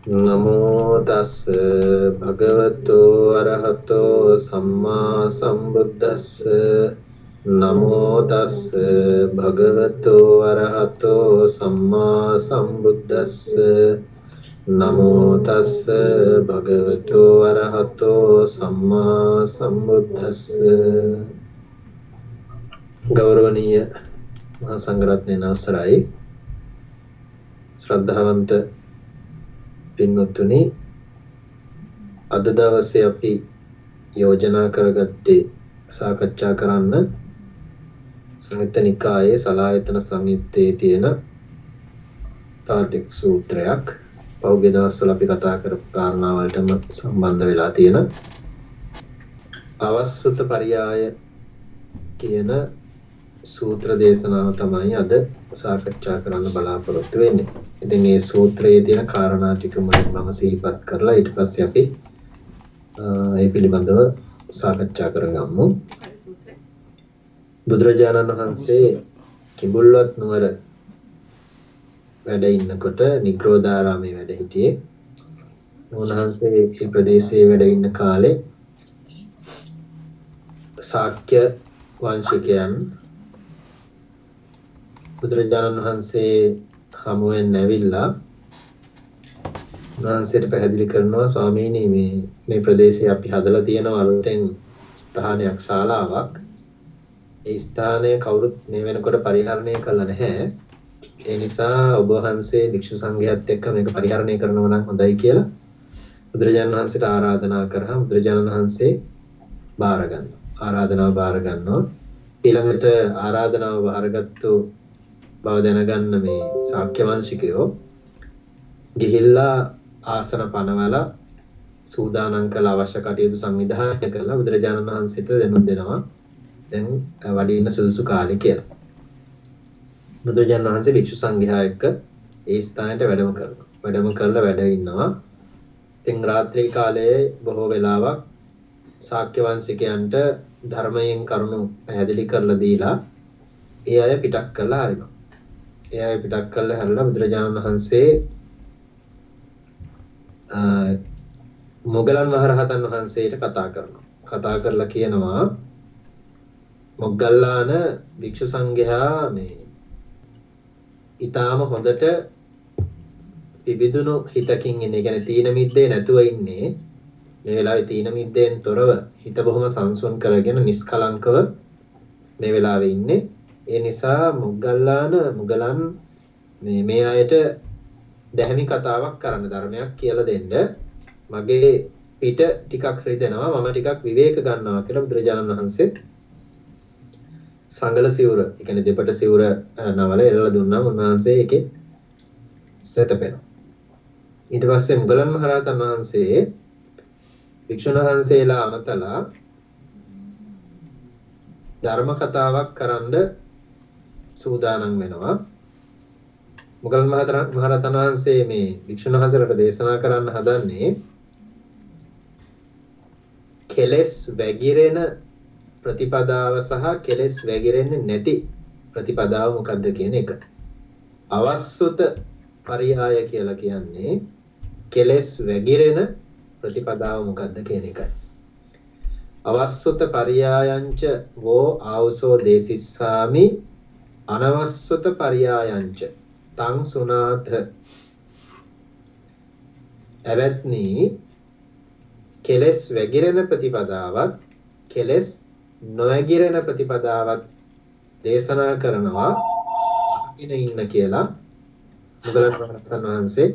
නමෝ තස් භගවතු අරහතෝ සම්මා සම්බුද්දස්ස නමෝ තස් භගවතු අරහතෝ සම්මා සම්බුද්දස්ස නමෝ තස් භගවතු අරහතෝ සම්මා සම්බුද්දස්ස ගෞරවනීය මහා සංඝරත්නයන් අවසරයි। ශ්‍රද්ධාවන්ත පින්වත්තුනි අද දවසේ අපි යෝජනා කරගත්තේ සාකච්ඡා කරන්න සංයුත්ත නිකායේ සලායතන සංයුත්තේ තියෙන තවත් එක් සූත්‍රයක්. පෞගේ දවස්වල අපි කතා කරපු කාරණාවලටම සම්බන්ධ වෙලා තියෙන අවස්ෘත පරියාය කියන සූත්‍ර දේශනාව තමයි අද සාකච්ඡා කරන්න බලාපොරොත්තු වෙන්නේ. ඉතින් මේ සූත්‍රයේ තියෙන කාරණා ටික මම සිහිපත් කරලා ඊට පස්සේ අපි ඒ පිළිබඳව සාකච්ඡා කරගමු. බුදුරජාණන් වහන්සේ කිඹුල්වත් නුවර වැඩ ඉන්නකොට නිග්‍රෝධාරාමේ වැඩ හිටියේ. උන්වහන්සේ මේ ප්‍රදේශයේ වැඩ ඉන්න කාලේ ශාක්‍ය වංශිකයන් බුදුරජාණන් වහන්සේ හමුවෙන් ඇවිල්ලා උන්වහන්සේට පැහැදිලි කරනවා ස්වාමීනි මේ මේ ප්‍රදේශයේ අපි හදලා තියෙනවා අලුතෙන් ස්ථානයක් ශාලාවක්. ඒ ස්ථානය කවුරුත් මේ වෙනකොට පරිහරණය කළා නැහැ. ඒ නිසා ඔබ වහන්සේ භික්ෂු සංඝයාත් එක්ක මේක පරිහරණය කරනවා නම් හොඳයි කියලා බුදුරජාණන් වහන්සේට ආරාධනා කරා. බුදුරජාණන් වහන්සේ බාර ගන්නවා. ආරාධනාව බාර ගන්නවා. ඊළඟට ආරාධනාව බාරගත්තු බව දැනගන්න මේ ශාක්‍ය වංශිකයෝ ගිහිල්ලා ආසන පනවලා සූදානම් කළ අවශ්‍ය කටයුතු සංවිධානය කරලා බුදුරජාණන් වහන්සේට දෙනුම් දෙනවා. දැන් වඩින්න සුදුසු කාලේ කියලා. බුදුරජාණන් වහන්සේ භික්ෂු සංඝයා එක්ක ඒ ස්ථානයට වැඩම කරනවා. වැඩම කරලා වැඩ ඉන්නවා. ඉතින් රාත්‍රී කාලයේ බොහෝ වෙලාවක් ශාක්‍ය වංශිකයන්ට ධර්මයෙන් කරුණු පැහැදිලි කරලා දීලා ඒ අය පිටක් කරලා හරිනවා. ඒ අය පිටක් කරලා හැරලා බුදුරජාණන් වහන්සේ මොගලන් මහරහතන් වහන්සේට කතා කරනවා. කතා කරලා කියනවා මොග්ගල්ලාන භික්ෂු සංඝයා මේ ඊටාම හොඳට පිබිදුණු හිතකින් ඉන්නේ. කියන්නේ තීන මිද්දේ නැතුව ඉන්නේ. මේ වෙලාවේ තීන මිද්දෙන් තොරව හිත බොහොම සංසුන් කරගෙන නිස්කලංකව මේ වෙලාවේ ඉන්නේ. ඒ නිසා මුගල්ලාන මුගලන් මේ මේ අයට දැහැමි කතාවක් කරන්න ධර්මයක් කියලා දෙන්න. මගේ පිට ටිකක් රිදෙනවා. මම ටිකක් විවේක ගන්නවා කියලා බුදුරජාණන් වහන්සේ සංගල සිවුර, ඒ කියන්නේ දෙපට සිවුර නවල එළලා දුන්නා. උන්වහන්සේ ඒකේ සැතපෙනවා. ඊට පස්සේ මුගලන් මහරහතන් වහන්සේ වික්ෂුණ වහන්සේලා අමතලා ධර්ම කතාවක් කරන්න සූදානම් වෙනවා. මොගලන් මහරතන වහන්සේ මේ වික්ෂුන් වහන්සේලාට දේශනා කරන්න හදන්නේ කෙලස් වැగిරෙන ප්‍රතිපදාව සහ කෙලස් වැగిරෙන්නේ නැති ප්‍රතිපදාව මොකද්ද කියන එක. අවස්සුත පරියාය කියලා කියන්නේ කෙලස් වැగిරෙන ප්‍රතිපදාව මොකද්ද කියන එකයි. අවස්සුත පරියායංච වෝ ආවසෝ දේසිස්සාමි අනවස්සත පරියායංච. තං සුනාත. ඇවැත්නි කෙලස් වැగిරෙන ප්‍රතිපදාවත් කෙලස් නොවැగిරෙන ප්‍රතිපදාවත් දේශනා කරනවා ඉන ඉන්න කියලා බුදුරජාණන් වහන්සේ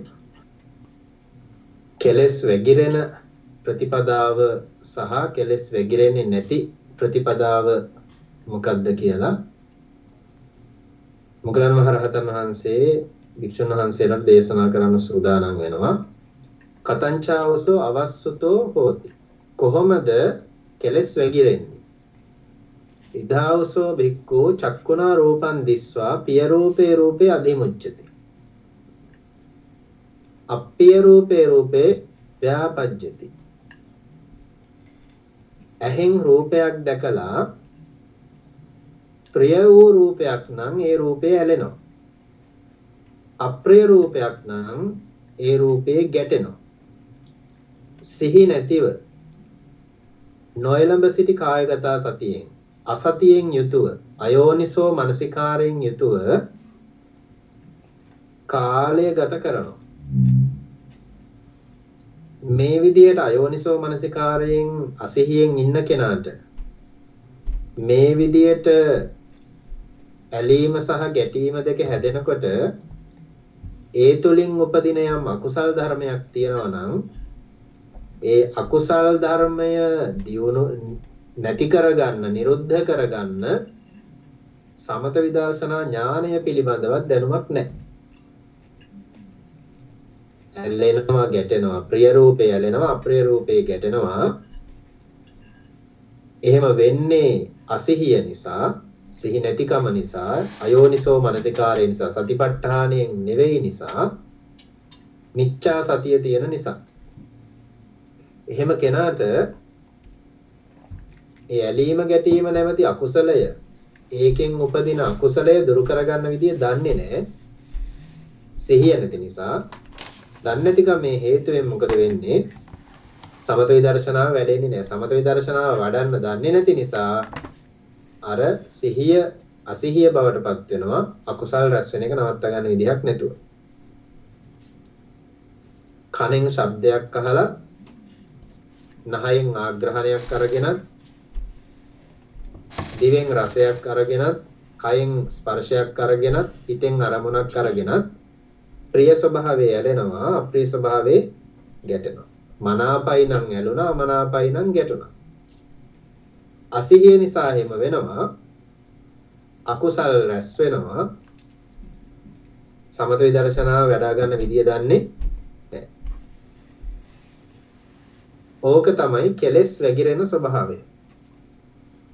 කෙලස් වැగిරෙන ප්‍රතිපදාව සහ කෙලස් වැగిරෙන්නේ නැති ප්‍රතිපදාව මොකක්ද කියලා මොගලන් මහරහතන් වහන්සේ භික්ෂුන් වහන්සේලාට දේශනා කරන්න සූදානම් වෙනවා. කතංචාවසෝ අවස්සුතෝ හෝති. කොහොමද කෙලස් වැగిරෙන්නේ? ඉදාවසෝ භික්ඛු චක්කුණා රූපං දිස්වා පිය රූපේ රූපේ අධිමුච්ඡති. අප්පිය රූපේ රූපේ ව්‍යාපජ්ජති. ඇහෙන් රූපයක් දැකලා ප්‍රිය වූ රූපයක් නම් ඒ රූපය ඇලෙනවා. අප්‍රිය රූපයක් නම් ඒ රූපේ ගැටෙනවා. සිහි නැතිව නොයලඹ සිටි කායගත සතියෙන් අසතියෙන් යුතුව අයෝනිසෝ මනසිකාරයෙන් යුතුව කාලය ගත කරනවා. මේ විදිහට අයෝනිසෝ මනසිකාරයෙන් අසිහියෙන් ඉන්න කෙනාට මේ විදිහට ඇලීම සහ ගැටීම දෙක හැදෙනකොට ඒ තුලින් උපදින යම් අකුසල් ධර්මයක් තියෙනවා නම් ඒ අකුසල් ධර්මය දියුණු නැති කරගන්න නිරුද්ධ කරගන්න සමත විදර්ශනා ඥානය පිළිබඳවත් දැනුමක් නැහැ. ඇලෙනවා ගැටෙනවා ප්‍රිය රූපේ ඇලෙනවා අප්‍රිය රූපේ ගැටෙනවා. එහෙම වෙන්නේ අසිහිය නිසා සිහි නැතිකම නිසා අයෝනිසෝ මනසිකාරය නිසා සතිපට්ඨානයෙන් නෙවෙයි නිසා මිච්ඡා සතිය තියෙන නිසා. එහෙම කෙනාට ඒ ඇලීම ගැටීම නැමැති අකුසලය ඒකෙන් උපදින අකුසලය දුරු කරගන්න විදිය දන්නේ නැහැ. සිහිය නැති නිසා දන්නේ නැතිකම මේ හේතුවෙන් මොකද වෙන්නේ? සමත විදර්ශනාව වැඩෙන්නේ නැහැ. සමත විදර්ශනාව වඩන්න දන්නේ නැති නිසා අර සිහිය අසිහිය බවට පත් වෙනවා අකුසල් රැස් වෙන එක නවත්ත ගන්න විදිහක් නැතුව. කනෙන් ශබ්දයක් අහලා නහයෙන් ආග්‍රහණයක් අරගෙනත් දිවෙන් රසයක් අරගෙනත් කයෙන් ස්පර්ශයක් අරගෙනත් හිතෙන් අරමුණක් අරගෙනත් ප්‍රිය ස්වභාවය ඇලෙනවා අප්‍රිය ස්වභාවය ගැටෙනවා. මනාපයි නම් ඇලුනා අමනාපයි නම් ගැටුණා. අසිහිය නිසා එහෙම වෙනවා අකුසල් රැස් වෙනවා සමත විදර්ශනාව වඩා ගන්න විදිය දන්නේ නැහැ. ඕක තමයි කෙලෙස් වැగిරෙන ස්වභාවය.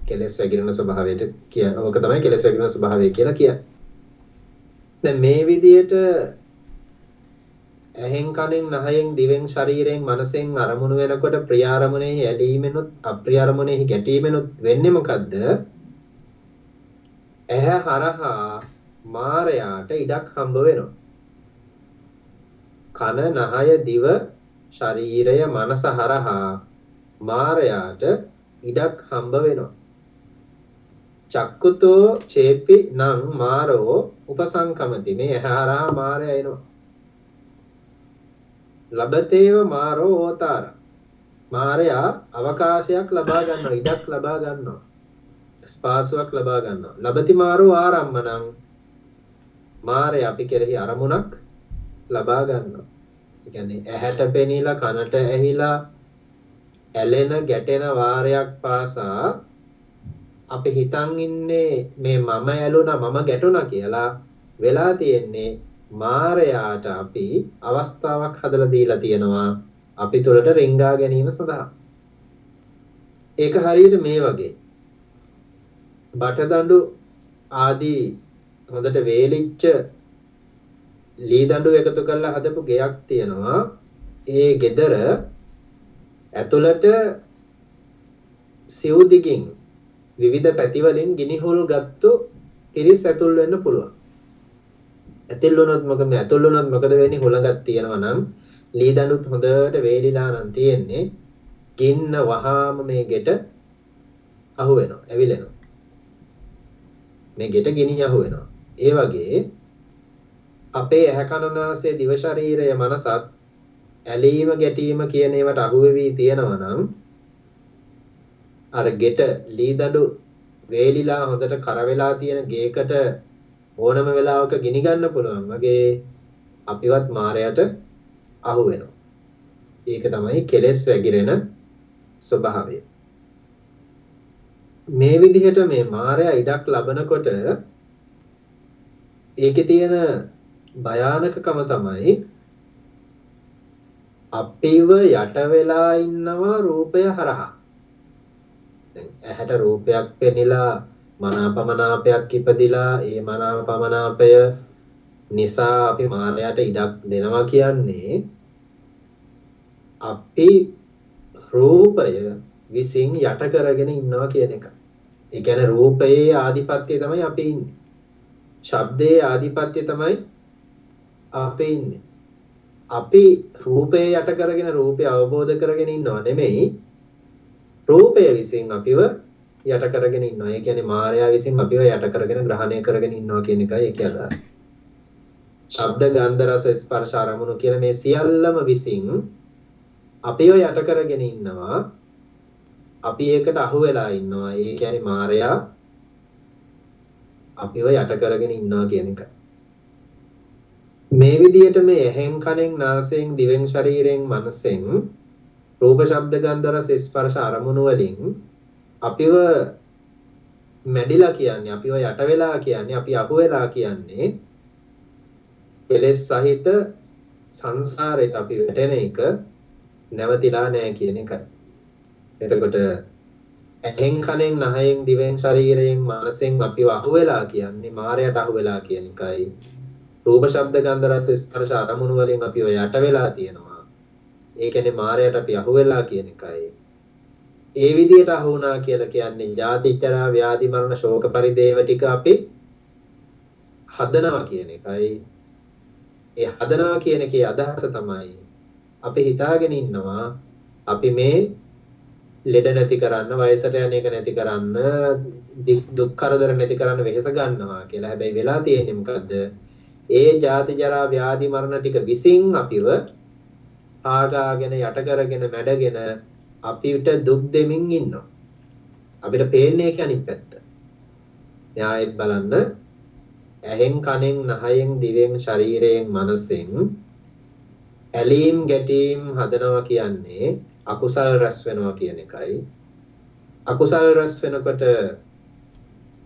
කෙලෙස් වැగిරෙන ස්වභාවයට කියන ඕක තමයි කෙලෙස් වැగిරෙන ස්වභාවය කියලා කියන්නේ. දැන් මේ විදියට ඇහෙන් කනෙන් නහයෙන් දිවෙන් ශරීරයෙන් මනසෙන් අරමුණු වෙනකොට ප්‍රිය අරමුණෙහි ඇලීමෙනුත් අප්‍රිය අරමුණෙහි ගැටීමෙනුත් වෙන්නේ මොකද්ද? ඇහැ හරහා මාරයාට ඉඩක් හම්බ වෙනවා. කන නහය දිව ශරීරය මනස හරහා මාරයාට ඉඩක් හම්බ වෙනවා. චක්කුතෝ චේපි නං මාරෝ උපසංකමති මේ ඇහැ හරහා මාරය එනවා. ලබතේව මාරෝ ඕතාර මාරයා අවකාශයක් ලබා ගන්නවා ඉඩක් ලබා ගන්නවා. ස්පාසුවක් ලබා ගන්නවා. ලබති මාරෝ ආරම්මණං මාරය අපි කෙරෙහි අරමුණක් ලබා ගන්නවා. ඒ කියන්නේ ඇහැට පෙනීලා කනට ඇහිලා ඇලෙන ගැටෙන වාරයක් පාසා අපි හිතන් ඉන්නේ මේ මම ඇලුනා මම ගැටුණා කියලා වෙලා තියෙන්නේ මාරයාට අපි අවස්ථාවක් හදලා දීලා තියෙනවා අපි තුළට රිංගා ගැනීම සඳහා. ඒක හරියට මේ වගේ. බටදඬු ආදී හොඳට වේලිච්ච ලී දඬු එකතු කරලා හදපු ගෙයක් තියෙනවා. ඒ ගෙදර ඇතුළට සිව් දිගින් විවිධ පැතිවලින් ගිනිහොල් ගත්තු පිරිස් ඇතුල් වෙන්න පුළුවන්. ඇතිල් වුණොත් මොකද ඇතුල් වුණොත් මොකද වෙන්නේ? හුලඟක් තියෙනවා නම් ලී දණුත් හොඳට වේලිලා නම් තියෙන්නේ ගින්න වහාම මේ ගෙට අහු වෙනවා ඇවිලෙනවා. මේ ගෙට ගිනි අහු වෙනවා. ඒ වගේ අපේ ඇහැ කන නාසය දිව ශරීරය මනසත් ඇලීම ගැටීම කියන ඒවට අහු වෙවි තියෙනවා නම් අර ගෙට ලී දඩු වේලිලා හොඳට කර වෙලා තියෙන ගේකට ඕනම වෙලාවක ගිනි ගන්න පුළුවන් වගේ අපිවත් මායයට අහු වෙනවා. ඒක තමයි කෙලෙස් වැగిරෙන ස්වභාවය. මේ විදිහට මේ මායя ඉඩක් ලබනකොට ඒකේ තියෙන භයානකකම තමයි අපිව යට වෙලා ඉන්නවා රූපය හරහා. දැන් ඇහැට රූපයක් පෙනිලා මනාපමනාපයක් ඉපදිලා ඒ මනාපමනාපය නිසා අපි මායයට ඉඩක් දෙනවා කියන්නේ අපි රූපය විසින් යට කරගෙන ඉන්නවා කියන එක. ඒ කියන්නේ රූපයේ ආධිපත්‍යය තමයි අපි ඉන්නේ. ශබ්දයේ ආධිපත්‍යය තමයි අපි ඉන්නේ. අපි රූපේ යට කරගෙන රූපය අවබෝධ කරගෙන ඉන්නව නෙමෙයි රූපය විසින් අපිව යට කරගෙන ඉන්නවා. ඒ කියන්නේ මායя විසින් අපිව යට කරගෙන ග්‍රහණය කරගෙන ඉන්නවා කියන එකයි ඒකේ අදහස. ශබ්ද ගන්ධ රස ස්පර්ශ අරමුණු කියන මේ සියල්ලම විසින් අපිව යට කරගෙන ඉන්නවා. අපි ඒකට අහු වෙලා ඉන්නවා. ඒ කියන්නේ මායя අපිව යට කරගෙන ඉන්නවා කියන එකයි. මේ විදිහට මේ ඇහෙන් කනෙන් නාසයෙන් දිවෙන් ශරීරයෙන් මනසෙන් රූප ශබ්ද ගන්ධ රස ස්පර්ශ අරමුණු වලින් අපිව මැඩිලා කියන්නේ අපිව යට වෙලා කියන්නේ අපි අහු වෙලා කියන්නේ කෙලෙස් සහිත සංසාරයට අපි වැටෙන එක නැවතිලා නැහැ කියන එකයි. එතකොට ඇහෙන් කනෙන් නහයෙන් දිවෙන් ශරීරයෙන් මනසෙන් අපිව අහු වෙලා කියන්නේ මායයට අහු වෙලා කියන එකයි. රූප ශබ්ද ගන්ධ රස ස්පර්ශ අරමුණු වලින් අපිව යට වෙලා තියෙනවා. ඒ කියන්නේ මායයට අපි අහු වෙලා කියන එකයි. ඒ විදිහට අහු වුණා කියලා කියන්නේ ජාති ජරා ව්‍යාධි මරණ ශෝක පරිදේව ටික අපි හදනවා කියන එකයි. ඒ හදනවා කියන එකේ අදහස තමයි අපි හිතාගෙන ඉන්නවා අපි මේ ලෙඩ නැති කරන්න වයසට යන එක නැති කරන්න දුක් කරදර නැති කරන්න වෙහෙස ගන්නවා කියලා. හැබැයි වෙලා තියෙන්නේ මොකද්ද? ඒ ජාති ජරා ව්‍යාධි මරණ ටික විසින් අපිව ආගාගෙන යට කරගෙන මැඩගෙන අපිට දුක් දෙමින් ඉන්නවා. අපිට පේන්නේ ඒක අනිත් පැත්ත. න්යායෙත් බලන්න ඇහෙන් කනෙන් නහයෙන් දිවෙන් ශරීරයෙන් මනසෙන් ඇලීම් ගැටීම් හදනවා කියන්නේ අකුසල් රැස් වෙනවා කියන එකයි. අකුසල් රැස් වෙනකොට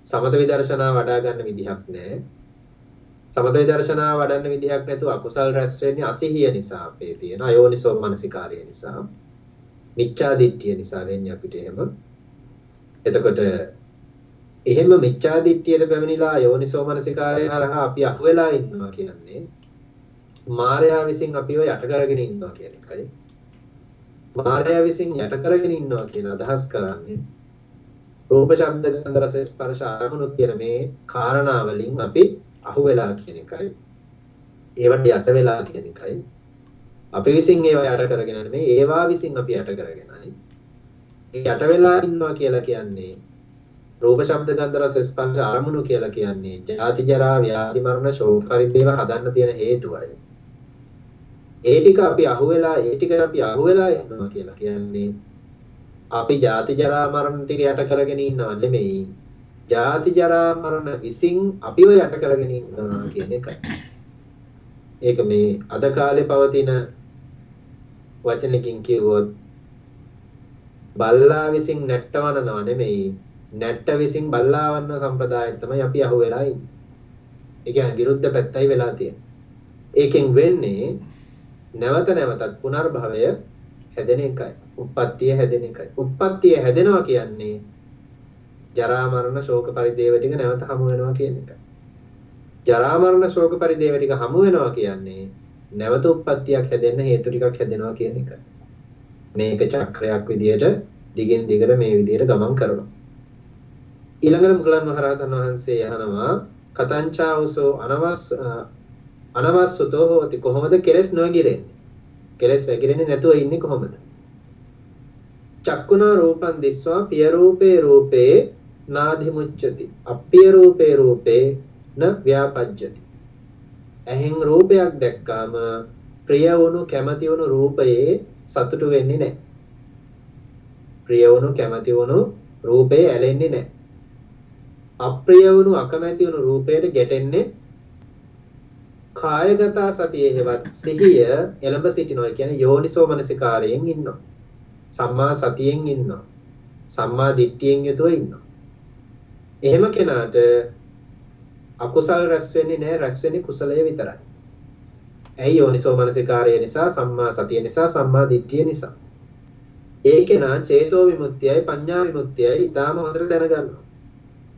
සමත විදර්ශනා වඩා ගන්න විදිහක් නැහැ. සමත විදර්ශනා වඩන්න විදිහක් නැතුව අකුසල් රැස් වෙන්නේ අසිහිය නිසා අපේ තියෙන අයෝනිසෝ මනසිකාරය නිසා. මිච්ඡා දිට්ඨිය නිසා වෙන්නේ අපිට එහෙම. එතකොට එහෙම මිච්ඡා දිට්ඨියට පැමිණිලා යෝනිසෝ මනසිකාරය හරහා අපි අහුවෙලා ඉන්නවා කියන්නේ මායя විසින් අපිව යට කරගෙන ඉන්නවා කියන එකයි. මායя විසින් යට කරගෙන ඉන්නවා කියන අදහස් කරන්නේ රූප ශබ්ද ගන්ධ රස ස්පර්ශ අරමුණු කියන මේ කාරණා වලින් අපි අහුවෙලා කියන එකයි. ඒවට යට වෙලා කියන එකයි. අපි විසින් ඒවා යට කරගෙන නෙමෙයි ඒවා විසින් අපි යට කරගෙනයි. ඒ යට වෙලා ඉන්නවා කියලා කියන්නේ රූප ශබ්ද ගන්ධ රස ස්පර්ශ අරමුණු කියලා කියන්නේ ජාති ජරා ව්‍යාධි මරණ ශෝක පරිදේව හදන්න තියෙන හේතුවයි. ඒ ටික අපි අහුවෙලා ඒ ටික අපි අහුවෙලා ඉන්නවා කියලා කියන්නේ අපි ජාති ජරා මරණ ටික යට කරගෙන ඉන්නව නෙමෙයි. ජාති ජරා මරණ විසින් අපිව යට කරගෙන ඉන්නවා කියන එකයි. ඒක මේ අද කාලේ පවතින වචනකින් කිව්වොත් බල්ලා විසින් නැට්ටවනනව නෙමෙයි නැට්ට විසින් බල්ලා වන්න සම්ප්‍රදායට තමයි අපි අහු වෙලා ඉන්නේ. ඒ කියන්නේ විරුද්ධ පැත්තයි වෙලා තියෙන්නේ. ඒකෙන් වෙන්නේ නැවත නැවතත් පුනර්භවය හැදෙන එකයි. උප්පත්තිය හැදෙන එකයි. උප්පත්තිය හැදෙනවා කියන්නේ ජරා මරණ ශෝක පරිදේව ටික නැවත හමු වෙනවා කියන එකයි. ජරා මරණ ශෝක පරිදේව ටික හමු වෙනවා කියන්නේ නැවත උප්පත්තියක් හැදෙන්න හේතු ටිකක් හැදෙනවා කියන එක. මේක චක්‍රයක් විදියට දිගින් දිගට මේ විදියට ගමන් කරනවා. ඊළඟට මුගලන් මහරහතන් වහන්සේ යහනවා කතංචාවසෝ අනවස් අනවස්සතෝ හෝති කොහොමද කෙලස් නොගිරෙන්නේ? කෙලස් වැగిරෙන්නේ නැතුව ඉන්නේ කොහොමද? චක්කුණා රූපං දිස්වා පිය රූපේ රූපේ නාධිමුච්ඡති. අප්පිය රූපේ රූපේ න ව්‍යාපජ්ජති. ඇහෙන් රූපයක් දැක්කාම ප්‍රිය වුණු කැමති වුණු රූපයේ සතුටු වෙන්නේ නැහැ. ප්‍රිය වුණු කැමති වුණු රූපේ ඇලෙන්නේ නැහැ. අප්‍රිය වුණු අකමැති වුණු රූපයට ගැටෙන්නේ කායගත සතියෙහිවත් සිහිය එළඹ සිටිනවා කියන්නේ යෝනිසෝ මනසිකාරයෙන් ඉන්නවා. සම්මා සතියෙන් ඉන්නවා. සම්මා දිට්ඨියෙන් යුතුව ඉන්නවා. එහෙම කෙනාට අකුසල් රැස් වෙන්නේ නැහැ රැස් වෙන්නේ කුසලය විතරයි. ඇයි යෝනිසෝ මනසිකාරය නිසා සම්මා සතිය නිසා සම්මා දිට්ඨිය නිසා. ඒකේ නා චේතෝ විමුක්තියයි පඤ්ඤා විමුක්තියයි ඊටාම හොඳට දැනගන්නවා.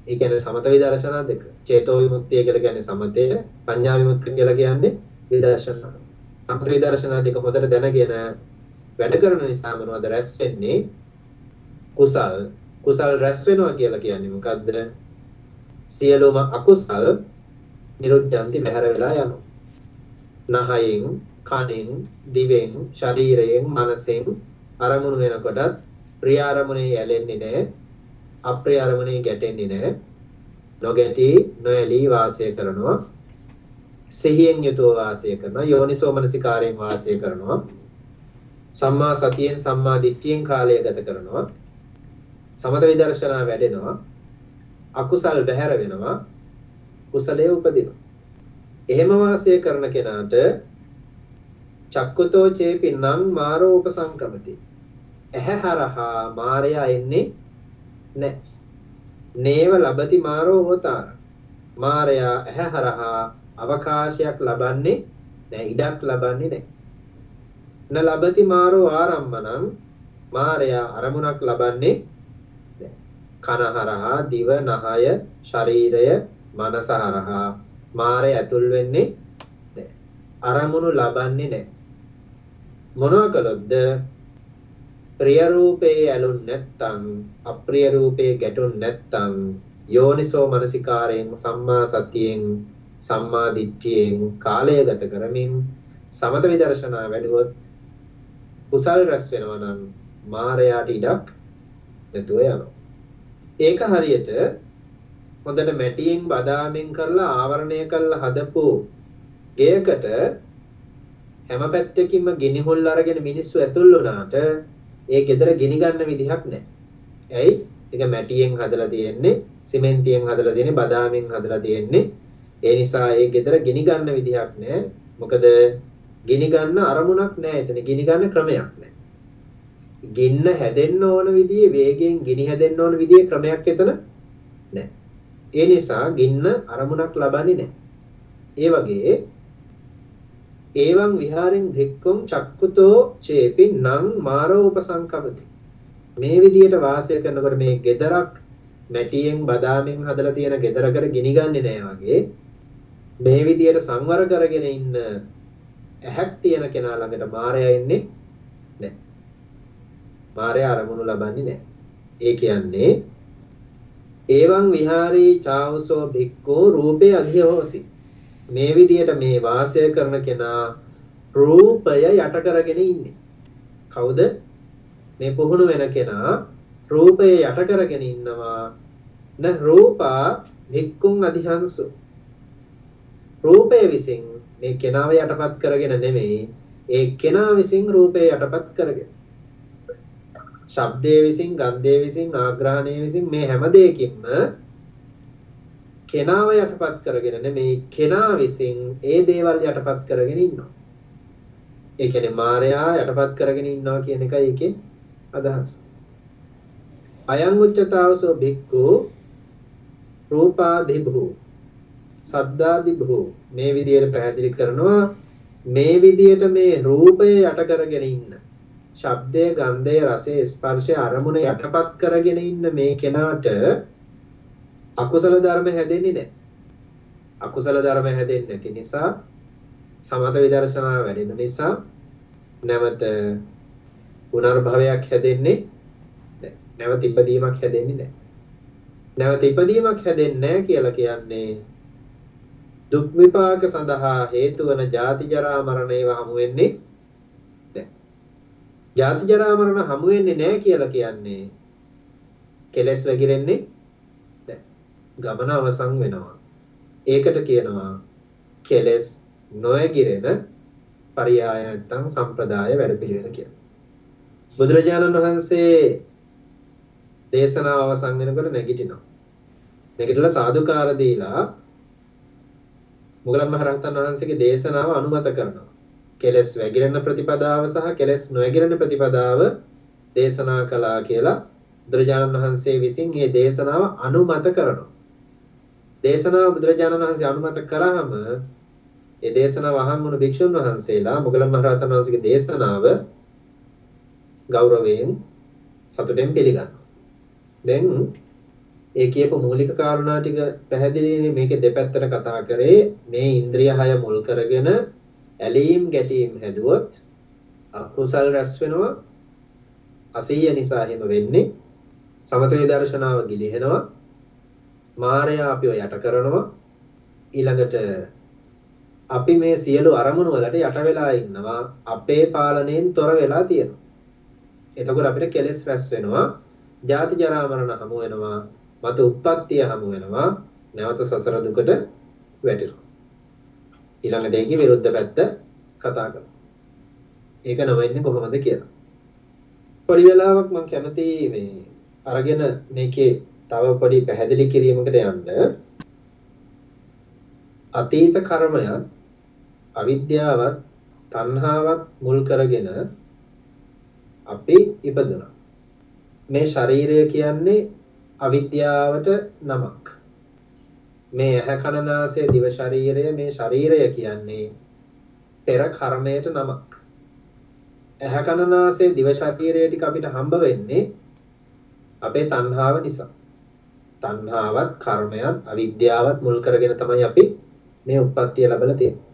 ඒ කියන්නේ සමත විදර්ශනා දෙක. චේතෝ විමුක්තිය කියලා කියන්නේ සමතය, පඤ්ඤා විමුක්තිය කියලා කියන්නේ විදර්ශනා. සමත විදර්ශනා දෙක හොඳට දැනගෙන වැඩ කරන නිසා මොනවද රැස් වෙන්නේ? කුසල්. කුසල් රැස් වෙනවා කියලා කියන්නේ මොකද්ද? සියලුම අකුසල් නිරුද්ධන්ති බැහැර වෙලා යනවා. නහයෙන්, කනින් දිවෙන් ශරීරයෙන් මනසෙන් අරමුණු වෙනකොටත් ප්‍රිය අරමුණේ ඇලෙන්නේ නැහැ අප්‍රිය අරමුණේ ගැටෙන්නේ නැහැ. නොගැටි නොඇලී වාසය කරනවා. සිහියෙන් යුතුව වාසය කරනවා. යෝනිසෝ මනසිකාරයෙන් වාසය කරනවා. සම්මා සතියෙන් සම්මා දිට්ඨියෙන් කාලය ගත කරනවා. සමත විදර්ශනා වැඩෙනවා. අකුසල් බැහැර වෙනවා කුසලයේ උපදිනවා. එහෙම වාසය කරන කෙනාට චක්කුතෝ චේපින්නම් මාරෝ උපසංකමති ඇහැ හරහා මාරයා එන්නේ නැහැ නේව ලබති මාරෝ හෝතාර මාරයා ඇහැ හරහා අවකාශයක් ලබන්නේ නැහැ ඉඩක් ලබන්නේ නැහැ න ලබති මාරෝ ආරම්මනම් මාරයා අරමුණක් ලබන්නේ කන හරහා දිව නහය ශරීරය මනස හරහා. මාරය ඇතුල් වෙන්නේ අරමුණු ලබන්නේ නැහැ. මොනවා කළොත්ද? ප්‍රිය රූපේ ඇලුන් නැත්තම් අප්‍රිය රූපේ ගැටුන් නැත්තම් යෝනිසෝ මනසිකාරයෙන් සම්මා සතියෙන් සම්මා දිට්ඨියෙන් කාලය ගත කරමින් සමත විදර්ශනා වැඩුවොත් කුසල් රැස් වෙනවා නම් මාරයාට ඉඩක් නැතුව යනවා. ඒක හරියට හොඳට මැටියෙන් බදාමින් කරලා ආවරණය කරලා හදපු ගෙයකට හැම පැත්තකින්ම ගිනි හොල් අරගෙන මිනිස්සු ඇතුල් වුණාට ඒ ගෙදර ගිනි ගන්න විදිහක් නැහැ. ඇයි? ඒක මැටියෙන් හදලා තියෙන්නේ, සිමෙන්තියෙන් හදලා තියෙන්නේ, බදාමින් හදලා තියෙන්නේ. ඒ නිසා ඒ ගෙදර ගිනි ගන්න විදිහක් නැහැ. මොකද ගිනි ගන්න අරමුණක් නැහැ එතන. ගිනි ගන්න ක්‍රමයක් නැහැ. ගින්න හැදෙන්න ඕන විදිහේ වේගයෙන් ගිනි හැදෙන්න ඕන විදිහේ ක්‍රමයක් එතන නැහැ. ඒ නිසා ගින්න අරමුණක් ලබන්නේ නැහැ. ඒ වගේ ඒවං විහාරෙන් භික්ඛුම් චක්කුතෝ චේපි නං මාරෝ උපසංකමති. මේ විදිහට වාසය කරනකොට මේ gedarak මැටියෙන් බදාමින් හදලා තියෙන gedarakකට ගිනි ගන්නේ නැහැ වගේ මේ විදිහට සංවර කරගෙන ඉන්න ඇහක් තියෙන කෙනා ළඟට මායя එන්නේ නැහැ. මායя අරමුණු ලබන්නේ නැහැ. ඒ කියන්නේ ඒවං විහාරී චාවසෝ භික්ඛෝ රූපේ අධියෝසි. මේ විදියට මේ වාසය කරන කෙනා රූපය යට කරගෙන ඉන්නේ. කවුද? මේ පුහුණු වෙන කෙනා රූපය යට කරගෙන ඉන්නවා. න රූපා භික්ඛුන් අධිහංසු. රූපය විසින් මේ කෙනාව යටපත් කරගෙන නෙමෙයි ඒ කෙනා විසින් රූපය යටපත් කරගෙන ශබ්දයේ විසින් ගන්ධයේ විසින් ආග්‍රහණය විසින් මේ හැම දෙයකින්ම කෙනාව යටපත් කරගෙන නෙමෙයි කෙනා විසින් ඒ දේවල් යටපත් කරගෙන ඉන්නවා. ඒ කියන්නේ මායයා යටපත් කරගෙන ඉන්නවා කියන එකයි ඒකේ අදහස. අයං උච්චතාවසෝ භික්ඛු රූපාදිභූ සද්දාදිභූ මේ විදියට පැහැදිලි කරනවා මේ විදියට මේ රූපය යට කරගෙන ඉන්න. ශබ්දය ගන්ධය රසය ස්පර්ශය අරමුණ යටපත් කරගෙන ඉන්න මේ කෙනාට අකුසල ධර්ම හැදෙන්නේ නැහැ අකුසල ධර්ම හැදෙන්නේ නැති නිසා සමත විදර්ශනා වැඩෙන නිසා නැවත පුනර්භවයක් හැදෙන්නේ නැවත ඉපදීමක් හැදෙන්නේ නැහැ නැවත ඉපදීමක් හැදෙන්නේ නැහැ කියලා කියන්නේ දුක් විපාක සඳහා හේතු වන ජාති ජරා මරණ ඒවා හමු වෙන්නේ නැහැ. ජාති ජරා මරණ හමු වෙන්නේ නැහැ කියලා කියන්නේ කෙලස් වැగిරෙන්නේ නැහැ. ගමන අවසන් වෙනවා. ඒකට කියනවා කෙලස් නොයගිරෙන පරියාය නැත්තම් සම්ප්‍රදාය වැඩපිළිවෙල කියලා. බුදුරජාණන් වහන්සේ දේශනාව අවසන් වෙනකොට නැගිටිනවා. නැගිටලා සාදුකාර දීලා මුගලන් මහරහතන් වහන්සේගේ දේශනාව අනුමත කරනවා. කෙලස් වැగిරෙන ප්‍රතිපදාව සහ කෙලස් නොවැగిරෙන ප්‍රතිපදාව දේශනා කළා කියලා බුදුරජාණන් වහන්සේ විසින් මේ දේශනාව අනුමත කරනවා. දේශනාව බුදුරජාණන් වහන්සේ අනුමත කරාම ඒ දේශනාව අහම්මුණු භික්ෂුන් වහන්සේලා මුගලන් මහරහතන් වහන්සේගේ දේශනාව ගෞරවයෙන් සතුටෙන් පිළිගන්නවා. දැන් ඒ කියපු මූලික කාරණා ටික පැහැදිලිනේ මේකේ දෙපැත්තට කතා කරේ මේ ඉන්ද්‍රිය හය මුල් කරගෙන ඇලීම් ගැටීම් හැදුවොත් අකුසල් රැස් වෙනවා. අසීය නිසා එහෙම වෙන්නේ. සමත වේදර්ශනාව ගිලිහෙනවා. මායя අපිව යට කරනවා. ඊළඟට අපි මේ සියලු අරමුණු වලට යට වෙලා ඉන්නවා. අපේ පාලනයෙන් තොර වෙලා තියෙනවා. එතකොට අපිට කෙලෙස් රැස් වෙනවා, ජාති ජරා මරණ හමු වෙනවා, මතු උත්පත්තිය හමු වෙනවා, නැවත සසර දුකට වැටෙනවා. ඊළඟට ඒකේ විරුද්ධ පැත්ත කතා කරනවා. ඒක නොවෙන්නේ කොහොමද කියලා. පොඩි වෙලාවක් මම කැමති මේ අරගෙන මේකේ තව පොඩි පැහැදිලි කිරීමකට යන්න. අතීත කර්මයන් අවිද්‍යාවත් තණ්හාවත් මුල් කරගෙන අපි ඉපදුනා. මේ ශරීරය කියන්නේ අවිද්‍යාවට නමක්. මේ ඇහැ කන නාසය දිව ශරීරය මේ ශරීරය කියන්නේ පෙර කර්මයට නමක්. ඇහැ කන නාසය දිව ශරීරය ටික අපිට හම්බ වෙන්නේ අපේ තණ්හාව නිසා. තණ්හාවත් කර්මයත් අවිද්‍යාවත් මුල් කරගෙන තමයි අපි මේ උත්පත්තිය ලැබලා තියෙන්නේ.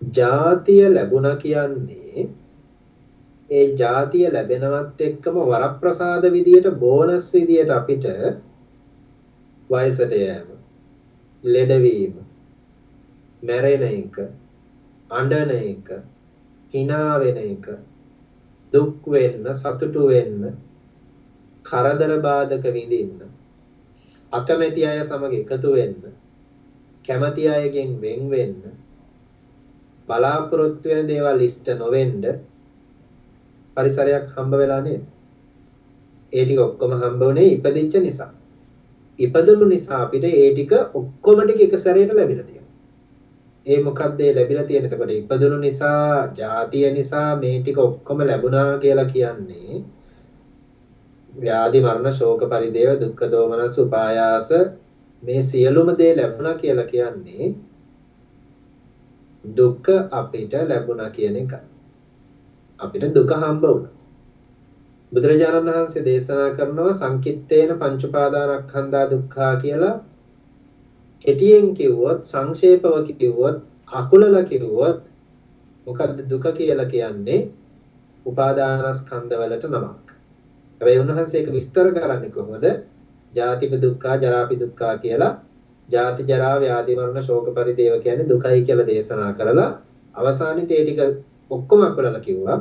ජාතිය ලැබුණා කියන්නේ ඒ ජාතිය ලැබෙනවත් එක්කම වරප්‍රසාද විදියට බෝනස් විදියට අපිට වයසට යෑම ලෙඩවීම මැරෙන එක අඬන එක hina වෙන එක දුක් වෙන්න සතුටු වෙන්න කරදර බාධක විඳින්න අකමැති අය සමග එකතු වෙන්න කැමති අයගෙන් වෙන් වෙන්න බලාපොරොත්තු වෙන දේවල් ඉෂ්ට නොවෙන්න පරිසරයක් හම්බ වෙලා නේද? ඒ ටික ඔක්කොම හම්බ වුණේ ඉපදිච්ච නිසා. ඉපදුණු නිසා අපිට ඒ ටික ඔක්කොම ටික එක සැරේට ලැබිලා තියෙනවා. ඒ මොකක්ද ඒ ලැබිලා තියෙන? එතකොට ඉපදුණු නිසා, ජාතිය නිසා මේ ටික ඔක්කොම ලැබුණා කියලා කියන්නේ ව්‍යාධි මරණ ශෝක පරිදේව දුක්ඛ දෝමනස් උපායාස මේ සියලුම දේ ලැබුණා කියලා කියන්නේ දුක අපිට ලැබුණා කියන එකයි. අපිට දුක හම්බ වුණා. බුදුරජාණන් වහන්සේ දේශනා කරනවා සංකිට්ඨේන පංච උපාදානස්කන්ධා දුක්ඛා කියලා කෙටියෙන් කිව්වොත් සංක්ෂේපව කිව්වොත් අකුලල කිව්වොත් මොකද්ද දුක කියලා කියන්නේ උපාදානස්කන්ධ වලට නමක්. හැබැයි උන්වහන්සේ ඒක විස්තර කරන්නේ කොහොමද? ජාතිප දුක්ඛා ජරාපි දුක්ඛා කියලා ජාති ජරා ව්‍යාධි මරණ ශෝක පරිදේව කියන්නේ දුකයි කියලා දේශනා කරලා අවසානයේ ඒ ටික ඔක්කොම අකලලා කිව්වා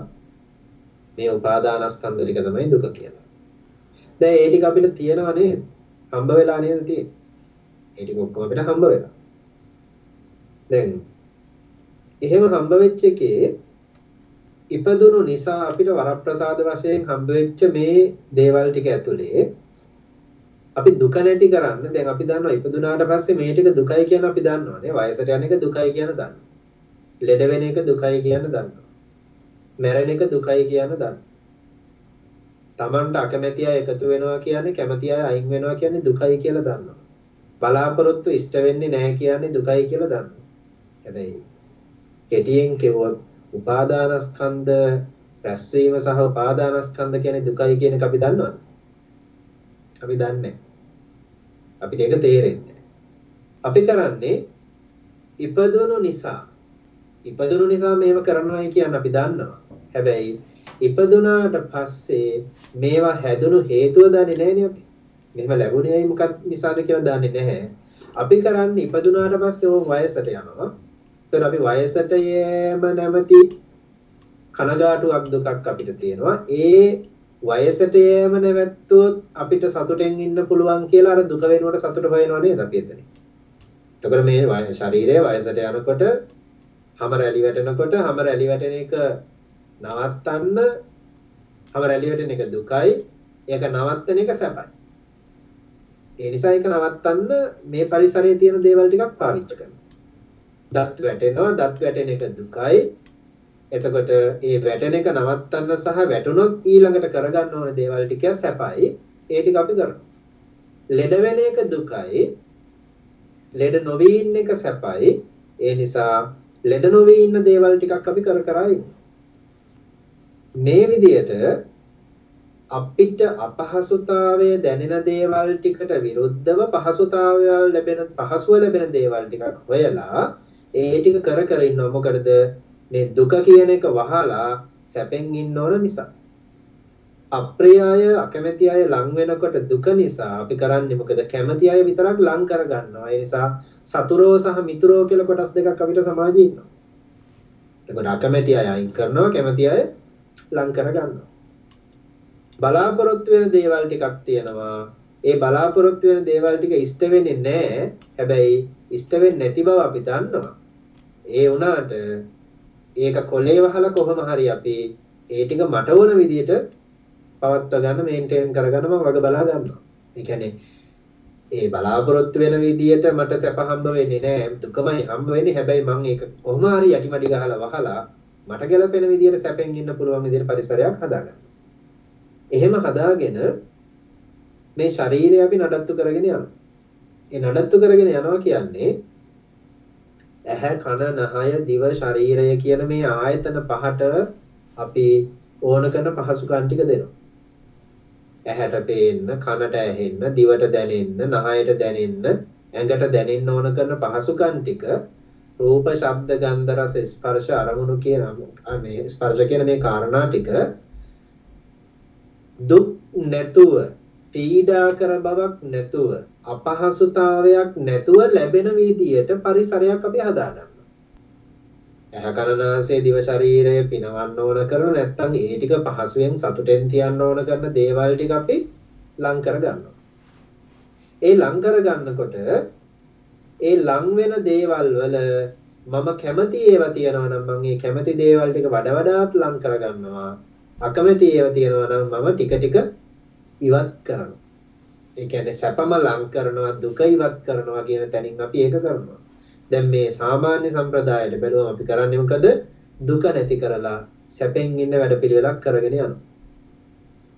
මේ උපාදානස්කන්ධ ටික තමයි දුක කියලා. දැන් ඒ ටික අපිට තියෙනව නේද? හම්බ වෙලා නේද තියෙන්නේ? ඒ ටික ඔක්කොම අපිට හම්බ වෙලා. දැන් එහෙම හම්බ වෙච්ච එකේ ඉපදුණු නිසා අපිට වරප්‍රසාද වශයෙන් හම්බ වෙච්ච මේ දේවල් ටික ඇතුලේ අපි දුක නැති කරන්න දැන් අපි දන්නවා ඉපදුනාට පස්සේ මේ ටික දුකයි කියන අපි දන්නවානේ වයසට යන එක දුකයි කියන දන්නවා ලෙඩ වෙන එක දුකයි කියන දන්නවා මැරෙන එක දුකයි කියන දන්නවා Tamanට අකමැති අය එකතු වෙනවා කියන්නේ කැමති අය අයින් වෙනවා කියන්නේ දුකයි කියලා දන්නවා. බලාපොරොත්තු ඉෂ්ට වෙන්නේ නැහැ කියන්නේ දුකයි කියලා දන්නවා. හැබැයි කෙටියෙන් කිව්වොත් උපාදානස්කන්ධ රැස්වීම සහ උපාදානස්කන්ධ කියන්නේ දුකයි කියන එක අපි දන්නවද? අපි දන්නේ නැහැ. අපිට ඒක තේරෙන්නේ අපි කරන්නේ ඉපදුණු නිසා ඉපදුණු නිසා මේව කරනවායි කියන අපි දන්නවා. හැබැයි ඉපදුනාට පස්සේ මේවා හැදුණු හේතුව දන්නේ නැහැනේ අපි. මෙහෙම ලැබුණේ ඇයි මොකක් නිසාද කියලා දන්නේ නැහැ. අපි කරන්නේ ඉපදුනාට පස්සේ ඕම් වයසට යනවා. ඒතර අපි වයසට යෑම නැමැති කනගාටුවක් දුකක් අපිට තියෙනවා. ඒ වයසට යෑම නැවැත්තුවොත් අපිට සතුටෙන් ඉන්න පුළුවන් කියලා අර දුක වෙනුවට සතුට හොයනවා නේද අපි එතන. එතකොට මේ ශරීරය වයසට යනකොට හැම රැලි වැටෙනකොට හැම රැලි වැටෙන එක නවත්තන්න හැම රැලි වැටෙන එක දුකයි ඒක නවත්තන එක සැපයි. ඒ නිසා ඒක නවත්තන්න මේ පරිසරයේ තියෙන දේවල් ටිකක් පාවිච්චි කරනවා. දත් වැටෙනවා දත් වැටෙන එක දුකයි එතකොට ඒ වැටෙන එක නවත්තන්න සහ වැටුනොත් ඊළඟට කරගන්න ඕන දේවල් ටික සැපයි. ඒ ටික අපි කරනවා. ලෙඩ වෙන එක දුකයි. ලෙඩ නොවී ඉන්න එක සැපයි. ඒ නිසා ලෙඩ නොවී ඉන්න දේවල් ටිකක් අපි කර කර මේ විදියට අපිට අපහසුතාවය දැනෙන දේවල් ටිකට විරුද්ධව පහසුතාවය ලැබෙන පහසුව ලැබෙන දේවල් ටිකක් හොයලා ඒ ටික කර කර ඉන්නවා. මොකටද? මේ දුක කියන එක වහලා සැපෙන් ඉන්න ඕන නිසා. අප්‍රිය අය අකමැති අය ලං වෙනකොට දුක නිසා අපි කරන්නේ මොකද කැමති අය විතරක් ලං කරගන්නවා. ඒ නිසා සතුරෝ සහ මිතුරෝ කියලා කොටස් දෙකක් අපිට සමාජයේ ඉන්නවා. එතකොට අකමැති අය අයින් කරනවා කැමති අය ලං කරගන්නවා. බලාපොරොත්තු වෙන දේවල් ටිකක් තියෙනවා. ඒ බලාපොරොත්තු වෙන දේවල් ටික ඉෂ්ට වෙන්නේ නැහැ. හැබැයි ඉෂ්ට වෙන්නේ නැති බව අපි දන්නවා. ඒ වුණාට ඒක කොලේ වහලා කොහොම හරි අපි ඒ ටික මට ඕන විදියට පවත්වා ගන්න මේන්ටේන් කරගන්න මම වග බලා ගන්නවා. ඒ කියන්නේ ඒ බලාපොරොත්තු වෙන විදියට මට සැප හම්බ වෙන්නේ නැහැ. දුකමයි හම්බ වෙන්නේ. හැබැයි මම ඒක කොහොම හරි යටිමඩි ගහලා වහලා මට ගැලපෙන විදියට සැපෙන් ඉන්න පුළුවන් විදියට පරිසරයක් හදාගන්න. එහෙම හදාගෙන මේ ශරීරය අපි නඩත්තු කරගෙන යනවා. ඒ නඩත්තු කරගෙන යනවා කියන්නේ ඇහැ කන නහය දිව ශරීරය කියන මේ ආයතන පහට අපි ඕන කරන පහසුකම් ටික දෙනවා. ඇහැට පේන්න, කනට ඇහෙන්න, දිවට දැනෙන්න, නහයට දැනෙන්න, ඇඟට දැනෙන්න ඕන කරන පහසුකම් ටික රූප, ශබ්ද, ගන්ධ, රස, ස්පර්ශ, අරමුණු කියන මේ ස්පර්ශ කියන මේ කාරණා ටික දුක් නැතුව පීඩාකර බවක් නැතුව අපහසුතාවයක් නැතුව ලැබෙන විදියට පරිසරයක් අපි හදාගන්නවා. ඇහැ කනනාසය දිව ශරීරය පිනවන්න ඕන කරන නැත්නම් ඒ ටික පහසුවෙන් සතුටෙන් තියන්න ඕන කරන දේවල් ටික අපි ලං කරගන්නවා. ඒ ලං කරගන්නකොට ඒ ලං වෙන දේවල් වල මම කැමති ඒවා තියෙනවා නම් මම ඒ කැමති දේවල් ටික වඩා වඩාත් ලං කරගන්නවා. අකමැති ඒවා තියෙනවා නම් මම ටික ටික ඉවත් කරනවා. ඒ කියන්නේ සැපම ලං කරනවා දුක ඉවත් කරනවා කියන තැනින් අපි ඒක කරනවා. දැන් මේ සාමාන්‍ය සම්ප්‍රදායට බැලුවම අපි කරන්නේ මොකද? දුක නැති කරලා සැපෙන් ඉන්න වැඩපිළිවෙලක් කරගෙන යනවා.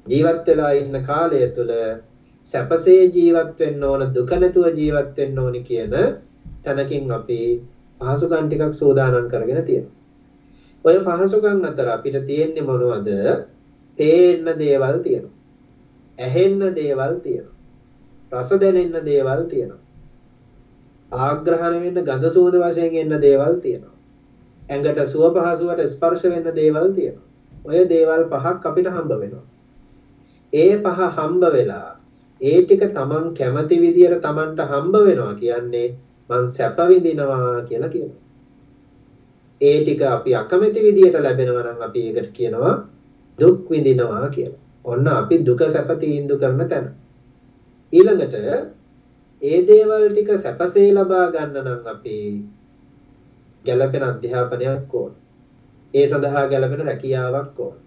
ජීවත් වෙලා ඉන්න කාලය තුළ සැපසේ ජීවත් වෙන්න ඕන දුක නැතුව ජීවත් වෙන්න ඕනි කියන තැනකින් අපි පහසුකම් ටිකක් සෝදානම් කරගෙන තියෙනවා. ඔය පහසුකම් අතර අපිට තියෙන්නේ මොනවද? පේන්න දේවල් තියෙනවා. ඇහෙන්න දේවල් තියෙනවා. රස දැනෙන්න දේවල් තියෙනවා. ආග්‍රහණ වෙන්න ගඳ සුවඳ වශයෙන් එන්න දේවල් තියෙනවා. ඇඟට සුව පහසුවට ස්පර්ශ වෙන්න දේවල් තියෙනවා. ඔය දේවල් පහක් අපිට හම්බ වෙනවා. ඒ පහ හම්බ වෙලා ඒ ටික තමන් කැමති විදියට තමන්ට හම්බ වෙනවා කියන්නේ මං සැප විඳිනවා කියලා කියනවා. ඒ ටික අපි අකමැති විදියට ලැබෙනවා නම් අපි ඒකට කියනවා දුක් විඳිනවා කියලා. ඔන්න අපි දුක සැප තීන්දුව කරන තැන. ඊළඟට ඒ දේවල් ටික සැපසේ ලබා ගන්න නම් අපි ගැළපෙන අධ්‍යාපනයක් ඕන. ඒ සඳහා ගැළපෙන රැකියාවක් ඕන.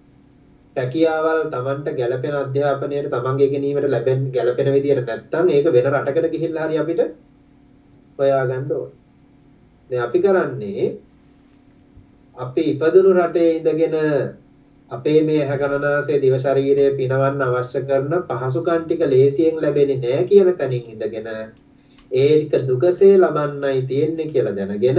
රැකියාවල් Tamanට ගැළපෙන අධ්‍යාපනයට Tamanගේ ගැනීමට ලැබෙන ගැළපෙන විදියට නැත්නම් ඒක වෙන රටකට ගිහිල්ලා හරි අපිට හොයාගන්න ඕන. දැන් අපි කරන්නේ අපි ඉපදුණු රටේ ඉඳගෙන අපේ මේ හැකරනාසේ දිව ශරීරය පිනවන්න අවශ්‍ය කරන පහසුකම් ටික ලේසියෙන් ලැබෙන්නේ නැහැ කියන තැනින් ඉඳගෙන ඒක දුකසේ ලබන්නයි තියෙන්නේ කියලා දැනගෙන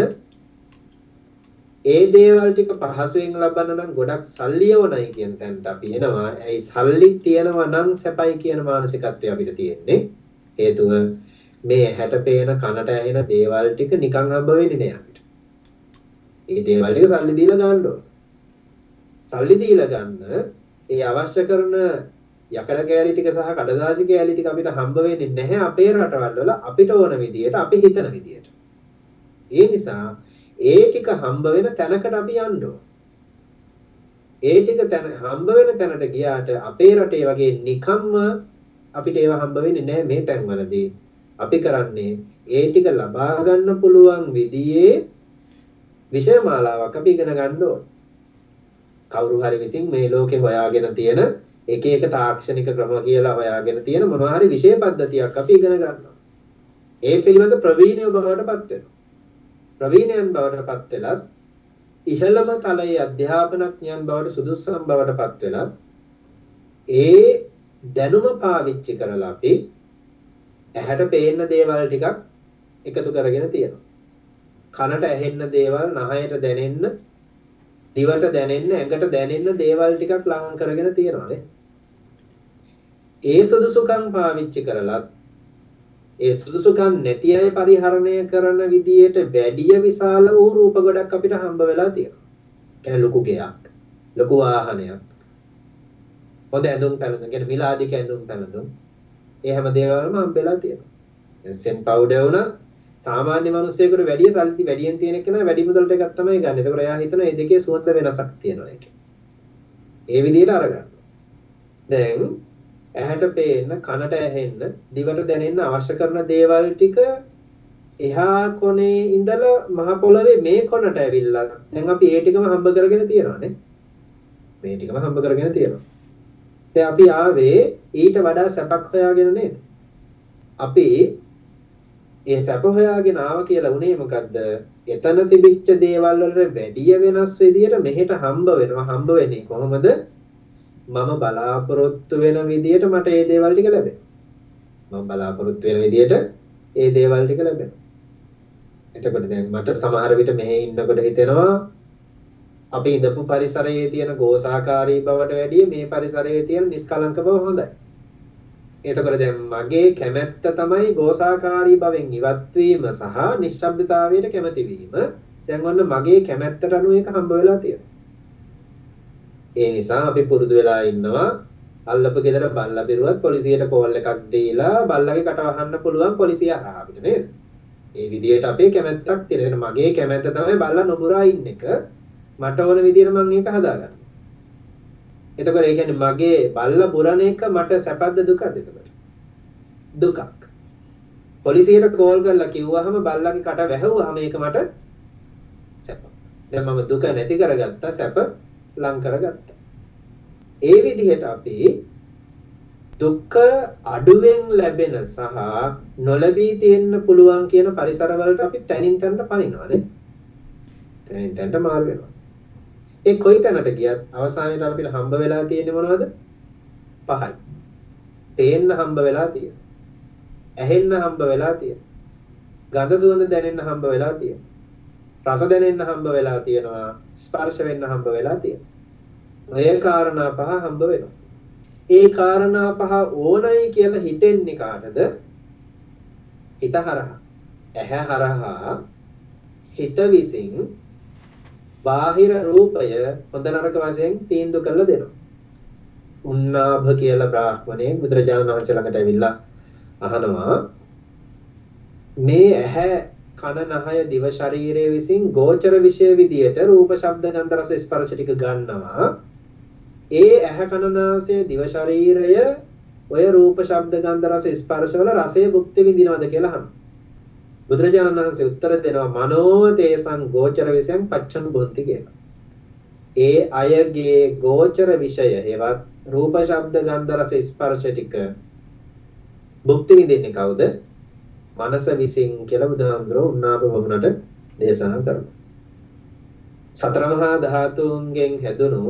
ඒ දේවල් ටික පහසුවෙන් ලබන්න නම් ගොඩක් සල්ලි ඕනයි කියන තැනට අපි එනවා. ඇයි සල්ලි තියෙනවා නම් සැපයි කියන මානසිකත්වය අපිට තියෙන්නේ. හේතුව මේ හැට පේන කනට ඇහෙන දේවල් ටික නිකන් හම්බ වෙන්නේ නෑ අපිට. ඒ දේවල් ටික සල්ලි දීලා ගන්න ඕන. සල්ලි දීලා ගන්න ඒ අවශ්‍ය කරන යකඩ කෑලි ටික සහ කඩදාසි කෑලි ටික අපිට හම්බ වෙන්නේ නැහැ අපේ රටවල් වල අපිට ඕන විදියට අපි හිතන විදියට. ඒ නිසා ඒ ටික හම්බ වෙන තැනකට අපි යන්න ඒ ටික තැන හම්බ වෙන තැනට ගියාට අපේ රටේ වගේ නිකම්ම අපිට ඒවා හම්බ වෙන්නේ නැහැ මේ තැන්වලදී. අපි කරන්නේ ඒ ටික ලබා ගන්න පුළුවන් විදිහේ විෂය මාලාවක් අපි ඉගෙන ගන්න ඕනේ. කවුරු හරි විසින් මේ ලෝකේ හොයාගෙන තියෙන එක එක තාක්ෂණික ක්‍රම කියලා හොයාගෙන තියෙන මොනවා හරි විෂය පද්ධතියක් අපි ඉගෙන ගන්නවා. ඒ පිළිබඳ ප්‍රවීණය බවට පත් වෙනවා. ප්‍රවීණයන් බවට පත් වෙලත් ඉහළම තලයේ අධ්‍යාපනඥයන් බවට සුදුසුම් බවට පත් වෙලත් ඒ දැනුම පාවිච්චි කරලා අපි ඇහැට පේන්න දේවල් ටිකක් එකතු කරගෙන තියෙනවා. කනට ඇහෙන්න දේවල්, නහයට දැනෙන්න දිවට දැනෙන්න ඇඟට දැනෙන්න දේවල් ටිකක් ලං කරගෙන තියෙනවානේ. ඒ සුදුසුකම් පාවිච්චි කරලත් ඒ සුදුසුකම් නැති අය පරිහරණය කරන විදියට වැඩිය විශාල වූ රූප ගොඩක් අපිට හම්බ වෙලා තියෙනවා. කියන්නේ ලොකු ගෙයක්, ලොකු වාහනයක්. හොඳ ඇඳුම් පැළඳුම් කියන්නේ මිලාදික ඇඳුම් පැළඳුම් ඒ හැම දේවල්ම හම්බෙලා තියෙනවා සෙන් පවුඩර් වුණා සාමාන්‍ය මිනිස්සෙකුට වැඩිය සල්ලි වැඩියෙන් තියෙන කෙනා වැඩි මුදලට එකක් තමයි ගන්න. ඒකෝර එයා හිතනවා මේ දෙකේ සුවඳ වෙනසක් තියෙනවා ඒකේ. ඒ විදිහට අරගන්න. දැන් ඇහැට පේන්න, කනට ඇහෙන්න, දිවට දැනෙන්න අවශ්‍ය කරන දේවල් ටික එහා කොනේ ඉඳලා මහ පොළවේ මේ කොනට ඇවිල්ලා දැන් අපි ඒ ටිකම හම්බ කරගෙන තියෙනවානේ. මේ ටිකම හම්බ කරගෙන තියෙනවා. දැන් අපි ආවේ ඊට වඩා සැපක් හොයාගෙන නේද? අපි ඒ සැප හොයාගෙන ආව කියලා උනේ මොකද්ද? එතන තිබිච්ච දේවල් වලට වැඩිය වෙනස් විදියට මෙහෙට හම්බ වෙනවා. හම්බ වෙන්නේ කොහොමද? මම බලාපොරොත්තු වෙන විදියට මට මේ දේවල් ටික ලැබෙනවා. මම බලාපොරොත්තු වෙන විදියට මේ දේවල් ටික ලැබෙනවා. එතකොට දැන් මට සමහර විට මෙහෙ ඉන්නකොට හිතෙනවා අපි ඉඳපු පරිසරයේ තියෙන ගෝසාකාරී බවට වැඩිය මේ පරිසරයේ තියෙන නිස්කලංක බව හොඳයි. එතකොට දැන් මගේ කැමැත්ත තමයි ගෝසාකාරී බවෙන් ඉවත් වීම සහ නිශ්ශබ්දතාවයට කැමති වීම. දැන් ඔන්න මගේ කැමැත්තට අනුව ඒක හම්බ වෙලා තියෙනවා. ඒ නිසා අපි පුරුදු වෙලා ඉන්නවා අල්ලපු ගෙදර බල්ලා බිරුවත් පොලිසියට කෝල් එකක් දීලා බල්ලගේ කට වහන්න පුළුවන් පොලිසිය හරහා අපිට නේද? ඒ විදිහට අපේ කැමැත්තක් තියෙනවා. මගේ කැමැත්ත තමයි බල්ලා නොබුරා ඉන්න එක. මට ඕන විදිහට මම ඒක හදාගන්නවා. එතකොට ඒ කියන්නේ මගේ බල්ල පුරණ එක මට සැපද දුකද එතකොට? දුකක්. පොලිසියට කෝල් කරලා කිව්වහම බල්ලගේ කට වැහුවාම ඒක මට සැප. දැන් මම දුක නැති කරගත්තා සැප ලං කරගත්තා. ඒ විදිහට අපි දුක්ඛ අඩුවෙන් ලැබෙන සහ නොලැබී තියෙන්න පුළුවන් කියන පරිසර වලට අපි තනින් තනට පනිනවානේ. තනින් තනට මාරු වෙනවා. ඒ කොයි තැනට ගියත් අවසානයේට අපිට හම්බ වෙලා තියෙන්නේ මොනවද? පහයි. පේන්න හම්බ වෙලා තියෙනවා. ඇහෙන්න හම්බ වෙලා තියෙනවා. ගඳ සුවඳ දැනෙන්න හම්බ වෙලා තියෙනවා. රස දැනෙන්න හම්බ වෙලා තියෙනවා. ස්පර්ශ වෙන්න හම්බ වෙලා තියෙනවා. ඔය කාරණා පහ හම්බ වෙනවා. ඒ කාරණා පහ ඕනයි කියලා හිතෙන්නේ කාටද? හිත හරහා. ඇහැ හරහා හිත විසින් බාහිර රූපය හොඳ නරක වශයෙන් තීන්දුව කරලා දෙනවා. උන්නාභ කියලා බ්‍රාහ්මණය බුදුරජාණන් වහන්සේ ළඟට ඇවිල්ලා අහනවා මේ ඇහැ කන නහය දිව ශරීරයේ විසින් ගෝචර විෂය විදියට රූප ශබ්ද ගන්ධ රස ස්පර්ශ ටික ගන්නවා ඒ ඇහැ කන නාසය දිව ශරීරය ඔය රූප ශබ්ද ගන්ධ රස ස්පර්ශ වල රසය භුක්ති විඳිනවද කියලා අහනවා බුදුරජාණන් වහන්සේ උත්තර දෙනවා මනෝ තේසං ගෝචර විෂයන් පච්චන් බොන්ති කියලා. ඒ අයගේ ගෝචර විෂය ඒවත් රූප ශබ්ද ගන්ධ රස ස්පර්ශ ටික භුක්ති විඳින්නේ කවුද? මනස විසින් කියලා බුදුහාමුදුරුවෝ උන්නාප වමුණට දේශනා කරනවා. සතර මහා ධාතුන්ගෙන් හැදුණු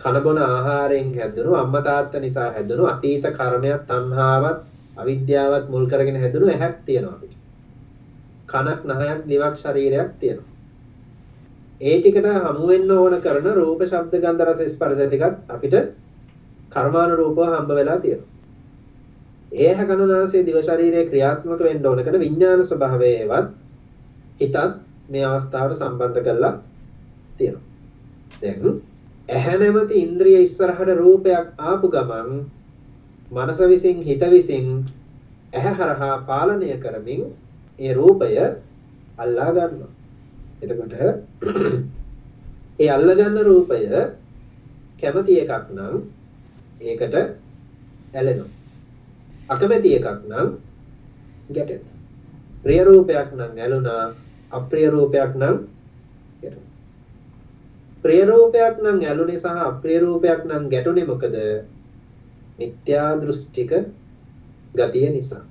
කනබොන ආහාරයෙන් හැදුණු අම්මා තාත්තා නිසා හැදුණු අතීත කර්මයක් තණ්හාවත් අවිද්‍යාවත් මුල් කරගෙන හැදුණු ඇහක් තියෙනවා අපිට. කනක් නහයක් දිවක් ශරීරයක් තියෙනවා. ඒ ටිකට හමු වෙන්න ඕන කරන රූප ශබ්ද ගන්ධ රස ස්පර්ශ ටිකත් අපිට කර්මානුරූපව හම්බ වෙලා තියෙනවා. ඒ හැකනනාසයේ දිව ශරීරයේ ක්‍රියාත්මක වෙන්න ඕන කරන විඥාන ස්වභාවයවත් හිතත් මේ අවස්ථාවට සම්බන්ධ කරලා තියෙනවා. දැන් ඇහැ නැමැති ඉන්ද්‍රිය ඉස්සරහට රූපයක් ආපු ගමන් මනස විසින් හිත විසින් ඇහැ හරහා පාලනය කරමින් ඒ රූපය අල්ලා ගන්නවා. එතකොට ඒ අල්ලගන්න රූපය කැමති එකක් නම් ඒකට ඇලෙනවා. අකමැති එකක් නම් ගැටෙනවා. ප්‍රිය රූපයක් නම් ඇලුනා, අප්‍රිය රූපයක් නම් ගැටුණා. ප්‍රිය රූපයක් නම් ඇලුනේ සහ අප්‍රිය රූපයක් නම් ගැටුනේ මොකද? මිත්‍යා දෘෂ්ටික ගතිය නිසා.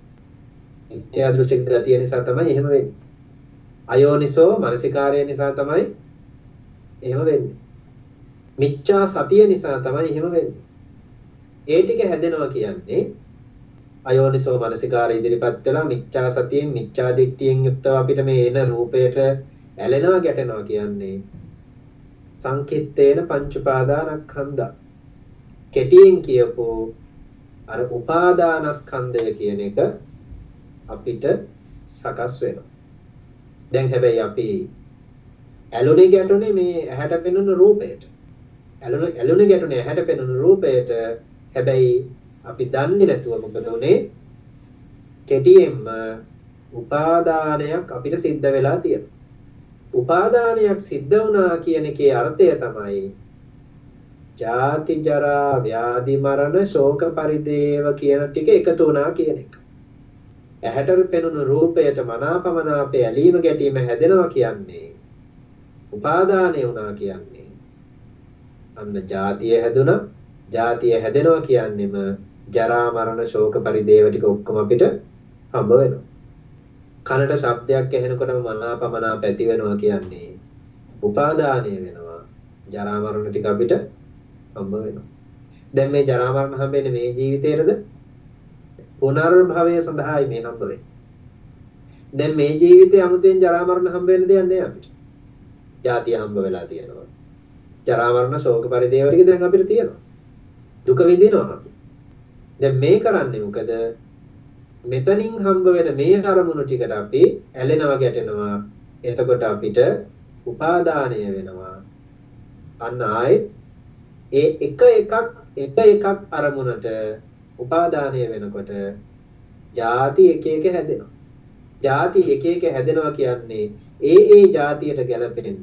මිත්‍යා දෘෂ්ටික ගතිය නිසා තමයි එහෙම වෙන්නේ. අයෝනිසෝ මනසිකාරය නිසා තමයි එහෙම වෙන්නේ. මිච්ඡා සතිය නිසා තමයි එහෙම වෙන්නේ. ඒ ටික හැදෙනවා කියන්නේ අයෝනිසෝ මනසිකාරය ඉදිරිපත් කළා මිච්ඡා සතියෙන් මිච්ඡා දිට්ඨියෙන් යුක්තව අපිට මේ එන රූපයට ඇලෙනවා ගැටෙනවා කියන්නේ සංකිට්තේන පංච උපාදානස්කන්ධා කෙටියෙන් කියපු අර උපාදානස්කන්ධය කියන එක අපිට සකස් වෙනවා. දැන් හැබැයි අපි ඇලුනේ ගැටුනේ මේ ඇහැට පෙනුන රූපයට. ඇලුණු ඇලුණු ගැටුනේ ඇහැට පෙනුණු රූපයට හැබැයි අපි දන්නේ නැතුව මොකද උනේ කෙටියෙන්ම උපාදානයක් අපිට සිද්ධ වෙලා තියෙනවා. උපාදානයක් සිද්ධ වුණා කියන එකේ අර්ථය තමයි ජාති ජරා ව්‍යාධි මරණ ශෝක පරිදේව කියන ටික එකතු වුණා කියන එක. ඇහැට පෙනුණු රූපයට මනාපමනාපේ ඇලීම ගැටීම හැදෙනවා කියන්නේ. උපාදානය වුණා කියන්නේ. අන්න ජාතිය හැදුනා. ජාතිය හැදෙනවා කියන්නේම ජරා මරණ ශෝක පරිදේව ටික ඔක්කොම අපිට හම්බ වෙනවා. කනට ශබ්දයක් ඇහෙනකොටම මනාපමනාප ඇති වෙනවා කියන්නේ උපාදානය වෙනවා. ජරා මරණ ටික අපිට හම්බ වෙනවා. දැන් මේ ජරා මරණ හම්බෙන්නේ මේ ජීවිතේටද? පුනර්භවය සඳහායි මේ හම්බ වෙන්නේ. දැන් මේ ජීවිතේ 아무තෙන් ජරා මරණ හම්බ වෙන්න දෙයක් නෑ අපිට. ජාතිය හම්බ වෙලා තියෙනවා. ජරා මරණ ශෝක පරිදේව ටික දැන් අපිට තියෙනවා. දුක විඳිනවා අපි. දැන් මේ කරන්නේ මොකද? මෙතනින් හම්බ වෙන මේ අරමුණු ටිකට අපි ඇලෙනවා ගැටෙනවා. එතකොට අපිට උපාදානය වෙනවා. අන්න ආයේ ඒ එක එකක් එක එකක් අරමුණට උපාදානය වෙනකොට ಜಾති එක එක හැදෙනවා. ಜಾති එක එක හැදෙනවා කියන්නේ ඒ ඒ ಜಾතියට ගැලපෙන්න.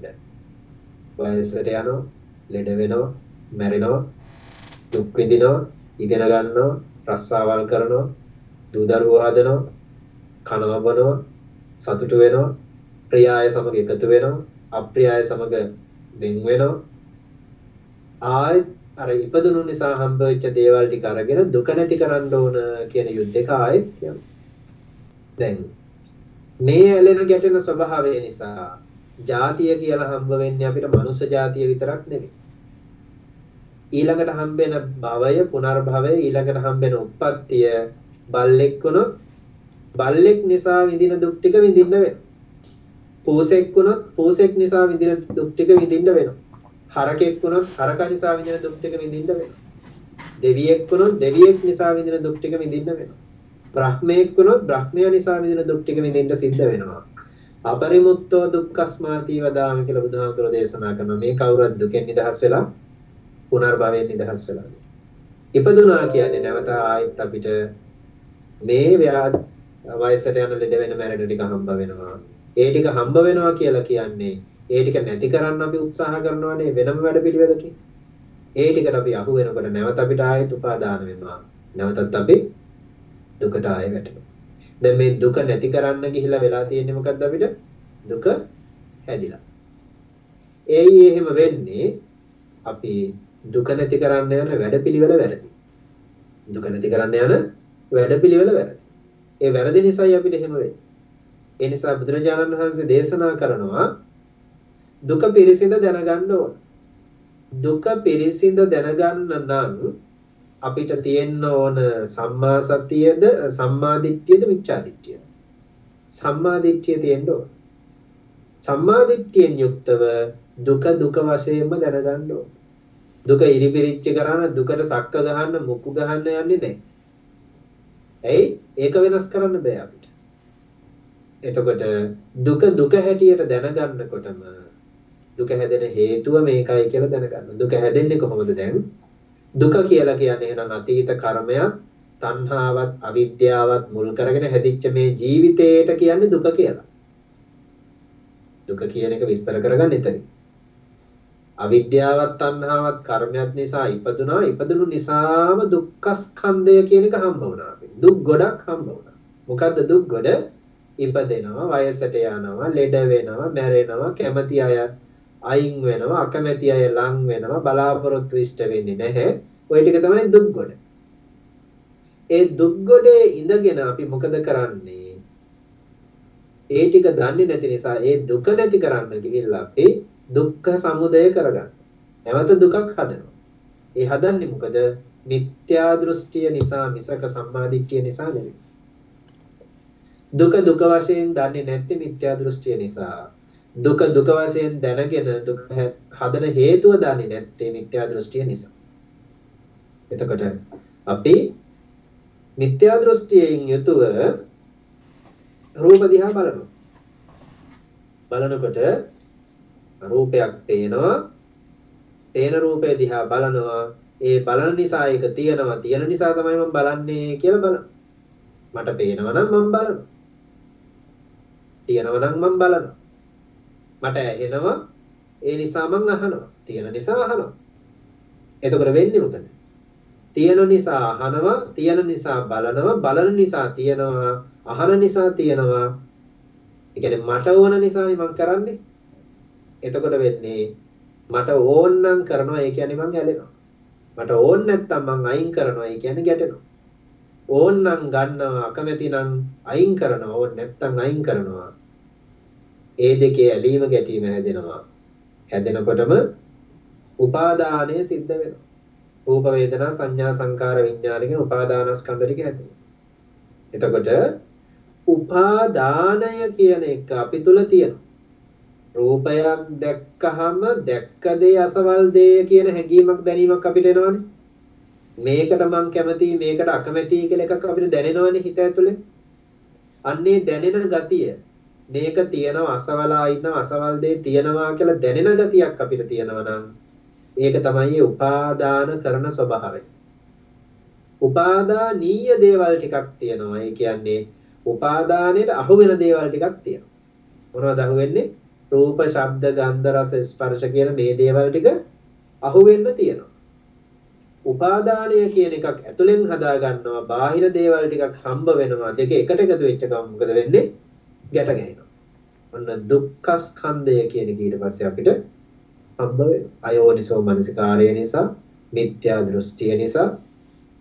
වයසට යනවා, ලෙඩ වෙනවා, මැරෙනවා, දුක් විඳිනවා, ඉගෙන ගන්නවා, රස්සාවල් කරනවා, දූ දරුවෝ හදනවා, කනවා බොනවා, සතුට වෙනවා, ප්‍රිය අය සමග එකතු වෙනවා, අප්‍රිය අය සමග වෙන් වෙනවා. ආයෙත් අර ඉපදුණු නිසා හම්බ වෙච්ච දේවල් ටික අරගෙන දුක නැති කරන්න ඕන කියන යුද්ධෙක ආයෙත් යනවා. දැන් මේ ඇලෙන ගැටෙන ස්වභාවය නිසා ජාතිය කියලා හම්බ වෙන්නේ අපිට මනුෂ්‍ය ජාතිය විතරක් නෙමෙයි. ඊළඟට හම්බෙන භවය පුනර්භවය ඊළඟට හම්බෙන උප්පත්තිය බල්ලෙක් වුණොත් බල්ලෙක් නිසා විඳින දුක් ටික විඳින්න වෙනවා. පූසෙක් වුණොත් පූසෙක් නිසා විඳින දුක් ටික විඳින්න වෙනවා. හරකෙක් වුණොත් හරක නිසා විඳින දුක් ටික විඳින්න වෙනවා. දෙවියෙක් වුණොත් දෙවියෙක් නිසා විඳින දුක් ටික විඳින්න වෙනවා. බ්‍රහ්මයෙක් වුණොත් බ්‍රහ්මයා නිසා විඳින දුක් ටික විඳින්න සිද්ධ වෙනවා. අපරිමුත්තෝ දුක්ඛස්මාති වදාම කියලා බුදුහාමුදුරෝ දේශනා කරනවා. මේ කවුරුත් දුකෙන් නිදහස් වෙලා පුනර්භවයෙන් නිදහස් වෙලා. ඉපදුනා කියන්නේ නැවත ආයෙත් අපිට මේ ව්‍යාධි වයසට යන ලෙඩ වෙන මැරෙන ටික හම්බ වෙනවා. ඒ ටික හම්බ වෙනවා කියලා කියන්නේ ඒ ටික නැති කරන්න අපි උත්සාහ කරනවානේ වෙනම වැඩපිළිවෙලකින්. ඒ ටිකට අපි අහු වෙනකොට නැවත අපිට ආයෙත් උපාදාන වෙනවා. නැවතත් අපි දුකට ආයෙ වැටෙනවා. දැන් මේ දුක නැති කරන්න ගිහිලා වෙලා තියෙන්නේ මොකද්ද අපිට? දුක හැදිලා. ඒයි එහෙම වෙන්නේ අපි දුක නැති කරන්න යන වැඩපිළිවෙල වැරදි. දුක නැති කරන්න යන වැඩපිළිවෙල වැරදි. ඒ වැරදි නිසායි අපිට එහෙම වෙන්නේ. ඒ නිසා බුදුරජාණන් වහන්සේ දේශනා කරනවා දුක පිරිසිඳ දැනගන්න ඕන. දුක පිරිසිඳ දැනගන්න නම් අපිට තියෙන්න ඕන සම්මා සතියද සම්මා දිට්ඨියද මිච්ඡා දිට්ඨියද? සම්මා දිට්ඨිය තියෙන්න ඕන. සම්මා දිට්ඨියෙන් යුක්තව දුක දුක වශයෙන්ම දැනගන්න ඕන. දුක ඉරිපිරිච්ච කරන දුකට සක්ක ගහන්න මුක්කු ගහන්න යන්නේ නැහැ. ඇයි? ඒක වෙනස් කරන්න බෑ අපිට. එතකොට දුක දුක හැටියට දැනගන්නකොටම දුක හැදෙන හේතුව මේකයි කියලා දැනගන්න. දුක හැදෙන්නේ කොහොමද දැන්? දුක කියලා කියන්නේ එහෙනම් අතීත කර්මයක්, තණ්හාවත්, අවිද්‍යාවත් මුල් කරගෙන හැදිච්ච මේ ජීවිතේට කියන්නේ දුක කියලා. දුක කියන එක විස්තර කරගන්න එතනින්. අවිද්‍යාවත් තණ්හාවත් කර්මයක් නිසා ඉපදුනා ඉපදුණු නිසාම දුක්ඛ ස්කන්ධය කියන එක හම්බ වුණා අපිට. දුක් ගොඩක් හම්බ වුණා. මොකද්ද දුක් ගොඩ? ඉපදෙනවා, වයසට යනවා, ලෙඩ වෙනවා, මැරෙනවා, කැමති අය අයින් වෙනවා අකමැති අය ලං වෙනවා බලාපොරොත්තු ඉෂ්ට වෙන්නේ නැහැ. ওই ටික තමයි දුක් ගොඩ ඒ දුක් ගොඩේ ඉඳගෙන අපි මොකද කරන්නේ? ඒ ටික දන්නේ නැති නිසා ඒ දුක නැති කරන්න ගිහිල්ලා අපි දුක්ඛ සමුදය කරගන්න නැවත දුකක් හදනවා. ඒ හදන්නේ මොකද? මිත්‍යා දෘෂ්ටිය නිසා මිසක සම්මාදිට්ඨිය නිසා නෙවෙයි. දුක දුක වශයෙන් දන්නේ නැති මිත්‍යා දෘෂ්ටිය නිසා. දුක දුක වශයෙන් දැනගෙන දුක හදන හේතුව දන්නේ නැත්තේ මිත්‍යා දෘෂ්ටිය නිසා. එතකොට අපි මිත්‍යා දෘෂ්ටියෙන් යුතුව රූප දිහා බලනවා. බලනකොට රූපයක් පේනවා පේන රූපය දිහා බලනවා. ඒ බලන නිසා ඒක තියෙනවා. තියෙන නිසා තමයි මම බලන්නේ කියලා බලනවා. මට පේනවා නම් මම බලනවා. තියෙනවා නම් මම බලනවා. මට ඇහෙනවා ඒ නිසා මම අහනවා. තියෙන නිසා අහනවා. එතකොට වෙන්නේ මොකද? තියෙන නිසා අහනවා, තියෙන නිසා බලනවා, බලන නිසා තියෙනවා, අහන නිසා තියෙනවා. ඒ කියන්නේ මට ඕන නිසායි මම කරන්නේ. එතකොට වෙන්නේ මට ඕන නම් කරනවා ඒ කියන්නේ මං ගැලෙනවා. මට ඕන නැත්තම් මං අයින් කරනවා ඒ කියන්නේ ගැටෙනවා. ඕන නම් ගන්නවා අකමැති නම් අයින් කරනවා ඕන නැත්තම් අයින් කරනවා. ඒ දෙකේ ඇලීම ගැටීම හැදෙනවා. හැදෙනකොටම උපාදානය සිද්ධ වෙනවා. රූප වේදනා සංඥා සංකාර විඥාන කියන උපාදානස්කන්ධ ටික හැදෙනවා. එතකොට උපාදානය කියන එක අපි තුල තියෙනවා. රූපයක් දැක්කහම දැක්ක දේ අසවල් දේය කියන හැඟීමක් දැනීමක් අපිට එනවනේ. මේකට මං කැමතියි මේකට අකමැතියි කියලා එකක් අපිට දැනෙනවනේ හිත ඇතුලේ. අන්නේ දැනෙන ගතිය මේක තියෙනවා අසවලා ඉන්නවා අසවල් දේ තියෙනවා කියලා දැනෙන ගතියක් අපිට තියෙනවා නම් ඒක තමයි උපාදාන කරන ස්වභාවය. උපාදානීය දේවල් ටිකක් තියෙනවා. ඒ කියන්නේ උපාදානයේ අහු වෙන දේවල් ටිකක් තියෙනවා. මොනවද අහු වෙන්නේ? රූප, ශබ්ද, ගන්ධ, රස, ස්පර්ශ කියන මේ දේවල් ටික අහු වෙන්න තියෙනවා. උපාදානය කියන එකක් ඇතුලෙන් හදා ගන්නවා බාහිර දේවල් ටිකක් හම්බ වෙනවා දෙක එකට එකතු වෙච්ච ගමන් මොකද වෙන්නේ ගැට ගැහෙනවා ඔන්න දුක්ඛ ස්කන්ධය කියන එක ඊට පස්සේ අපිට හම්බ වෙනවා. අයෝනිසෝ මනසිකාරය නිසා මිත්‍යා දෘෂ්ටිය නිසා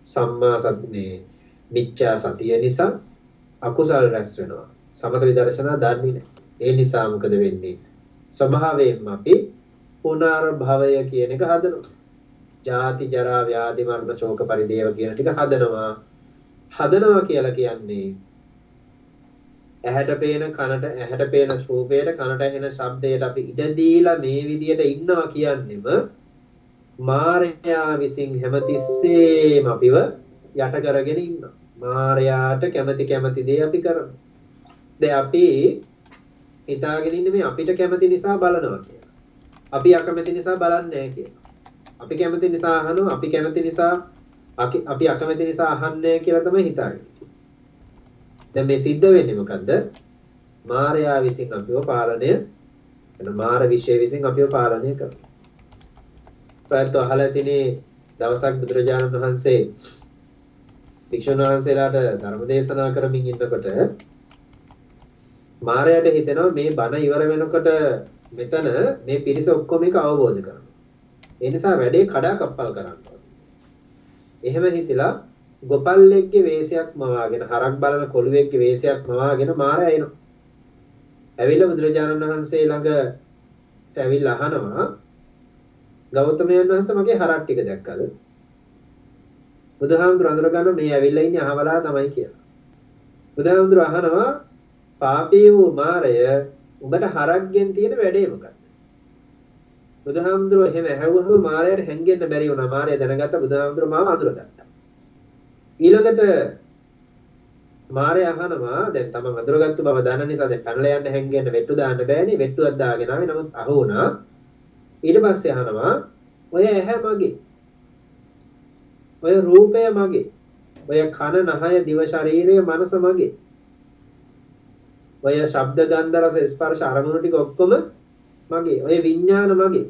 සම්මා සතියේ මිච්ඡා සතිය නිසා අකුසල් රැස් වෙනවා. සමත විදර්ශනා දන්නේ නැහැ. ඒ නිසා මොකද වෙන්නේ? ස්වභාවයෙන්ම අපි පුනර්භවය කියන එක හදනවා. ජාති ජරා ව්‍යාධි මරණ ශෝක පරිදේව කියන ටික හදනවා. හදනවා කියලා කියන්නේ ඇහැට පේන කනට ඇහැට පේන රූපයට කනට ඇහෙන ශබ්දයට අපි ඉඩ දීලා මේ විදියට ඉන්නවා කියන්නෙම මාරයා විසින් හැමතිස්සෙම අපිව යට කරගෙන ඉන්නවා. මාරයාට කැමති කැමති දේ අපි කරනවා. දැන් අපි හිතාගෙන ඉන්නේ මේ අපිට කැමති නිසා බලනවා කියලා. අපි අකමැති නිසා බලන්නේ නැහැ කියලා. අපි කැමති නිසා අහනවා අපි කැමති නිසා අපි අකමැති නිසා අහන්නේ කියලා තමයි හිතාගෙන. දැන් මේ සිද්ධ වෙන්නේ මොකද්ද? මායя විසින් අපිව පාලනය එන මාර විශ්ය විසින් අපිව පාලනය කරනවා. ප්‍රයත්න අහලා තිනේ දවසක් බුදුරජාණන් වහන්සේ භික්ෂුන් වහන්සේලාට ධර්ම දේශනා කරමින් ඉන්නකොට මාරයට හිතෙනවා මේ බණ ඉවර වෙනකොට මෙතන මේ පිරිස ඔක්කොම එක අවබෝධ කරනවා. ඒ නිසා වැඩේ කඩා කප්පල් කරන්න එහෙම හිතලා ගොපල්ලෙක්ගේ වේශයක් මවාගෙන හරක් බලන කොළුවෙක්ගේ වේශයක් මවාගෙන මාරය එනවා. ඇවිල්ලා බුදුරජාණන් වහන්සේ ළඟට ඇවිල්ලා අහනවා ගෞතමයන් වහන්සේ මගේ හරක් ටික දැක්කද? බුදුහාමුදුර අඳුර ගන්න මේ ඇවිල්ලා ඉන්නේ අහවලා තමයි කියලා. බුදුහාමුදුර අහනවා පාපී වූ මාරය උඹට හරක්ගෙන් තියෙන වැඩේ මොකක්ද? බුදුහාමුදුරුවෝ එහෙම ඇහුවහම මාරයට හැංගෙන්න බැරි වුණා. මාරය දැනගත්ත බුදුහාමුදුරුවෝ මාව අඳුරගත්තා. ඊළඟට මාරය අහනවා දැන් තමන් අඳුරගත්තු බව දන්න නිසා දැන් පැනලා යන්න හැංගෙන්න වෙට්ටු දාන්න බෑනේ. වෙට්ටුවක් දාගෙන ආවේ නමුත් අහු වුණා. ඊට පස්සේ අහනවා ඔය ඇහැ මගේ. ඔය රූපය මගේ. ඔය කන නහය දිව ශරීරය මනස මගේ. ඔය ශබ්ද ගන්ධ රස ස්පර්ශ අරමුණු ටික ඔක්කොම මගේ. ඔය විඥාන මගේ.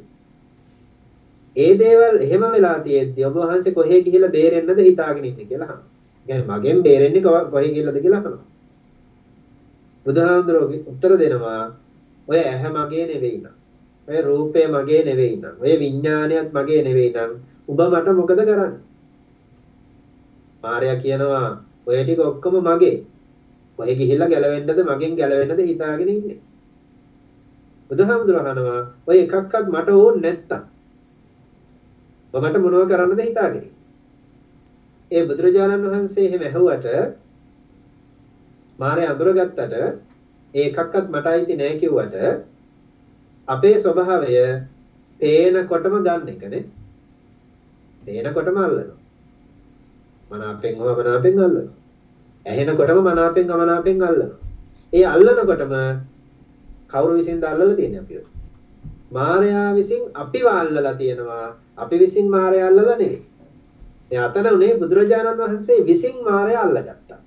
ඒ දේවල් එහෙම වෙලා තියෙද්දි ඔබ වහන්සේ කොහේ ගිහිල්ලා බේරෙන්නද හිතාගෙන ඉන්නේ කියලා අහනවා. يعني මගෙන් බේරෙන්නේ කොහේ ගිහිල්ලාද කියලා අහනවා. බුදුහාමුදුරුවෝ උත්තර දෙනවා ඔය ඇහැ මගේ නෙවෙයි නං. ඔය රූපය මගේ නෙවෙයි නං. ඔය විඥානයත් මගේ නෙවෙයි නං. ඔබ මට මොකද කරන්නේ? මාර්යා කියනවා ඔය ටික ඔක්කොම මගේ. කොහේ ගිහිල්ලා ගැලවෙන්නද මගෙන් ගැලවෙන්නද හිතාගෙන ඉන්නේ. බුදුහාමුදුරුවෝ අහනවා ඔය එකක්වත් මට ඕනේ නැත්තම් මමට මොනව කරන්නද හිතාගෙන ඒ බුදුරජාණන් වහන්සේ එහෙම ඇහුවට මාරේ අඳුරගත්තට ඒ එකක්වත් මට අයිති නෑ කිව්වට අපේ ස්වභාවය පේනකොටම ගන්න එකනේ. පේනකොටම අල්ලනවා. මනාපෙන් හෝ මනාපෙන් අල්ලනවා ඇහෙනකොටම මනාපෙන් අමනාපෙන් අල්ලනවා. ඒ අල්ලනකොටම කවුරු විසින්ද අල්ලලා තියෙන්නේ අපිව මාරයා විසින් අපිව අල්ලලා තියෙනවා. අපි විසින් මාරයා අල්ලලා නෙවෙයි. දැන් අතන උනේ බුදුරජාණන් වහන්සේ විසින් මාරයා අල්ලගත්තා.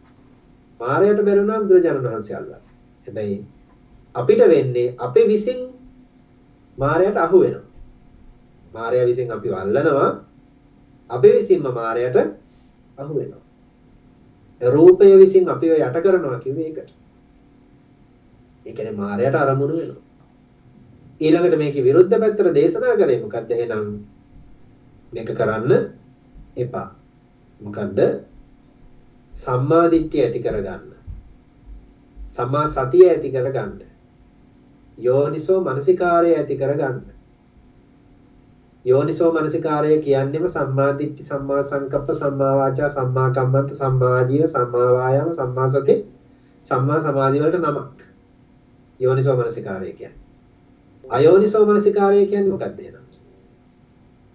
මාරයට බැරුණා බුදුරජාණන් වහන්සේ අල්ලලා. හැබැයි අපිට වෙන්නේ අපි විසින් මාරයට අහු වෙනවා. මාරයා විසින් අපිව අල්ලනවා. අපි විසින්ම මාරයට අහු වෙනවා. රූපය විසින් අපිව යට කරනවා කිව්වේ ඒකට. ඒ කියන්නේ මායයට අරමුණු වෙනවා. ඊළඟට මේකේ විරුද්ධ පැත්තට දේශනා කරේ මොකද්ද එහෙනම් මේක කරන්න එපා. මොකද්ද? සම්මා දිට්ඨිය ඇති කරගන්න. සම්මා සතිය ඇති කරගන්න. යෝනිසෝ මනසිකාරය ඇති කරගන්න. යෝනිසෝ මනසිකාරය කියන්නේම සම්මා දිට්ඨි සම්මා සංකප්ප සම්මා වාචා සම්මා කම්මන්ත සම්මා ආජීව සම්මා වායාම සම්මා සති සම්මා සමාධි වලට නමක් යෝනිසෝ මනසිකාරය කියන්නේ අයෝනිසෝ මනසිකාරය කියන්නේ මොකක්ද එහෙනම්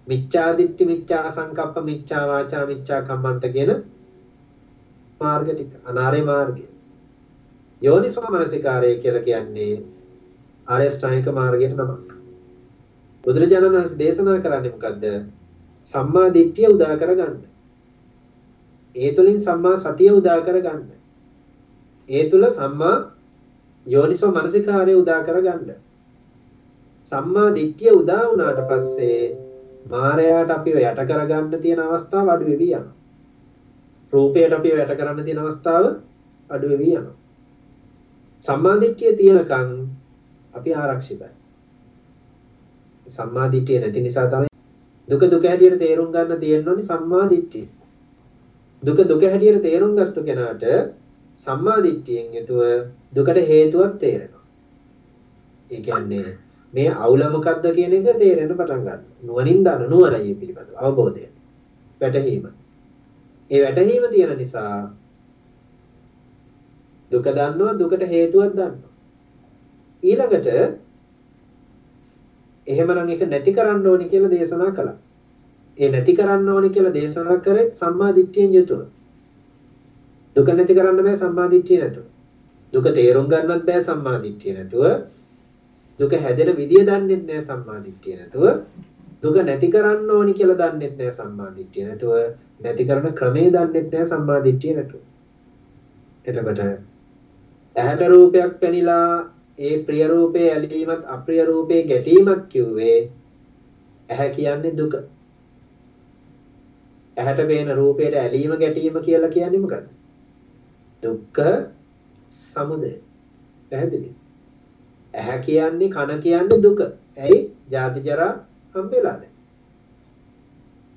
මිච්ඡා දිට්ඨි මිච්ඡා සංකප්ප මිච්ඡා වාචා මිච්ඡා කම්මන්ත කියන මාර්ග ටික අනාරේ මාර්ගය යෝනිසෝ මනසිකාරය කියලා කියන්නේ ආර්ය ශ්‍රාණික මාර්ගයට නමක් බුදුරජාණන් වහන්සේ දේශනා කරන්නේ මොකද්ද? සම්මා දිට්ඨිය උදා කරගන්න. ඒ තුලින් සම්මා සතිය උදා කරගන්න. ඒ තුල සම්මා යෝනිසෝ මනසිකාරය උදා කරගන්න. සම්මා දිට්ඨිය උදා වුණාට පස්සේ මායයට අපිව යට කරගන්න තියෙන අවස්ථාව අඩු වෙවි යනවා. රූපයට අපිව යට කරන්න තියෙන අවස්ථාව අඩු වෙවි යනවා. සම්මා දිට්ඨිය තියෙනකන් අපි ආරක්ෂිතයි. සම්මා දිට්ඨිය නැති නිසා තමයි දුක දුක හැටියට තේරුම් ගන්න තියෙන්නේ සම්මා දිට්ඨිය. දුක දුක හැටියට තේරුම් ගත්ත කෙනාට සම්මා දිට්ඨියෙන් යුතුව දුකට හේතුවක් තේරෙනවා. ඒ කියන්නේ මේ අවුල මොකක්ද කියන එක තේරෙන්න පටන් ගන්නවා. නුවණින් දන්න නුවණයි පිළිබඳව අවබෝධය. වැටහීම. ඒ වැටහීම තියෙන නිසා දුක දන්නවා දුකට හේතුවක් දන්නවා. ඊළඟට එහෙමනම් ඒක නැති කරන්න ඕනි කියලා දේශනා කළා. ඒ නැති කරන්න ඕනි කියලා දේශනා කරෙත් සම්මා දිට්ඨියෙන් යුතුව. දුක නැති කරන්න බෑ සම්මා දිට්ඨිය නැතුව. දුක තේරුම් ගන්නත් බෑ සම්මා දිට්ඨිය නැතුව. දුක හැදෙන විදිය දන්නෙත් නෑ සම්මා දිට්ඨිය නැතුව. දුක නැති කරන්න ඕනි කියලා දන්නෙත් නෑ සම්මා දිට්ඨිය නැතුව. නැති කරන ක්‍රමේ දන්නෙත් නෑ සම්මා දිට්ඨිය නැතුව. එතකොට ඇහැට රූපයක් පෙනිලා ඒ ප්‍රිය රූපේ ඇලීමත් අප්‍රිය රූපේ ගැටීමත් කිව්වේ ඇහැ කියන්නේ දුක. ඇහැට පේන රූපයට ඇලීම ගැටීම කියලා කියන්නේ මොකද්ද? දුක්ඛ සමුදය. පැහැදිලි. ඇහැ කියන්නේ කන කියන්නේ දුක. ඇයි? ජාති ජරා හම්බෙලා දැන්.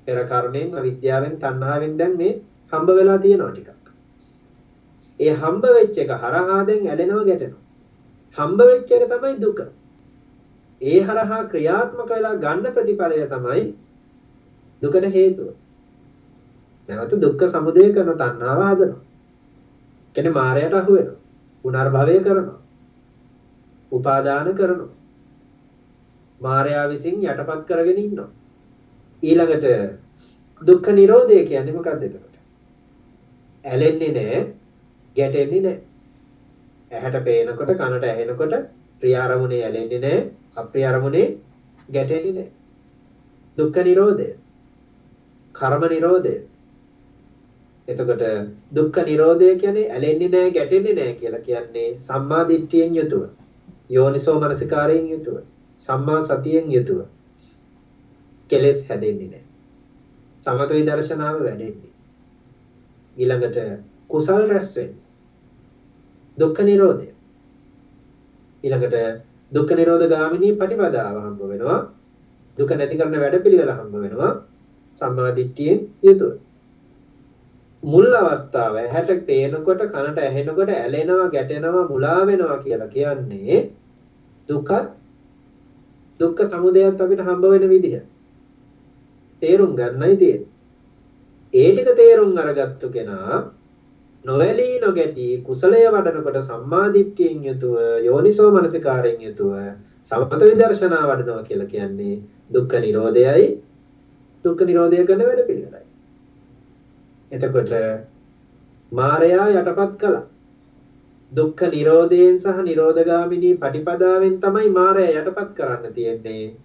පෙර කර්මයෙන් අවිද්‍යාවෙන් තණ්හාවෙන් දැන් මේ හම්බ වෙලා තියෙනවා ටිකක්. ඒ හම්බ වෙච්ච එක හරහා දැන් ඇලෙනවා ගැටෙනවා. හම්බ වෙච්ච එක තමයි දුක. ඒ හරහා ක්‍රියාත්මක වෙලා ගන්න ප්‍රතිඵලය තමයි දුකට හේතුව. නැවත දුක්ඛ සමුදය කරන තණ්හාව හදනවා. කියන්නේ මායයට අහු වෙනවා. පුනර්භවය කරනවා. උපාදාන කරනවා. මායя විසින් යටපත් කරගෙන ඉන්නවා. ඊළඟට දුක්ඛ නිරෝධය කියන්නේ මොකක්ද එතකොට? ඇලෙන්නේ නැහැ, ගැටෙන්නේ නැහැ. ඇහැට පේනකොට කනට ඇහෙනකොට ප්‍රිය අරමුණේ ඇලෙන්නේ නැහැ අප්‍රිය අරමුණේ ගැටෙන්නේ නැහැ දුක්ඛ නිරෝධය කර්ම නිරෝධය එතකොට දුක්ඛ නිරෝධය කියන්නේ ඇලෙන්නේ නැහැ ගැටෙන්නේ නැහැ කියලා කියන්නේ සම්මා දිට්ඨියෙන් යුතුව යෝනිසෝ මනසිකාරයෙන් යුතුව සම්මා සතියෙන් යුතුව කෙලෙස් හැදෙන්නේ නැහැ සමත විදර්ශනාව වැඩෙන්නේ ඊළඟට කුසල් රැස් වෙන්නේ දුක්ඛ නිරෝධය. ඊළඟට දුක්ඛ නිරෝධ ගාමිනී ප්‍රතිපදාව හම්බ වෙනවා. දුක නැති කරන වැඩපිළිවෙල හම්බ වෙනවා. සම්මා දිට්ඨියෙන් යුතුව. මුල් අවස්ථාව ඇහැට පේනකොට කනට ඇහෙනකොට ඇලෙනවා ගැටෙනවා මුලා වෙනවා කියලා කියන්නේ දුකත් දුක්ඛ සමුදයත් අපිට හම්බ වෙන විදිහ. තේරුම් ගන්නයි තියෙන්නේ. ඒ ටික තේරුම් අරගත්තු කෙනා නොවැළී නොගැටී කුසලය වඩනකොට සම්මාදිට්ඨියෙන් යුතුව යෝනිසෝ මනසිකාරයෙන් යුතුව සමත විදර්ශනා වඩනවා කියලා කියන්නේ දුක්ඛ නිරෝධයයි දුක්ඛ නිරෝධය කරන වැඩ පිළිවෙලයි. එතකොට මායя යටපත් කළා. දුක්ඛ නිරෝධයෙන් සහ නිරෝධගාමිනී පටිපදාවෙන් තමයි මායя යටපත් කරන්න තියෙන්නේ.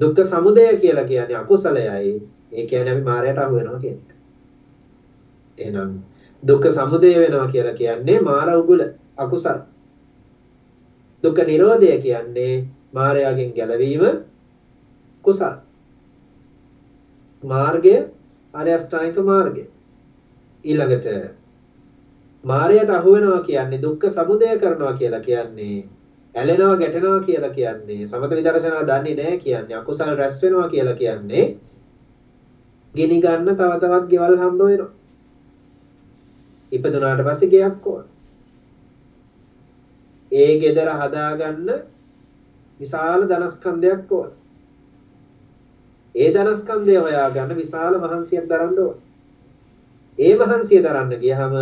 දුක්ඛ සමුදය කියලා කියන්නේ අකුසලයයි. ඒ කියන්නේ අපි මායයට අහු වෙනවා කියන එක. එහෙනම් දුක්ඛ සමුදය වෙනවා කියලා කියන්නේ මාර උගුල අකුසල. දුක්ඛ නිරෝධය කියන්නේ මායයෙන් ගැලවීම කුසල. මාර්ගය ආර්ය අෂ්ටාංගික මාර්ගය. ඊළඟට මායයට අහු වෙනවා කියන්නේ දුක්ඛ සමුදය කරනවා කියලා කියන්නේ ඇලෙනවා ගැටෙනවා කියලා කියන්නේ සමත විදර්ශනා දන්නේ නැහැ කියන්නේ අකුසල් රැස් වෙනවා කියලා කියන්නේ ගිනි ගන්න තව තවත් ගෙවල් හම්බ වෙනවා. ඉපදුනාට පස්සේ ගෙයක් ඕන. ඒ ගෙදර හදාගන්න විශාල ධනස්කන්ධයක් ඕන. ඒ ධනස්කන්ධය හොයාගන්න විශාල මහන්සියක් දරන්න ඕන. ඒ මහන්සිය දරන්න ගියහම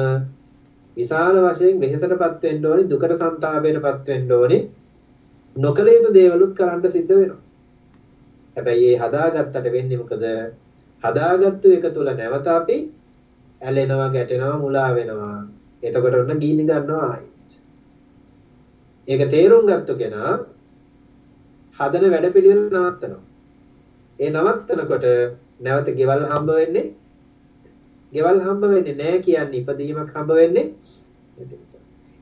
විශාල වශයෙන් වෙහෙසටපත් වෙන්න ඕනි දුකට සංతాපයටපත් වෙන්න ඕනි නොකල යුතු දේවලුත් කරන්න සිද්ධ වෙනවා. හැබැයි ඒ හදාගත්තට වෙන්නේ මොකද? හදාගත්තු එක තුල නැවත අපි ඇලෙනවා ගැටෙනවා මුලා වෙනවා. එතකොට ඔන්න ගිනි ගන්නවා ආයෙත්. ඒක තේරුම් ගත්ත කෙනා හදන වැඩපිළිවෙල නවත්තනවා. ඒ නවත්තනකොට නැවත ගෙවල් හම්බ වෙන්නේ ගෙවල් හම්බ වෙන්නේ නැහැ කියන්නේ ඉපදීමක් හම්බ වෙන්නේ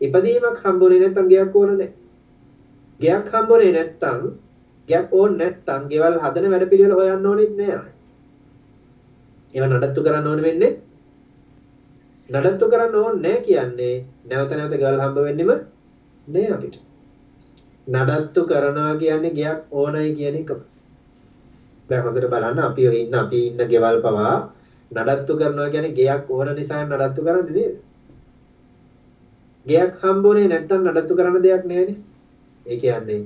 ඉපදීමක් හම්බුනේ නැත්නම් ගෙයක් ඕන නැහැ. ගෙයක් හම්බුනේ නැත්නම් ගෙයක් ඕන නැත්නම් ගෙවල් හදන වැඩපිළිවෙල හොයන්න ඕනෙත් නෑ. ඒවා නඩත්තු කරන්න ඕන වෙන්නේ නඩත්තු කරන්න ඕනේ නැහැ කියන්නේ නැවත නැවත ගෙවල් හම්බ වෙන්නෙම නෑ අපිට. නඩත්තු කරනවා කියන්නේ ගෙයක් ඕනයි කියන එකම. දැන් හොඳට බලන්න අපි ඉන්න අපි ඉන්න ගෙවල් පවා නඩත්තු කරනවා කියන්නේ ගෙයක් ඕන නිසා නඩත්තු කරන්නේ නේද? ගෙයක් හම්බුනේ නැත්නම් නඩත්තු කරන්න දෙයක් නැහැනේ. ඒ කියන්නේ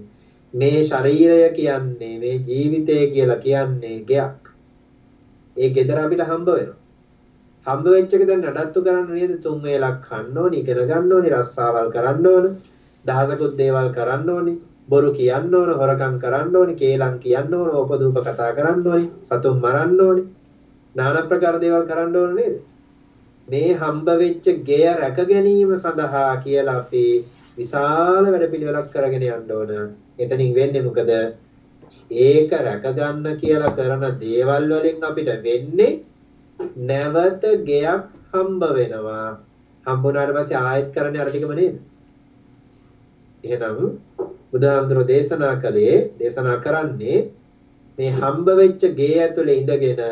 මේ ශරීරය කියන්නේ මේ ජීවිතය කියලා කියන්නේ ගෙයක්. ඒ ගෙදර අපිට හම්බ වෙනවා. හම්බ වෙච්ච එක දැන් නඩත්තු කරන්න නේද තුන් වේලක් කන්න ඕනි, ඉගෙන ගන්න ඕනි, රස්සාවල් කරන්න ඕන, දහසකුත් දේවල් කරන්න ඕනි, බොරු කියන්න ඕන, හොරකම් කරන්න ඕනි, කේලම් කියන්න ඕන, උපදූප කතා කරන්න ඕනි, සතුන් මරන්න ඕනි. নানা ප්‍රකාර දේවල් කරන්න ඕන නේද? මේ හම්බ වෙච්ච ගෙය රැක ගැනීම සඳහා කියලා අපි විශාල වැඩපිළිවෙලක් කරගෙන යන්න ඕන. එතනින් වෙන්නේ මොකද? ඒක රැක ගන්න කියලා කරන දේවල් වලින් අපිට වෙන්නේ නැවත ගෙයක් හම්බ වෙනවා. හම්බුනාට පස්සේ ආයෙත් කරන්නේ අර ටිකම නේද? එහෙනම් බුදුහාමුදුරෝ දේශනා කළේ දේශනා කරන්නේ මේ හම්බ වෙච්ච ගේ ඇතුලේ ඉඳගෙන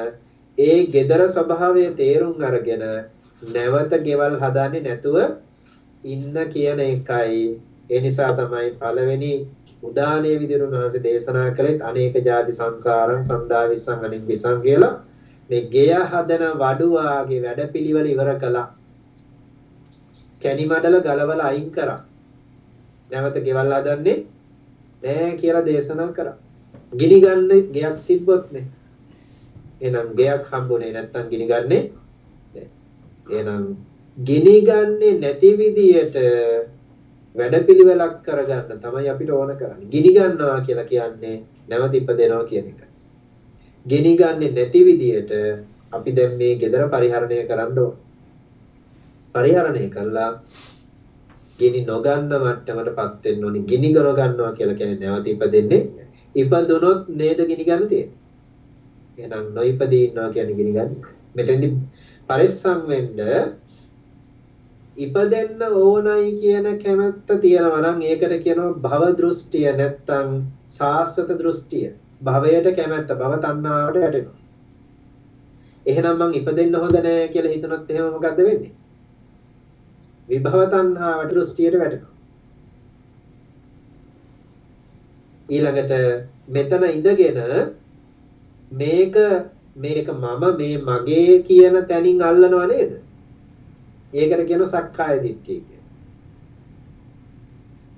ඒ gedara ස්වභාවය තේරුම් අරගෙන නැවත ගෙවල් හදන්නේ නැතුව ඉන්න කියන එකයි ඒ නිසා තමයි පළවෙනි උදානයේ විදිහට මහසේ දේශනා කළෙත් අනේක ಜಾති සංසාරං සන්දා විසං අනික් විසං කියලා මේ ගෙය හදන වඩුවාගේ වැඩපිළිවෙල ඉවර කළා. කැණි මඩල ගලවලා අයින් කරා. නැවත ගෙවල් හදන්නේ නෑ කියලා දේශනා කරා. ගිනි ගන්න ගෙයක් තිබ්බොත් නේ. එහෙනම් ගෙයක් හම්බුනේ නැත්තම් ගිනි ගන්නේ එහෙනම් ගිනි ගන්නේ නැති විදියට වැඩපිළිවෙලක් කරගන්න තමයි අපිට ඕන කරන්නේ. ගිනි ගන්නවා කියලා කියන්නේ නැවත ඉපදෙනවා කියන එක. ගිනි ගන්නේ නැති විදියට අපි දැන් මේ gedara පරිහරණය කරන්න ඕන. පරිහරණය කළා ගිනි නොගන්න මට්ටමටපත් වෙන්න ඕනි. ගිනි ගන ගන්නවා කියලා කියන්නේ නැවත ඉපදෙන්නේ. ඉපදුනොත් නේද ගිනි ගන්න තියෙන්නේ. එහෙනම් නොයිපදී ඉන්නවා කියන්නේ ගිනි ගන්න. මෙතෙන්දි පරිස්සම් වෙන්න ඉපදෙන්න ඕනයි කියන කැමැත්ත තියෙනවා නම් ඒකට කියනවා භව දෘෂ්ටිය නැත්තම් සාස්වත දෘෂ්ටිය. භවයට කැමැත්ත භව තණ්හාවට යටෙනවා. එහෙනම් මං ඉපදෙන්න හොඳ නෑ කියලා හිතනොත් එහෙම මොකද්ද වෙන්නේ? විභව තණ්හාවට දෘෂ්ටියට වැටෙනවා. ඊළඟට මෙතන ඉඳගෙන මේක මේක මම මේ මගේ කියන තැනින් අල්ලනව නේද? ඒකට කියනවා සක්කාය දිට්ඨිය කියලා.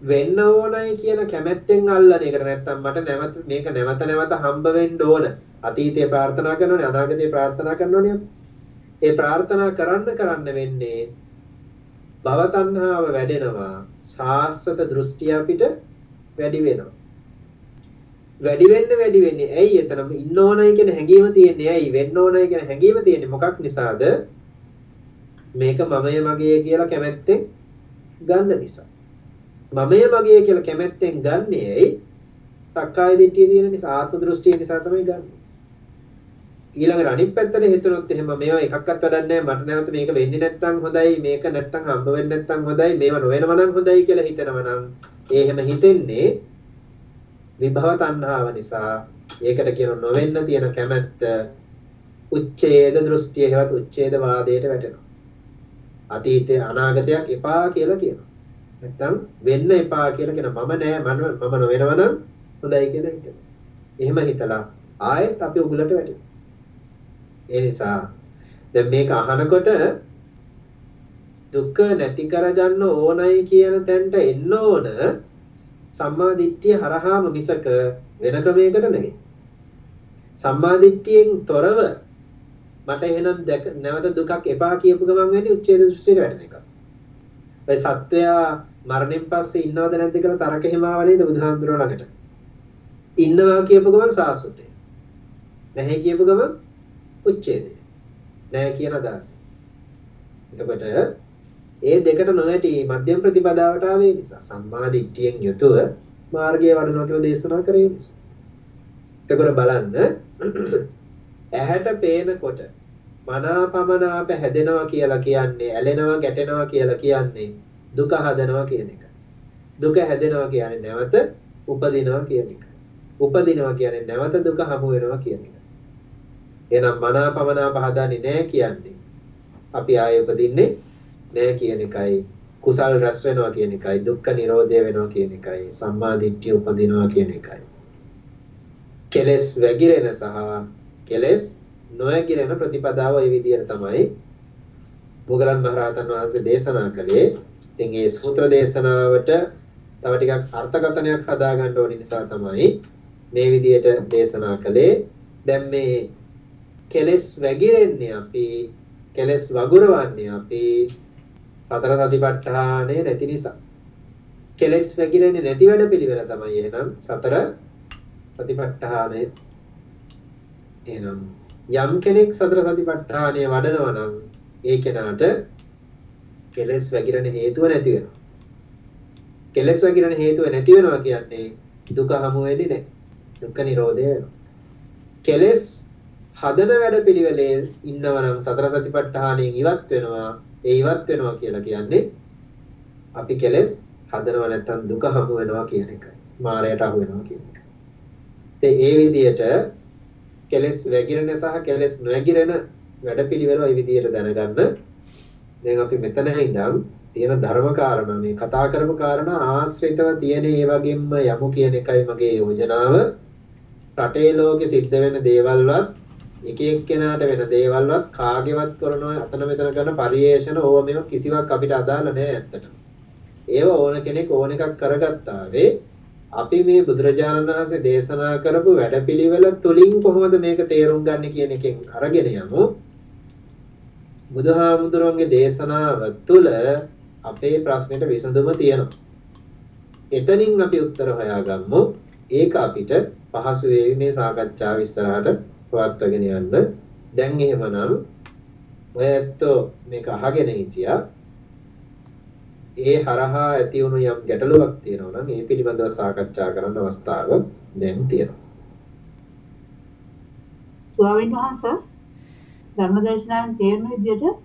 වෙන්න ඕනයි කියන කැමැත්තෙන් අල්ලන එකට නැත්තම් මට නැවත මේක නැවත නැවත හම්බ වෙන්න ඕන. අතීතයේ ප්‍රාර්ථනා කරනෝනේ අනාගතයේ ප්‍රාර්ථනා කරනෝනේ. ඒ ප්‍රාර්ථනා කරන්න කරන්න වෙන්නේ භව තණ්හාව වැඩෙනවා. සාස්වත දෘෂ්ටි අපිට වැඩි වෙනවා. වැඩි වෙන්න වැඩි වෙන්නේ. ඇයි? එතනම ඉන්න ඕනයි කියන හැඟීම තියෙන්නේ. ඇයි? වෙන්න ඕනයි කියන හැඟීම තියෙන්නේ. මොකක් නිසාද? මේක මමය මගේ කියලා කැමැත්තෙන් ගන්න නිසා. මමයේ මගේ කියලා කැමැත්තෙන් ගන්නේ ඇයි? සක්කාය දිට්ඨිය තියෙන නිසා ආත්ම දෘෂ්ටිය නිසා තමයි ගන්න. ඊළඟට අනිත් පැත්තට හිතනොත් එහෙම මේවා එකක්වත් වැඩක් නැහැ. මට නැවත මේක වෙන්නේ නැත්තම් හොඳයි. මේක නැත්තම් හම්බ වෙන්නේ නැත්තම් හොඳයි. මේව නොවෙනව නම් හොඳයි කියලා හිතනවා නම් ඒ එහෙම හිතෙන්නේ විභව තණ්හාව නිසා ඒකට කියන නොවෙන්න තියෙන කැමැත්ත උච්ඡේද දෘෂ්ටිය හේවත් උච්ඡේද වාදයට වැටෙනවා. අතීතේ අනාගතයක් එපා කියලා කියනවා. නැත්තම් වෙන්න එපා කියලා කියන මම නෑ මම මම නොවෙනව නම් හොඳයි කියලා හිතනවා. එහෙම හිතලා ආයෙත් අපි උගලට වැටෙනවා. ඒ නිසා දැන් මේක අහනකොට දුක නැති කරගන්න ඕනයි කියන තැනට එන්න ඕන සම්මා දිට්ඨිය හරහාම මිසක වෙන ක්‍රමයකට නෙවෙයි. සම්මා දිට්ඨියෙන් තොරව මට එහෙනම් නැවත දුකක් එපා කියපු ගමන් වෙන්නේ උච්ඡේද දෘෂ්ටියට වැටෙන එක. ඔය සත්වයා මරණයෙන් පස්සේ ඉන්නවද නැද්ද කියලා තරක හිමාව නේද බුදුහාමුදුරුවෝ ළඟට. ඉන්නවා කියපු ගමන් සාසුතේ. නැහැ කියපු ගමන් උච්ඡේදය. නැහැ කියන අදහස. එතකොට ඒ දෙකට නොවැටි මධ්‍යම ප්‍රතිපදාවට ආවේ නිසා සම්මා දිට්ඨියෙන් යුතුව මාර්ගයේ වඩනවා කියලා දේශනා කරේ නිසා. එතකොට බලන්න ඇහැට පේනකොට මනාපමනාප හැදෙනවා කියලා කියන්නේ ඇලෙනවා ගැටෙනවා කියලා කියන්නේ දුක හදනවා කියන එක. දුක හැදෙනවා කියන්නේ නැවත උපදිනවා කියන එක. උපදිනවා කියන්නේ නැවත දුක හමු වෙනවා කියන එක. එහෙනම් මනාපමනාප හදන්නේ නැහැ කියන්නේ අපි ආයෙ උපදින්නේ නැහැ කියන එකයි කුසල් රැස් වෙනවා කියන එකයි දුක්ඛ නිරෝධය වෙනවා කියන එකයි සම්මා දිට්ඨිය උපදිනවා කියන එකයි කෙලස් වැగిරෙන සහ කෙලස් නොයගිරෙන ප්‍රතිපදාව ඒ විදිහට තමයි මොගලන් මහරහතන් වහන්සේ දේශනා කළේ. ඉතින් ඒ සූත්‍ර දේශනාවට තව ටිකක් අර්ථකථනයක් හදාගන්න ඕන නිසා තමයි මේ විදිහට දේශනා කළේ. දැන් මේ කෙලස් වැగిරෙන්නේ අපි කෙලස් වගුරවන්නේ අපි සතර සතිපට්ඨානේ නැති නිසා. කෙලෙස් වැగిරෙන්නේ නැති වැඩ පිළිවෙල තමයි එහෙනම් සතර සතිපට්ඨානේ. එහෙනම් යම් කෙනෙක් සතර සතිපට්ඨානේ වඩනවා නම් ඒ කෙනාට කෙලෙස් වැగిරෙන හේතුව නැති වෙනවා. කෙලෙස් වැగిරෙන හේතුව නැති වෙනවා කියන්නේ දුක හමු වෙන්නේ නැහැ. දුක්ඛ නිරෝධය වෙනවා. කෙලෙස් හදන වැඩ පිළිවෙලේ ඉන්නවනම් සතර සතිපට්ඨානයෙන් ඉවත් වෙනවා ඒ ඉවත් වෙනවා කියලා කියන්නේ අපි කෙලෙස් හදනවා නැත්තම් දුක හමු වෙනවා කියන එක. මායයට අහු වෙනවා කියන එක. ඉතින් ඒ විදිහට කෙලෙස් වැగిරෙන සහ කෙලෙස් නොවැగిරෙන වැඩපිළිවෙල ওই විදිහට දැනගන්න. දැන් අපි මෙතන ඉඳන් තියෙන ධර්ම කාරණා මේ කතා කරපු කාරණා ආශ්‍රිතව තියෙන ඒ වගේම යමු කියන එකයි මගේ යෝජනාව. රටේ ලෝකෙ සිද්ධ වෙන දේවල්වත් එක එක්කෙනාට වෙන දේවල්වත් කාගේවත් කරන අතන මෙතන කරන පරිේෂණ ඕව මේව කිසිවක් අපිට අදාළ නැහැ ඇත්තටම. ඒව ඕන කෙනෙක් ඕන එකක් කරගත්තා වේ අපි මේ බුදුරජාණන් වහන්සේ දේශනා කරපු වැඩපිළිවෙල තුලින් කොහොමද මේක තේරුම් ගන්න කියන එකෙන් අරගෙන යමු. බුදුහාමුදුරන්ගේ දේශනාව තුළ අපේ ප්‍රශ්නෙට විසඳුම තියෙනවා. එතනින් අපි උත්තර හොයාගමු. ඒක අපිට පහසු වේවි මේ සාකච්ඡාව ඉස්සරහට පවත්වාගෙන යන්න. දැන් එහෙමනම් ඔය ඇත්තෝ මේක අහගෙන හිටියා ඒ හරහා ඇති වුණු යම් ගැටලුවක් තියෙනවා නම් ඒ පිළිබඳව සාකච්ඡා කරන්න අවස්ථාව දැන් තියෙනවා. ස්වාමීන් වහන්සේ ධර්මදේශනාවෙන් තේරෙන විදිහට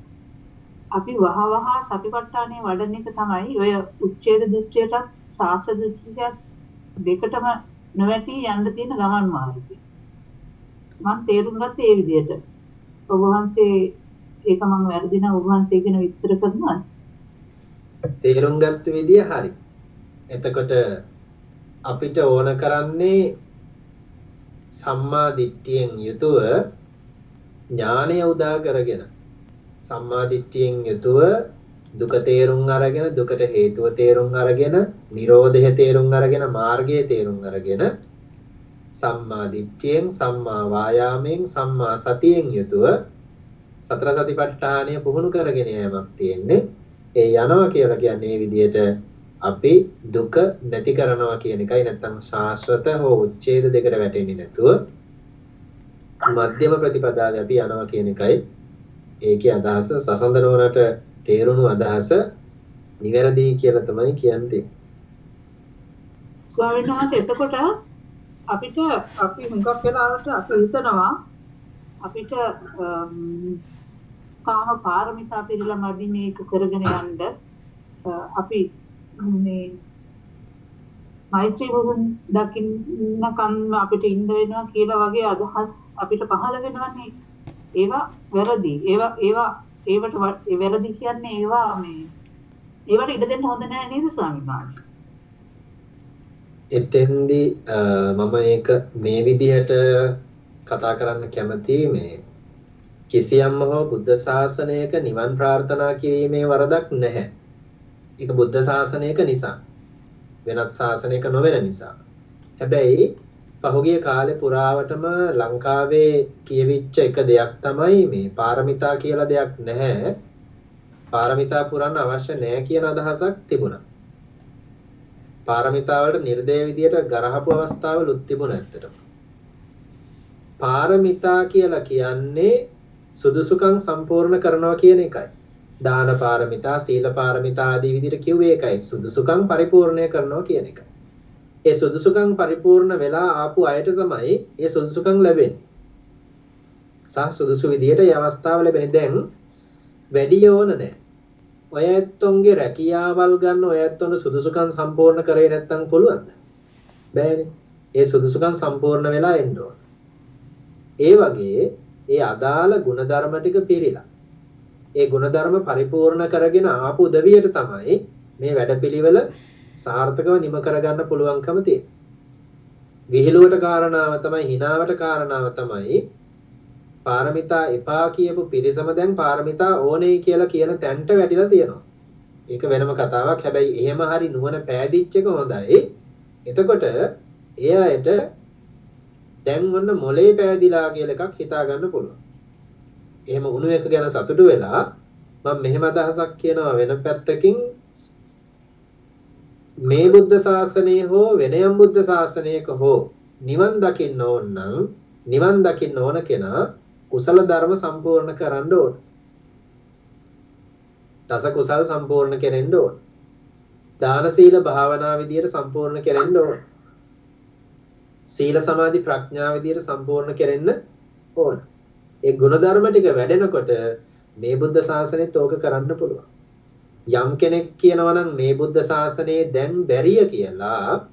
අපි වහ වහ සතිපට්ඨානය වඩන එක තමයි ඔය උච්ඡේද දෘෂ්ටියටත් සාස්ත්‍ර දෘෂ්ටියත් දෙකටම නොවැටි යන්න තියෙන ගමන් මාර්ගය. මම තේරුම් ගත්තේ ඒ විදිහට. ඔබ වහන්සේ ඒක මම වැරදි නම් ඔබ වහන්සේ කියන විස්තර කරනවා. තේරුම් ගත්ත විදිය හරි. එතකොට අපිට ඕන කරන්නේ සම්මා දිට්ඨියෙන් යුතුව ඥානය උදා කරගෙන සම්මා දිට්ඨියෙන් යුතුව දුක තේරුම් අරගෙන දුකට හේතුව තේරුම් අරගෙන නිරෝධය තේරුම් අරගෙන මාර්ගය තේරුම් අරගෙන සම්මා දිට්ඨියෙන් සම්මා වායාමයෙන් සම්මා සතියෙන් යුතුව සතර සතිපට්ඨානය පුහුණු කරගෙන යෑමක් තියෙන්නේ ඒ යනවා කියලා කියන්නේ මේ විදිහට අපි දුක නැති කරනවා කියන එකයි නැත්නම් ශාස්වත හෝ උච්ඡේද දෙකට වැටෙන්නේ නැතුව මධ්‍යම ප්‍රතිපදාවේ අපි යනවා කියන එකයි ඒකේ අදහස සසඳනවරට තේරුණු අදහස නිවැරදි කියලා තමයි කියන්නේ. ස්වාමීන් වහන්සේ එතකොට අපිට අපි හුඟක් වෙලාවට අපි හිතනවා අපිට කාම පාරමිතා පිළිලා මදි මේක කරගෙන යන්න. අපි මේ මෛත්‍රී බුදුන් දකින්නකම් අපිට ඉන්න වෙනවා කියලා වගේ අදහස් අපිට පහළ වෙනවනේ. ඒවා වැරදි. ඒවා ඒවා ඒවට වැරදි කියන්නේ ඒවා මේ ඒවට ඉඩ දෙන්න හොඳ නෑ නේද ස්වාමීන් වහන්සේ? එතෙන්දි මම ඒක මේ විදිහට කතා කරන්න කැමති මේ කිසියම්ම හෝ බුද්ධ ශාසනයක නිවන් ප්‍රාර්ථනා කිරීමේ වරදක් නැහැ. ඒක බුද්ධ ශාසනයක නිසා. වෙනත් ශාසනයක නොවන නිසා. හැබැයි පහුගිය කාලේ පුරාවටම ලංකාවේ කියවිච්ච එක දෙයක් තමයි මේ පාරමිතා කියලා දෙයක් නැහැ. පාරමිතා පුරන්න අවශ්‍ය නැහැ කියන අදහසක් තිබුණා. පාරමිතාවලට නිර්දය විදියට ගරහපු අවස්ථාවලුත් තිබුණා ඇත්තටම. පාරමිතා කියලා කියන්නේ සුදුසුකම් සම්පූර්ණ කරනවා කියන එකයි. දාන පාරමිතා, සීල පාරමිතා ආදී විදිහට කිව්වේ ඒකයි. සුදුසුකම් පරිපූර්ණය කරනවා කියන එක. ඒ සුදුසුකම් පරිපූර්ණ වෙලා ආපු අයට තමයි ඒ සුදුසුකම් ලැබෙන්නේ. සහ සුදුසු විදිහට ඒ අවස්ථාව ලැබෙන්නේ. දැන් වැඩි ඕන නැහැ. ඔය ඇත්තොන්ගේ රැකියාවල් ගන්න ඔය ඇත්තොන්ට සුදුසුකම් සම්පූර්ණ කරේ නැත්තම් පුළුවන්ද? බෑනේ. ඒ සුදුසුකම් සම්පූර්ණ වෙලා එන්න ඕන. ඒ වගේ ඒ අදාළ ಗುಣධර්ම ටික පිරීලා ඒ ಗುಣධර්ම පරිපූර්ණ කරගෙන ආපු උදවියට තමයි මේ වැඩපිළිවෙල සාර්ථකව නිම කරගන්න පුළුවන්කම තියෙන්නේ. විහිළුවට කාරණාව තමයි, හිනාවට කාරණාව තමයි පාරමිතා එපා කියපු පිරිසම දැන් පාරමිතා ඕනේ කියලා කියන තැනට වැටිලා තියෙනවා. ඒක වෙනම කතාවක්. හැබැයි එහෙම හරි නුවණ පෑදිච්ච එක හොඳයි. එතකොට ඒ අයට දැන් ඔන්න මොලේ පෑදිලා කියලා එකක් හිතා ගන්න පුළුවන්. එහෙම වුණු එක ගැන සතුටු වෙලා මම මෙහෙම අදහසක් කියනවා වෙන පැත්තකින් මේ බුද්ධ ශාසනය හෝ වෙන යම් බුද්ධ ශාසනයක හෝ නිවන් දකින්න ඕන නම් නිවන් දකින්න ඕන කෙනා කුසල ධර්ම සම්පූර්ණ කරන්න ඕන. දස කුසල් සම්පූර්ණ කෙරෙන්න ඕන. දාන සීල භාවනා විදියට සම්පූර්ණ කෙරෙන්න ඕන. සීල සමාධි ප්‍රඥා විදියට සම්පූර්ණ කෙරෙන්න ඕන. ඒ ගුණධර්ම ටික වැඩෙනකොට මේ බුද්ධ ශාසනයත් ඕක කරන්න පුළුවන්. යම් කෙනෙක් කියනවා නම් මේ බුද්ධ ශාසනයේ දැන් බැරිය කියලා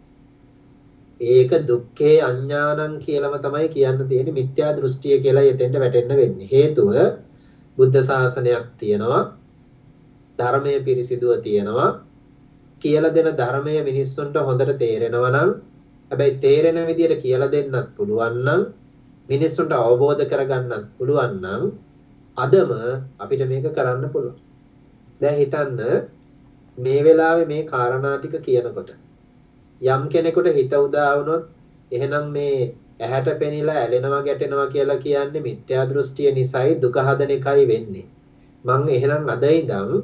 ඒක දුක්ඛේ අඥානං කියලාම තමයි කියන්න තියෙන්නේ මිත්‍යා දෘෂ්ටිය කියලා එතෙන්ට වැටෙන්න වෙන්නේ. හේතුව බුද්ධ ශාසනයක් තියෙනවා ධර්මයේ පිරිසිදුව තියෙනවා කියලා දෙන ධර්මය මිනිස්සුන්ට හොඳට තේරෙනවා නම් හැබැයි තේරෙන විදිහට කියලා දෙන්නත් පුළුවන් නම් මිනිස්සුන්ට අවබෝධ කරගන්නත් පුළුවන් නම් අදම අපිට මේක කරන්න පුළුවන්. දැන් හිතන්න මේ වෙලාවේ මේ කාරණා ටික කියනකොට යම් කෙනෙකුට හිත උදා වුණොත් එහෙනම් මේ ඇහැට පෙනිලා ඇලෙනවා ගැටෙනවා කියලා කියන්නේ මිත්‍යා දෘෂ්ටිය නිසායි දුක හදන එකයි වෙන්නේ. මං එහෙනම් අද ඉඳන්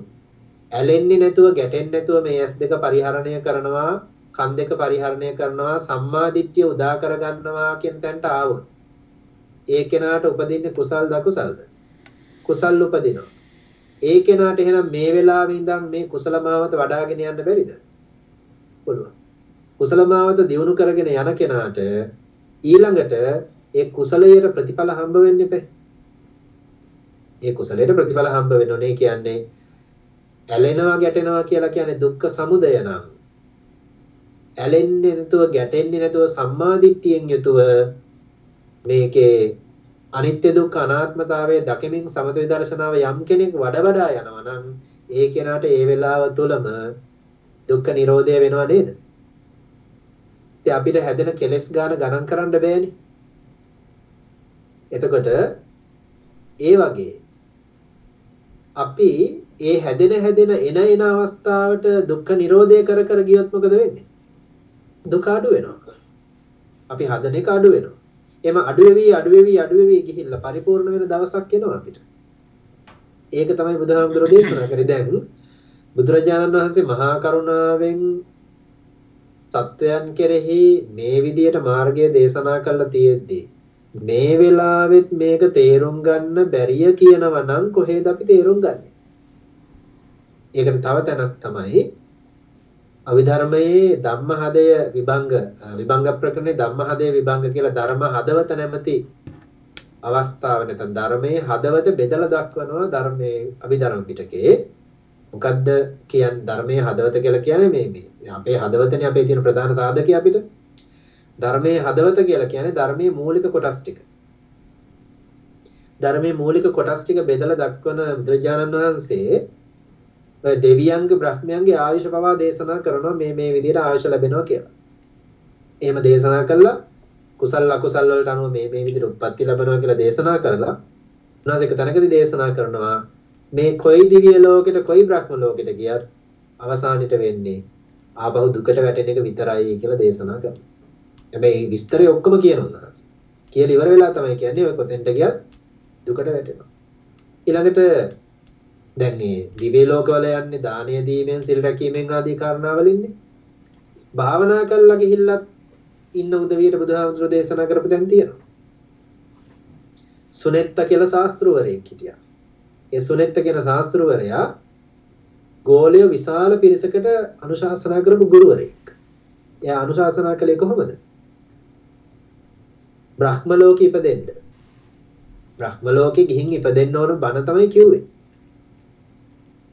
ඇලෙන්නේ නැතුව ගැටෙන්නේ නැතුව මේ S2 පරිහරණය කරනවා කන් දෙක පරිහරණය කරනවා සම්මා දිට්ඨිය උදා කරගන්නවා කියන තැනට ආවොත් ඒ කෙනාට උපදින්නේ කුසල් දකුසල්ද? කුසල් උපදිනවා. ඒ කෙනාට එහෙනම් මේ වෙලාවේ ඉඳන් මේ කුසල මාවත වඩාගෙන යන්න බැරිද? පුළුවන්. කුසල මාවත දියුණු කරගෙන යන කෙනාට ඊළඟට ඒ කුසලයට ප්‍රතිඵල හම්බ වෙන්න එපේ ඒ කුසලයට ප්‍රතිඵල හම්බ වෙනෝනේ කියන්නේ ඇලෙනවා ගැටෙනවා කියලා කියන්නේ දුක්ඛ සමුදය නම් ඇලෙන්නේ නැතුව ගැටෙන්නේ නැතුව සම්මාදිට්ඨියෙන් යුතුව මේකේ අනිත්‍ය දුක්ඛ අනාත්මතාවයේ දකිමින් සමත විදර්ශනාව යම් කෙනෙක් වඩ වඩා යනවා නම් ඒ කෙනාට ඒ වෙලාව තුළම දුක්ඛ නිරෝධය වෙනව නේද? ඉතින් අපිට හැදෙන කෙලෙස් ගාන ගණන් කරන්න බෑනේ. එතකොට ඒ වගේ අපි ඒ හැදෙන හැදෙන එන එන අවස්ථාවට දුක්ඛ නිරෝධය කර කර ගියොත් මොකද වෙන්නේ? දුක අඩු වෙනවා. අපි හදන එක අඩු වෙනවා. එම අඩු වෙවි අඩු වෙවි අඩු වෙවි ගිහිල්ලා පරිපූර්ණ වෙන දවසක් එනවා අපිට. ඒක තමයි බුදුහාමුදුරෝ දේශනා කරේ දැන් බුදුරජාණන් වහන්සේ මහා කරුණාවෙන් සත්වයන් කෙරෙහි මේ විදියට මාර්ගය දේශනා කළා තියෙද්දී මේ වෙලාවෙත් මේක තේරුම් ගන්න බැරිය කියනවා නම් කොහෙද අපි තේරුම් ගන්නේ? ඒකට තව තැනක් තමයි අවිධර්මයේ ධම්මහදය විභංග විභංග ප්‍රකරණේ ධම්මහදය විභංග කියලා ධර්ම හදවත නැමැති අවස්ථාව නැත්නම් ධර්මයේ හදවත බෙදලා දක්වනවා ධර්මයේ අභිධර්ම පිටකේ මොකද්ද කියන්නේ ධර්මයේ හදවත කියලා කියන්නේ මේ මේ අපේ හදවතනේ අපේ තියෙන ප්‍රධාන සාධකය අපිට? ධර්මයේ හදවත කියලා කියන්නේ ධර්මයේ මූලික කොටස් ටික. ධර්මයේ මූලික කොටස් ටික බෙදලා දක්වන බුදුරජාණන් වහන්සේ දෙවියන්ගේ බ්‍රහ්මයන්ගේ ආයුෂ පවා දේශනා කරනවා මේ මේ විදිහට ආයුෂ ලැබෙනවා කියලා. එහෙම දේශනා කළා. කුසල අකුසල වලට අනුව මේ මේ විදිහට උප්පත්ති ලැබෙනවා කියලා දේශනා කරලා උනාස එක තැනකදී දේශනා කරනවා මේ කොයි දිව්‍ය ලෝකෙට කොයි බ්‍රහ්ම ලෝකෙට ගියත් අවසානෙට වෙන්නේ ආපහු දුකට වැටෙන එක විතරයි කියලා දේශනා කරනවා. හැබැයි විස්තරය ඔක්කොම කියනවා. කියලා ඉවර වෙලා තමයි කියන්නේ ඔය කොතෙන්ට ගියත් දුකට වැටෙනවා. ඊළඟට දැන් මේ දිව්‍ය ලෝකවල යන්නේ දානය දීමෙන් සිල් රැකීමෙන් ආදී කාරණාවල ඉන්නේ. භාවනා කළා ගිහිල්ලත් ඉන්න උදවියට බුදුහාමුදුරෝ දේශනා කරපු දැන් තියෙනවා. සුනෙත්ත කියලා ශාස්ත්‍රවරයෙක් හිටියා. ඒ සුනෙත්ත කියන ශාස්ත්‍රවරයා ගෝලය විශාල පිරිසකට අනුශාසනා කරපු ගුරුවරයෙක්. එයා අනුශාසනා කළේ කොහොමද? බ්‍රහ්ම ලෝකෙ ඉපදෙන්න. බ්‍රහ්ම ලෝකෙ ගිහින් ඉපදෙන්න ඕන බණ තමයි කිව්වේ.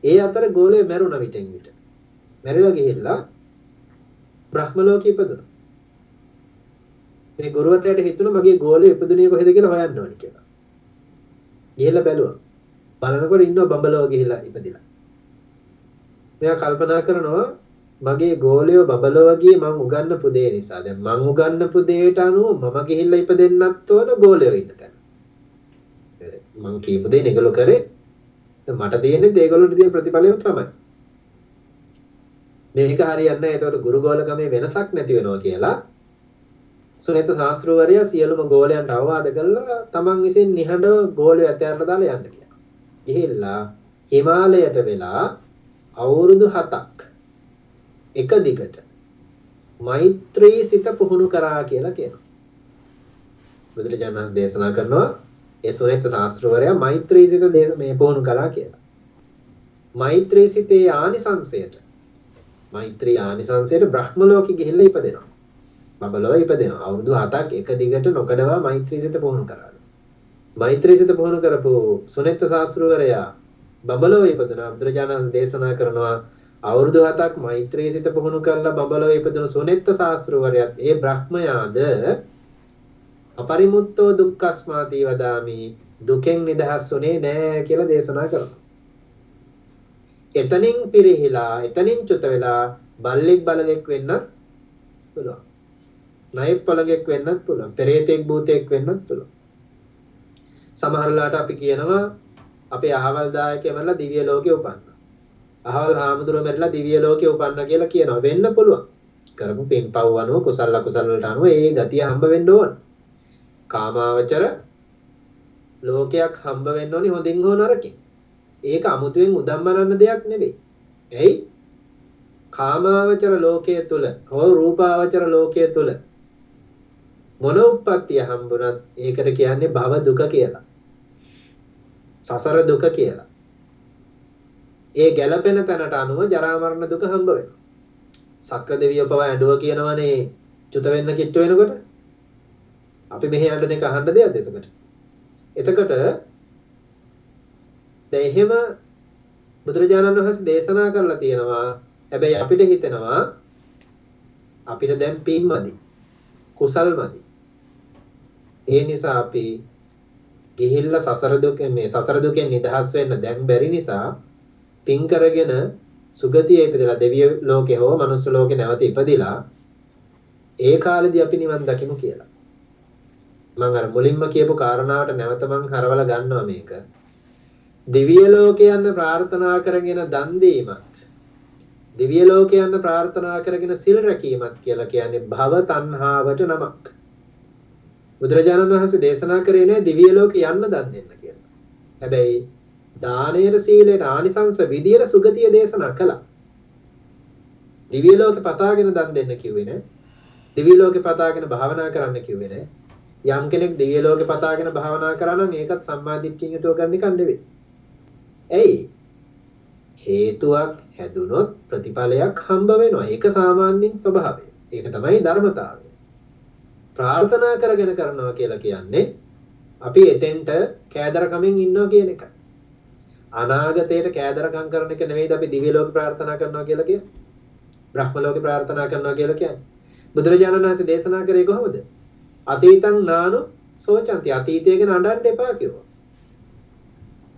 ඒ අතර ගෝලය මැරුණ විටෙන් විට. මැරිලා ගිහිල්ලා බ්‍රහ්ම ලෝකෙ ඉපදුණා. මේ ගුරුවරයාට හිතුණා මගේ ගෝලය ඉපදුනේ කොහෙද කියලා හොයන්න ඕනි කියලා. ගිහිල්ලා බැලුවා. බලනකොට ඉන්නවා බඹලව ගිහිල්ලා ඉපදිලා. මෙයා කල්පනා කරනවා මගේ ගෝලයෝ බබලව ගියේ මං උගන්නපු දේ නිසා. දැන් මං උගන්නපු දේට අනුව මම ගිහිල්ලා ඉපදෙන්නත් ඕන ගෝලයෝ ඉන්න තැන. මං කියපු දේ ඒගොල්ලෝ කරේ. මට තියෙන්නේ ඒගොල්ලන්ට තියෙන ප්‍රතිඵලය තමයි. මේක හරියන්නේ නැහැ. ඒතකොට ගුරුගෝලකමේ වෙනසක් නැති වෙනවා කියලා සුනේත ශාස්ත්‍රවරයා සියලුම ගෝලයන්ට අවවාද කළා තමන් විසින් නිහඬව ගෝලය ඇතැරලා දාලා යන්න කියලා. ගිහිල්ලා හිමාලයට වෙලා අවුරුදු 7ක් එක දිගට මෛත්‍රී සිත පුහුණු කරා කියලා කියනවා. බුදුරජාණන් වහන්සේ දේශනා කරනවා ඒ සුනේත ශාස්ත්‍රවරයා මෛත්‍රී සිත මේ පුහුණු කළා කියලා. මෛත්‍රී සිතේ ආනිසංසයට මෛත්‍රී ආනිසංසයට බ්‍රහ්ම ලෝකෙ ගිහිල්ලා ඉපදෙනවා. බබලව ඉපදෙනවා. අවුරුදු 7ක් එක දිගට නොකඩවා මෛත්‍රී සිත පුහුණු කරා. මෛත්‍රී සිත පුහුණු කරපු සුනෙත්ත ශාස්ත්‍රවරයා බබලව ඉපදුනා. බුදුරජාණන් දේශනා කරනවා අවුරුදු 7ක් මෛත්‍රී සිත පුහුණු කරලා බබලව ඉපදුණු සුනෙත්ත ශාස්ත්‍රවරයාත් ඒ බ්‍රහ්මයාද අපරිමුත්තෝ දුක්ඛස්මාති වදාමි දුකෙන් නිදහස් වුණේ නෑ කියලා දේශනා කරනවා. එතනින් පිරිහිලා එතනින් චුත වෙලා බල්ලෙක් බලලෙක් වෙන්නත් පුළුවන්. නයෙක් පළගෙක් වෙන්නත් පුළුවන්. පෙරේතෙක් භූතෙක් වෙන්නත් පුළුවන්. සමහරලාට අපි කියනවා අපේ අහවල් දායකයා මරලා දිව්‍ය ලෝකේ උපන්නා. අහවල් හාමුදුරුවෝ මරලා දිව්‍ය ලෝකේ උපන්නා කියලා කියනවා. වෙන්න පුළුවන්. කරපු පින් පව් අනුව කුසල අකුසල වලට අනුව ඒ ගතිය හම්බ වෙන්න ඕන. කාමාවචර ලෝකයක් හම්බ වෙන්න ඕනි හොඳින් හෝ නරකින්. ඒක අමුතුවෙන් උදම්මනන්න දෙයක් නෙවෙයි. ඇයි? කාමාවචර ලෝකයේ තුල හෝ රූපාවචර ලෝකයේ තුල මොන උප්පත්තිය හම්බුණත් ඒකට කියන්නේ භව දුක කියලා. සසර දුක කියලා. ඒ ගැළපෙන තැනට අනුව ජරා මරණ දුක හම්බ වෙනවා. සක්‍ර දෙවියෝ පව ඇඬුව කියනවනේ චුත වෙන්න කිට්ටු වෙනකොට. අපි මෙහි අඬන එක අහන්න දෙයක්ද එතකොට? එතකොට දැන් එහෙම බුදුරජාණන් වහන්සේ දේශනා කරලා තියෙනවා. හැබැයි අපිට හිතෙනවා අපිට දැන් පින්මදි. කුසල්මදි. ඒ නිසා අපි ගිහිල්ලා සසර දුකෙන් මේ සසර දුකෙන් නිදහස් වෙන්න දැන් බැරි නිසා පින් කරගෙන සුගතිය ඉපදලා දෙවිය ලෝකේ හෝ මනුස්ස ලෝකේ නැවත ඉපදිලා ඒ කාලෙදී අපි නිවන් දකිමු කියලා. මම අර මුලින්ම කියපු කාරණාවට නැවත මම කරවලා ගන්නවා මේක. දිව්‍ය ලෝකේ යන්න ප්‍රාර්ථනා කරගෙන දන් දීමත් දිව්‍ය ලෝකේ යන්න ප්‍රාර්ථනා කරගෙන සිල් රැකීමත් කියලා කියන්නේ භව තණ්හාවට නමක්. බුදුරජාණන් වහන්සේ දේශනා කරේ නෑ දිව්‍ය ලෝකේ යන්න දන් දෙන්න කියලා. හැබැයි දානයේ සීලයට ආනිසංස විදියට සුගතිය දේශනා කළා. දිව්‍ය ලෝකේ පතාගෙන දන් දෙන්න කිව්වේ නෑ. දිව්‍ය ලෝකේ පතාගෙන භාවනා කරන්න කිව්වේ නෑ. යම් කෙනෙක් දිව්‍ය ලෝකේ පතාගෙන භාවනා කරා නම් ඒකත් සම්මාදිට්ඨියෙන් යුතුව කරන එකක් නෙවෙයි. ඇයි? හේතුවක් හැදුනොත් ප්‍රතිඵලයක් හම්බ වෙනවා. ඒක සාමාන්‍යයෙන් ස්වභාවය. ඒක තමයි ධර්මතාවය. ප්‍රාර්ථනා කරගෙන කරනවා කියලා කියන්නේ අපි එතෙන්ට කෑදරකමෙන් ඉන්නවා කියන එකයි. අනාගතයට කෑදරකම් කරන එක නෙවෙයිද අපි දිව්‍ය ලෝක ප්‍රාර්ථනා කරනවා කියලා කියන්නේ. බ්‍රහ්ම ලෝක ප්‍රාර්ථනා කරනවා කියලා කියන්නේ. බුදුරජාණන් වහන්සේ දේශනා කරේ කොහොමද? අතීතං නානු සෝචන්ති අතීතය ගැන අඬන්න එපා කිව්වා.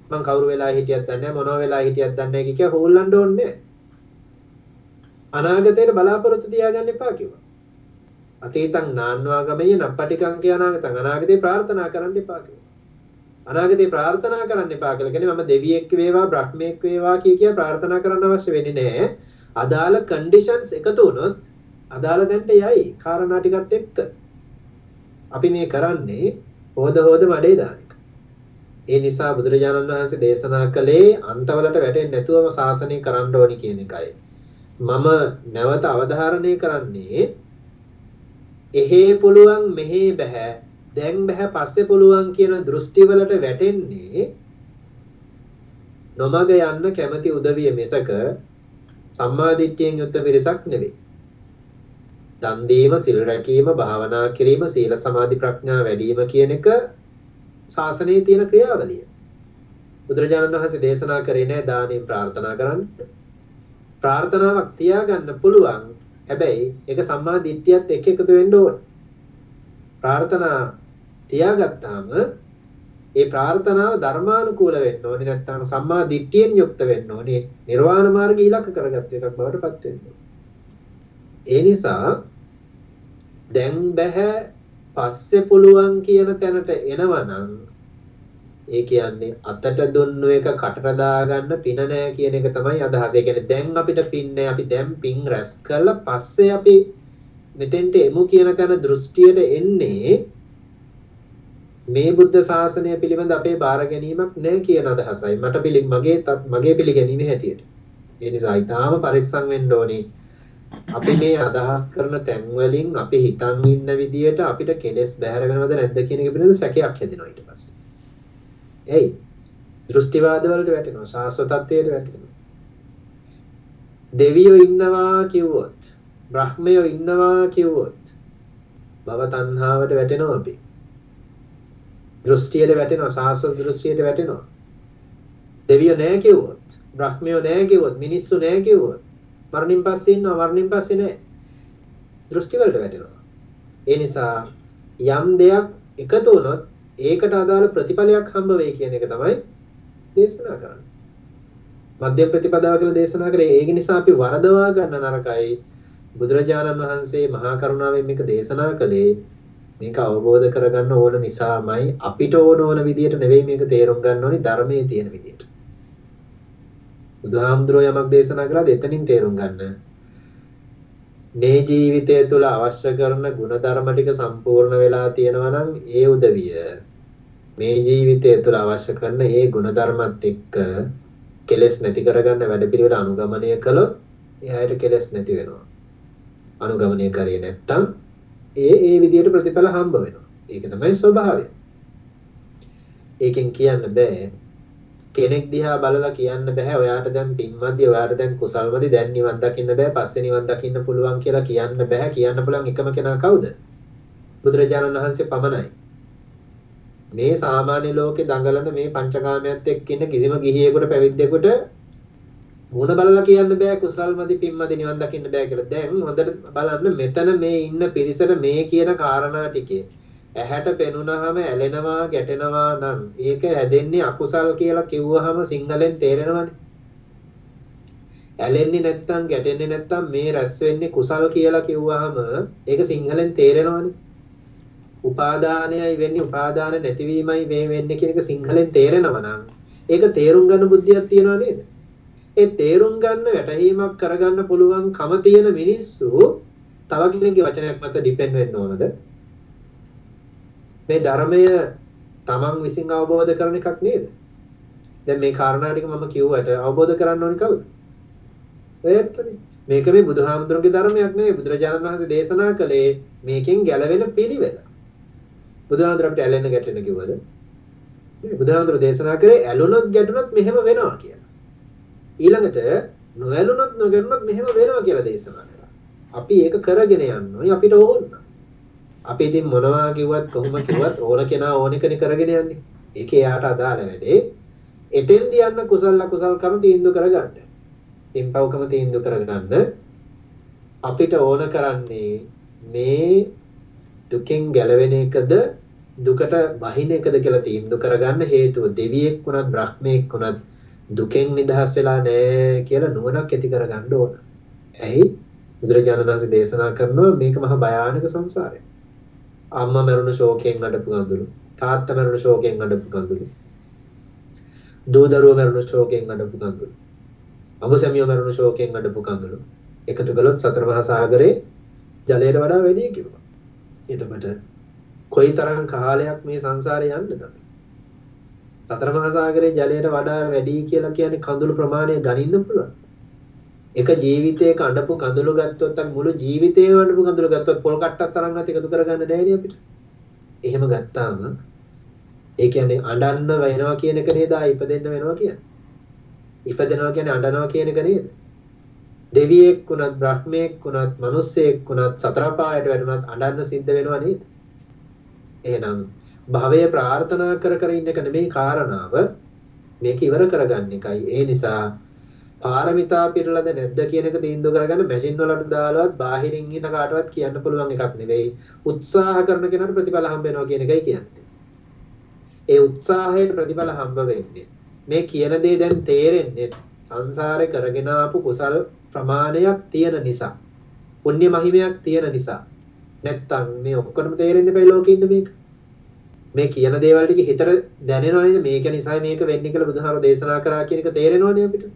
මං කවුරු වෙලා හිටියත් දන්නේ නැහැ මොනවා වෙලා හිටියත් දන්නේ නැහැ කිය හොල්ලන්න ඕනේ අනාගතයට බලාපොරොත්තු තියාගන්න එපා කිව්වා. අතීතං නාන්වාගමයේ නප්පටිකං කිය අනාගතං අනාගතේ ප්‍රාර්ථනා කරන්න එපා කිව්වා. අනාගතේ ප්‍රාර්ථනා කරන්න එපා කියලා කියන්නේ මම දෙවියෙක් වේවා බ්‍රහ්මෙක් වේවා කිය කිය ප්‍රාර්ථනා කරන්න අවශ්‍ය වෙන්නේ නැහැ. අදාළ කන්ඩිෂන්ස් එකතු වුණොත් අදාළ දැන්ට යයි කාරණා ටිකත් එක්ක. අපි මේ කරන්නේ හොද හොද මඩේ දාන එක. ඒ නිසා බුදුරජාණන් වහන්සේ දේශනා කළේ අන්තවලට වැටෙන්නේ නැතුවම ශාසනය කරන්න ඕනි කියන එකයි. මම නැවත අවධාරණය කරන්නේ එහෙ පුළුවන් මෙහෙ බෑ දැන් බෑ පස්සේ පුළුවන් කියන දෘෂ්ටිවලට වැටෙන්නේ නොමග යන්න කැමති උදවිය මිසක සම්මාදිට්ඨියෙන් යුක්ත පිරිසක් නෙවෙයි. දන් දීම, සිල් රැකීම, භාවනා කිරීම, සීල සමාධි ප්‍රඥා වැඩි වීම කියන එක ශාසනයේ තියෙන ක්‍රියාවලිය. බුදුරජාණන් වහන්සේ දේශනා කරේ නෑ දානෙන් ප්‍රාර්ථනා කරන්න. ප්‍රාර්ථනාවක් තියාගන්න පුළුවන්. හැබැයි ඒක සම්මා දිට්ඨියත් එක්ක එකතු වෙන්න ඕන. ප්‍රාර්ථනා තියාගත්තාම ඒ ප්‍රාර්ථනාව ධර්මානුකූල වෙන්න ඕනේ නැත්නම් සම්මා දිට්ඨියෙන් යුක්ත වෙන්න ඕනේ. නිර්වාණ මාර්ගය ඉලක්ක කරගත්ත එකක් බවට පත් වෙන්න ඒ නිසා දැන් බෑ පස්සේ පුළුවන් කියන තැනට එනවනම් ඒ කියන්නේ අතට දුන්නු එක කටට දාගන්න පින නෑ කියන එක තමයි අදහස. ඒ කියන්නේ දැන් අපිට පින් නෑ. අපි දැන් පින් රැස් කරලා පස්සේ අපි මෙතෙන්ට එමු කියන තැන දෘෂ්ටියට එන්නේ මේ බුද්ධ ශාසනය පිළිබඳ අපේ බාර ගැනීමක් නෑ කියන අදහසයි. මට පිළි මගේ මගේ පිළිගැනීම හැටියට. ඒ නිසා ඊටාම පරිස්සම් වෙන්න ඕනේ. අපි මේ අදහස් කරන තැන් වලින් අපි හිතන් ඉන්න විදියට අපිට කෙලෙස් බැහැර වෙනවද නැද්ද කියන එක පිළිබඳ සැකයක් හැදෙනවා ඊට පස්සේ. එයි දෘෂ්ටිවාද වලට වැටෙනවා ශාස්ත්‍රත්වයට වැටෙනවා. දෙවියෝ ඉන්නවා කිව්වොත් බ්‍රහ්මයෝ ඉන්නවා කිව්වොත් භව තණ්හාවට වැටෙනවා අපි. දෘෂ්ටියට වැටෙනවා සාස්වත දෘෂ්ටියට වැටෙනවා දෙවියෝ නෑ කිව්වොත් බ්‍රහ්මයෝ නෑ කිව්වොත් මිනිස්සු නෑ කිව්වොත් මරණින් පස්සේ ඉන්නවා මරණින් පස්සේ නෑ දෘෂ්ටි වලට වැටෙනවා ඒ නිසා යම් දෙයක් එකතු වුණොත් ඒකට අදාළ ප්‍රතිඵලයක් හම්බ වෙයි කියන එක තමයි දේශනා කරන්නේ. මධ්‍ය ප්‍රතිපදාව කියලා දේශනා කරේ. ඒක නිසා අපි වරදවා ගන්න නරකයි. බුදුරජාණන් වහන්සේ මහා කරුණාවෙන් මේක දේශනා කළේ. මේක අවබෝධ කරගන්න ඕන නිසාමයි අපිට ඕන ඕන විදියට නෙවෙයි මේක තේරුම් ගන්න ඕනි ධර්මයේ තියෙන විදියට. බුදුහාමුදුරුවෝ යමක් දේශනා කළාද එතනින් තේරුම් ගන්න. මේ ජීවිතය තුළ අවශ්‍ය කරන ಗುಣධර්ම ටික සම්පූර්ණ වෙලා තියෙනවා නම් ඒ උදවිය. මේ ජීවිතය තුළ අවශ්‍ය කරන ඒ ಗುಣධර්මත් එක්ක කෙලෙස් නැති කරගන්න වැඩපිළිවෙල අනුගමනය කළොත් එයාට කෙලෙස් නැති වෙනවා. අනුගමනය කරේ නැත්තම් ඒ ඒ විදිහට ප්‍රතිඵල හම්බ වෙනවා. ඒක තමයි ස්වභාවය. ඒකෙන් කියන්න බෑ කෙනෙක් දිහා බලලා කියන්න බෑ ඔයාට දැන් පින්මදි ඔයාට දැන් කුසල්මදි දැන් නිවන් දකින්න බෑ පස්සේ නිවන් දකින්න පුළුවන් කියලා කියන්න බෑ කියන්න පුළුවන් එකම කෙනා කවුද? බුදුරජාණන් වහන්සේ පමණයි. මේ සාමාන්‍ය ලෝකේ දඟලන මේ පංචකාමයත් එක්ක ඉන්න කිසිම ගිහියෙකුට පැවිද්දෙකුට මොන බලලා කියන්න බෑ කුසල් මදි පින් මදි නිවන් දකින්න බෑ කියලා. දැන් හොඳට බලන්න මෙතන මේ ඉන්න පිරිසට මේ කියන කාරණා ටිකේ ඇහැට පෙනුනහම ඇලෙනවා ගැටෙනවා නම් ඒක හැදෙන්නේ අකුසල් කියලා කිව්වහම සිංහලෙන් තේරෙනවනේ. ඇලෙන්නේ නැත්තම් ගැටෙන්නේ නැත්තම් මේ රැස් වෙන්නේ කුසල් කියලා කිව්වහම ඒක සිංහලෙන් තේරෙනවනේ. උපාදානයයි වෙන්නේ උපාදාන නැතිවීමයි මේ වෙන්නේ කියන එක සිංහලෙන් තේරෙනවා නම් ඒක තේරුම් ගන්න බුද්ධියක් තියනවා නේද? ඒ තේරුම් ගන්න වැටහීමක් කරගන්න පුළුවන් කම තියෙන මිනිස්සු තව කෙනෙක්ගේ වචනයක් මත ඩිපෙන්ඩ් වෙන්න ඕනද? මේ ධර්මය තමන් විසින් අවබෝධ කරන එකක් නේද? දැන් මේ කාරණා ටික මම කිව්වට අවබෝධ කරන්න ඕනි කවුද? ඒත්තනේ. මේක මේ බුදුහාමුදුරන්ගේ ධර්මයක් නෙවෙයි බුදුරජාණන් වහන්සේ දේශනා කළේ මේකෙන් ගැලවෙන පිළිවෙල. බුදුහාමුදුර අපිට ඇලෙන්න ගැටෙන්න කිව්වද? බුදුහාමුදුර දේශනා කරේ ඇලුනොත් ගැටුනොත් මෙහෙම වෙනවා කියලා. ඊළඟට නොඇලුනොත් නොගැරුණොත් මෙහෙම වෙනවා කියලා දේශනා කරා. අපි ඒක කරගෙන යන්න ඕනේ අපිට ඕන. අපි ඉතින් මොනවා කිව්වත් කොහොම කිව්වත් ඕන කෙනා ඕන එකනේ කරගෙන යන්නේ. ඒක එයාට අදාළ වැඩේ. එතෙන්දී යන්න කුසල අකුසල්කම තීන්දුව කරගන්න. පින්පව්කම තීන්දුව කරගන්න අපිට ඕන කරන්නේ මේ දුකෙන් ගැලවෙන එකද දුකට බහින එකද කියලා තීන්දුව කරගන්න හේතුව දෙවියෙක් වුණත් බ්‍රහ්මයෙක් වුණත් දුකෙන් නිදහස් වෙලා නැහැ කියලා නුවණක් ඇති කරගන්න ඕන. ඇයි? බුදුරජාණන් වහන්සේ දේශනා කරනවා මේක මහා භයානක සංසාරය. අම්මා මරුණු ශෝකයෙන් අඬපු ගඳුළු, තාත්තා මරුණු ශෝකයෙන් අඬපු ගඳුළු. දූ දරුවෝ මරුණු ශෝකයෙන් අඬපු ගඳුළු. අමුසැමියෝ මරුණු ශෝකයෙන් අඬපු ගඳුළු. එකතු කළොත් සතර මහා සාගරේ ජලයට වඩා වැඩි කිව්වා. එතකොට කොයිතරම් කාලයක් මේ සංසාරේ යන්නද අපි? සතර මහා සාගරයේ ජලයට වඩා වැඩි කියලා කියන්නේ කඳුළු ප්‍රමාණය ගනින්න පුළුවන්. එක ජීවිතයක අඬපු කඳුළු ගත්තොත් අර මුළු ජීවිතේම අඬපු කඳුළු ගත්තොත් පොල් කට්ටක් තරම්වත් එකතු කරගන්න බැහැ අපිට. එහෙම ගත්තාම ඒ කියන්නේ අඬන්න වෙනවා කියන එක නේද ආ ඉපදෙන්න වෙනවා කියන්නේ. ඉපදෙනවා කියන්නේ අඬනවා කියන එක නේද? දෙවියෙක් වුණත් බ්‍රහ්මයෙක් වුණත් මිනිස්සෙක් වුණත් සතර පායට වැටුණත් අඬන්න සිද්ධ වෙනවා නේද? එහෙනම් භවය ප්‍රාර්ථනා කර කර ඉන්න එක නෙමෙයි කාරණාව. මේක ඉවර කරගන්න එකයි. ඒ නිසා පාරමිතා පිරලද නැද්ද කියන එක තීන්දුව කරගන්න මැෂින් වලට දාලවත් බාහිරින් ඉන්න කාටවත් කියන්න පුළුවන් එකක් නෙවෙයි. උත්සාහ කරන කෙනාට ප්‍රතිඵල හම්බ වෙනවා කියන එකයි කියන්නේ. ඒ උත්සාහයට ප්‍රතිඵල හම්බ වෙන්නේ. මේ කියන දේ දැන් තේරෙන්නේ සංසාරේ කරගෙන ආපු කුසල් ප්‍රමාණයක් තියෙන නිසා පුණ්‍ය මහිමයක් තියෙන නිසා නැත්තම් මේ ඔක්කොම තේරෙන්නේ බෑ ලෝකෙ ඉන්න මේක මේ කියන දේවල් ටික හිතට දැනෙනව නේද මේක නිසා මේක වෙන්නේ කියලා බුදුහාම දේශනා කරා කියන එක තේරෙනවනේ අපිට.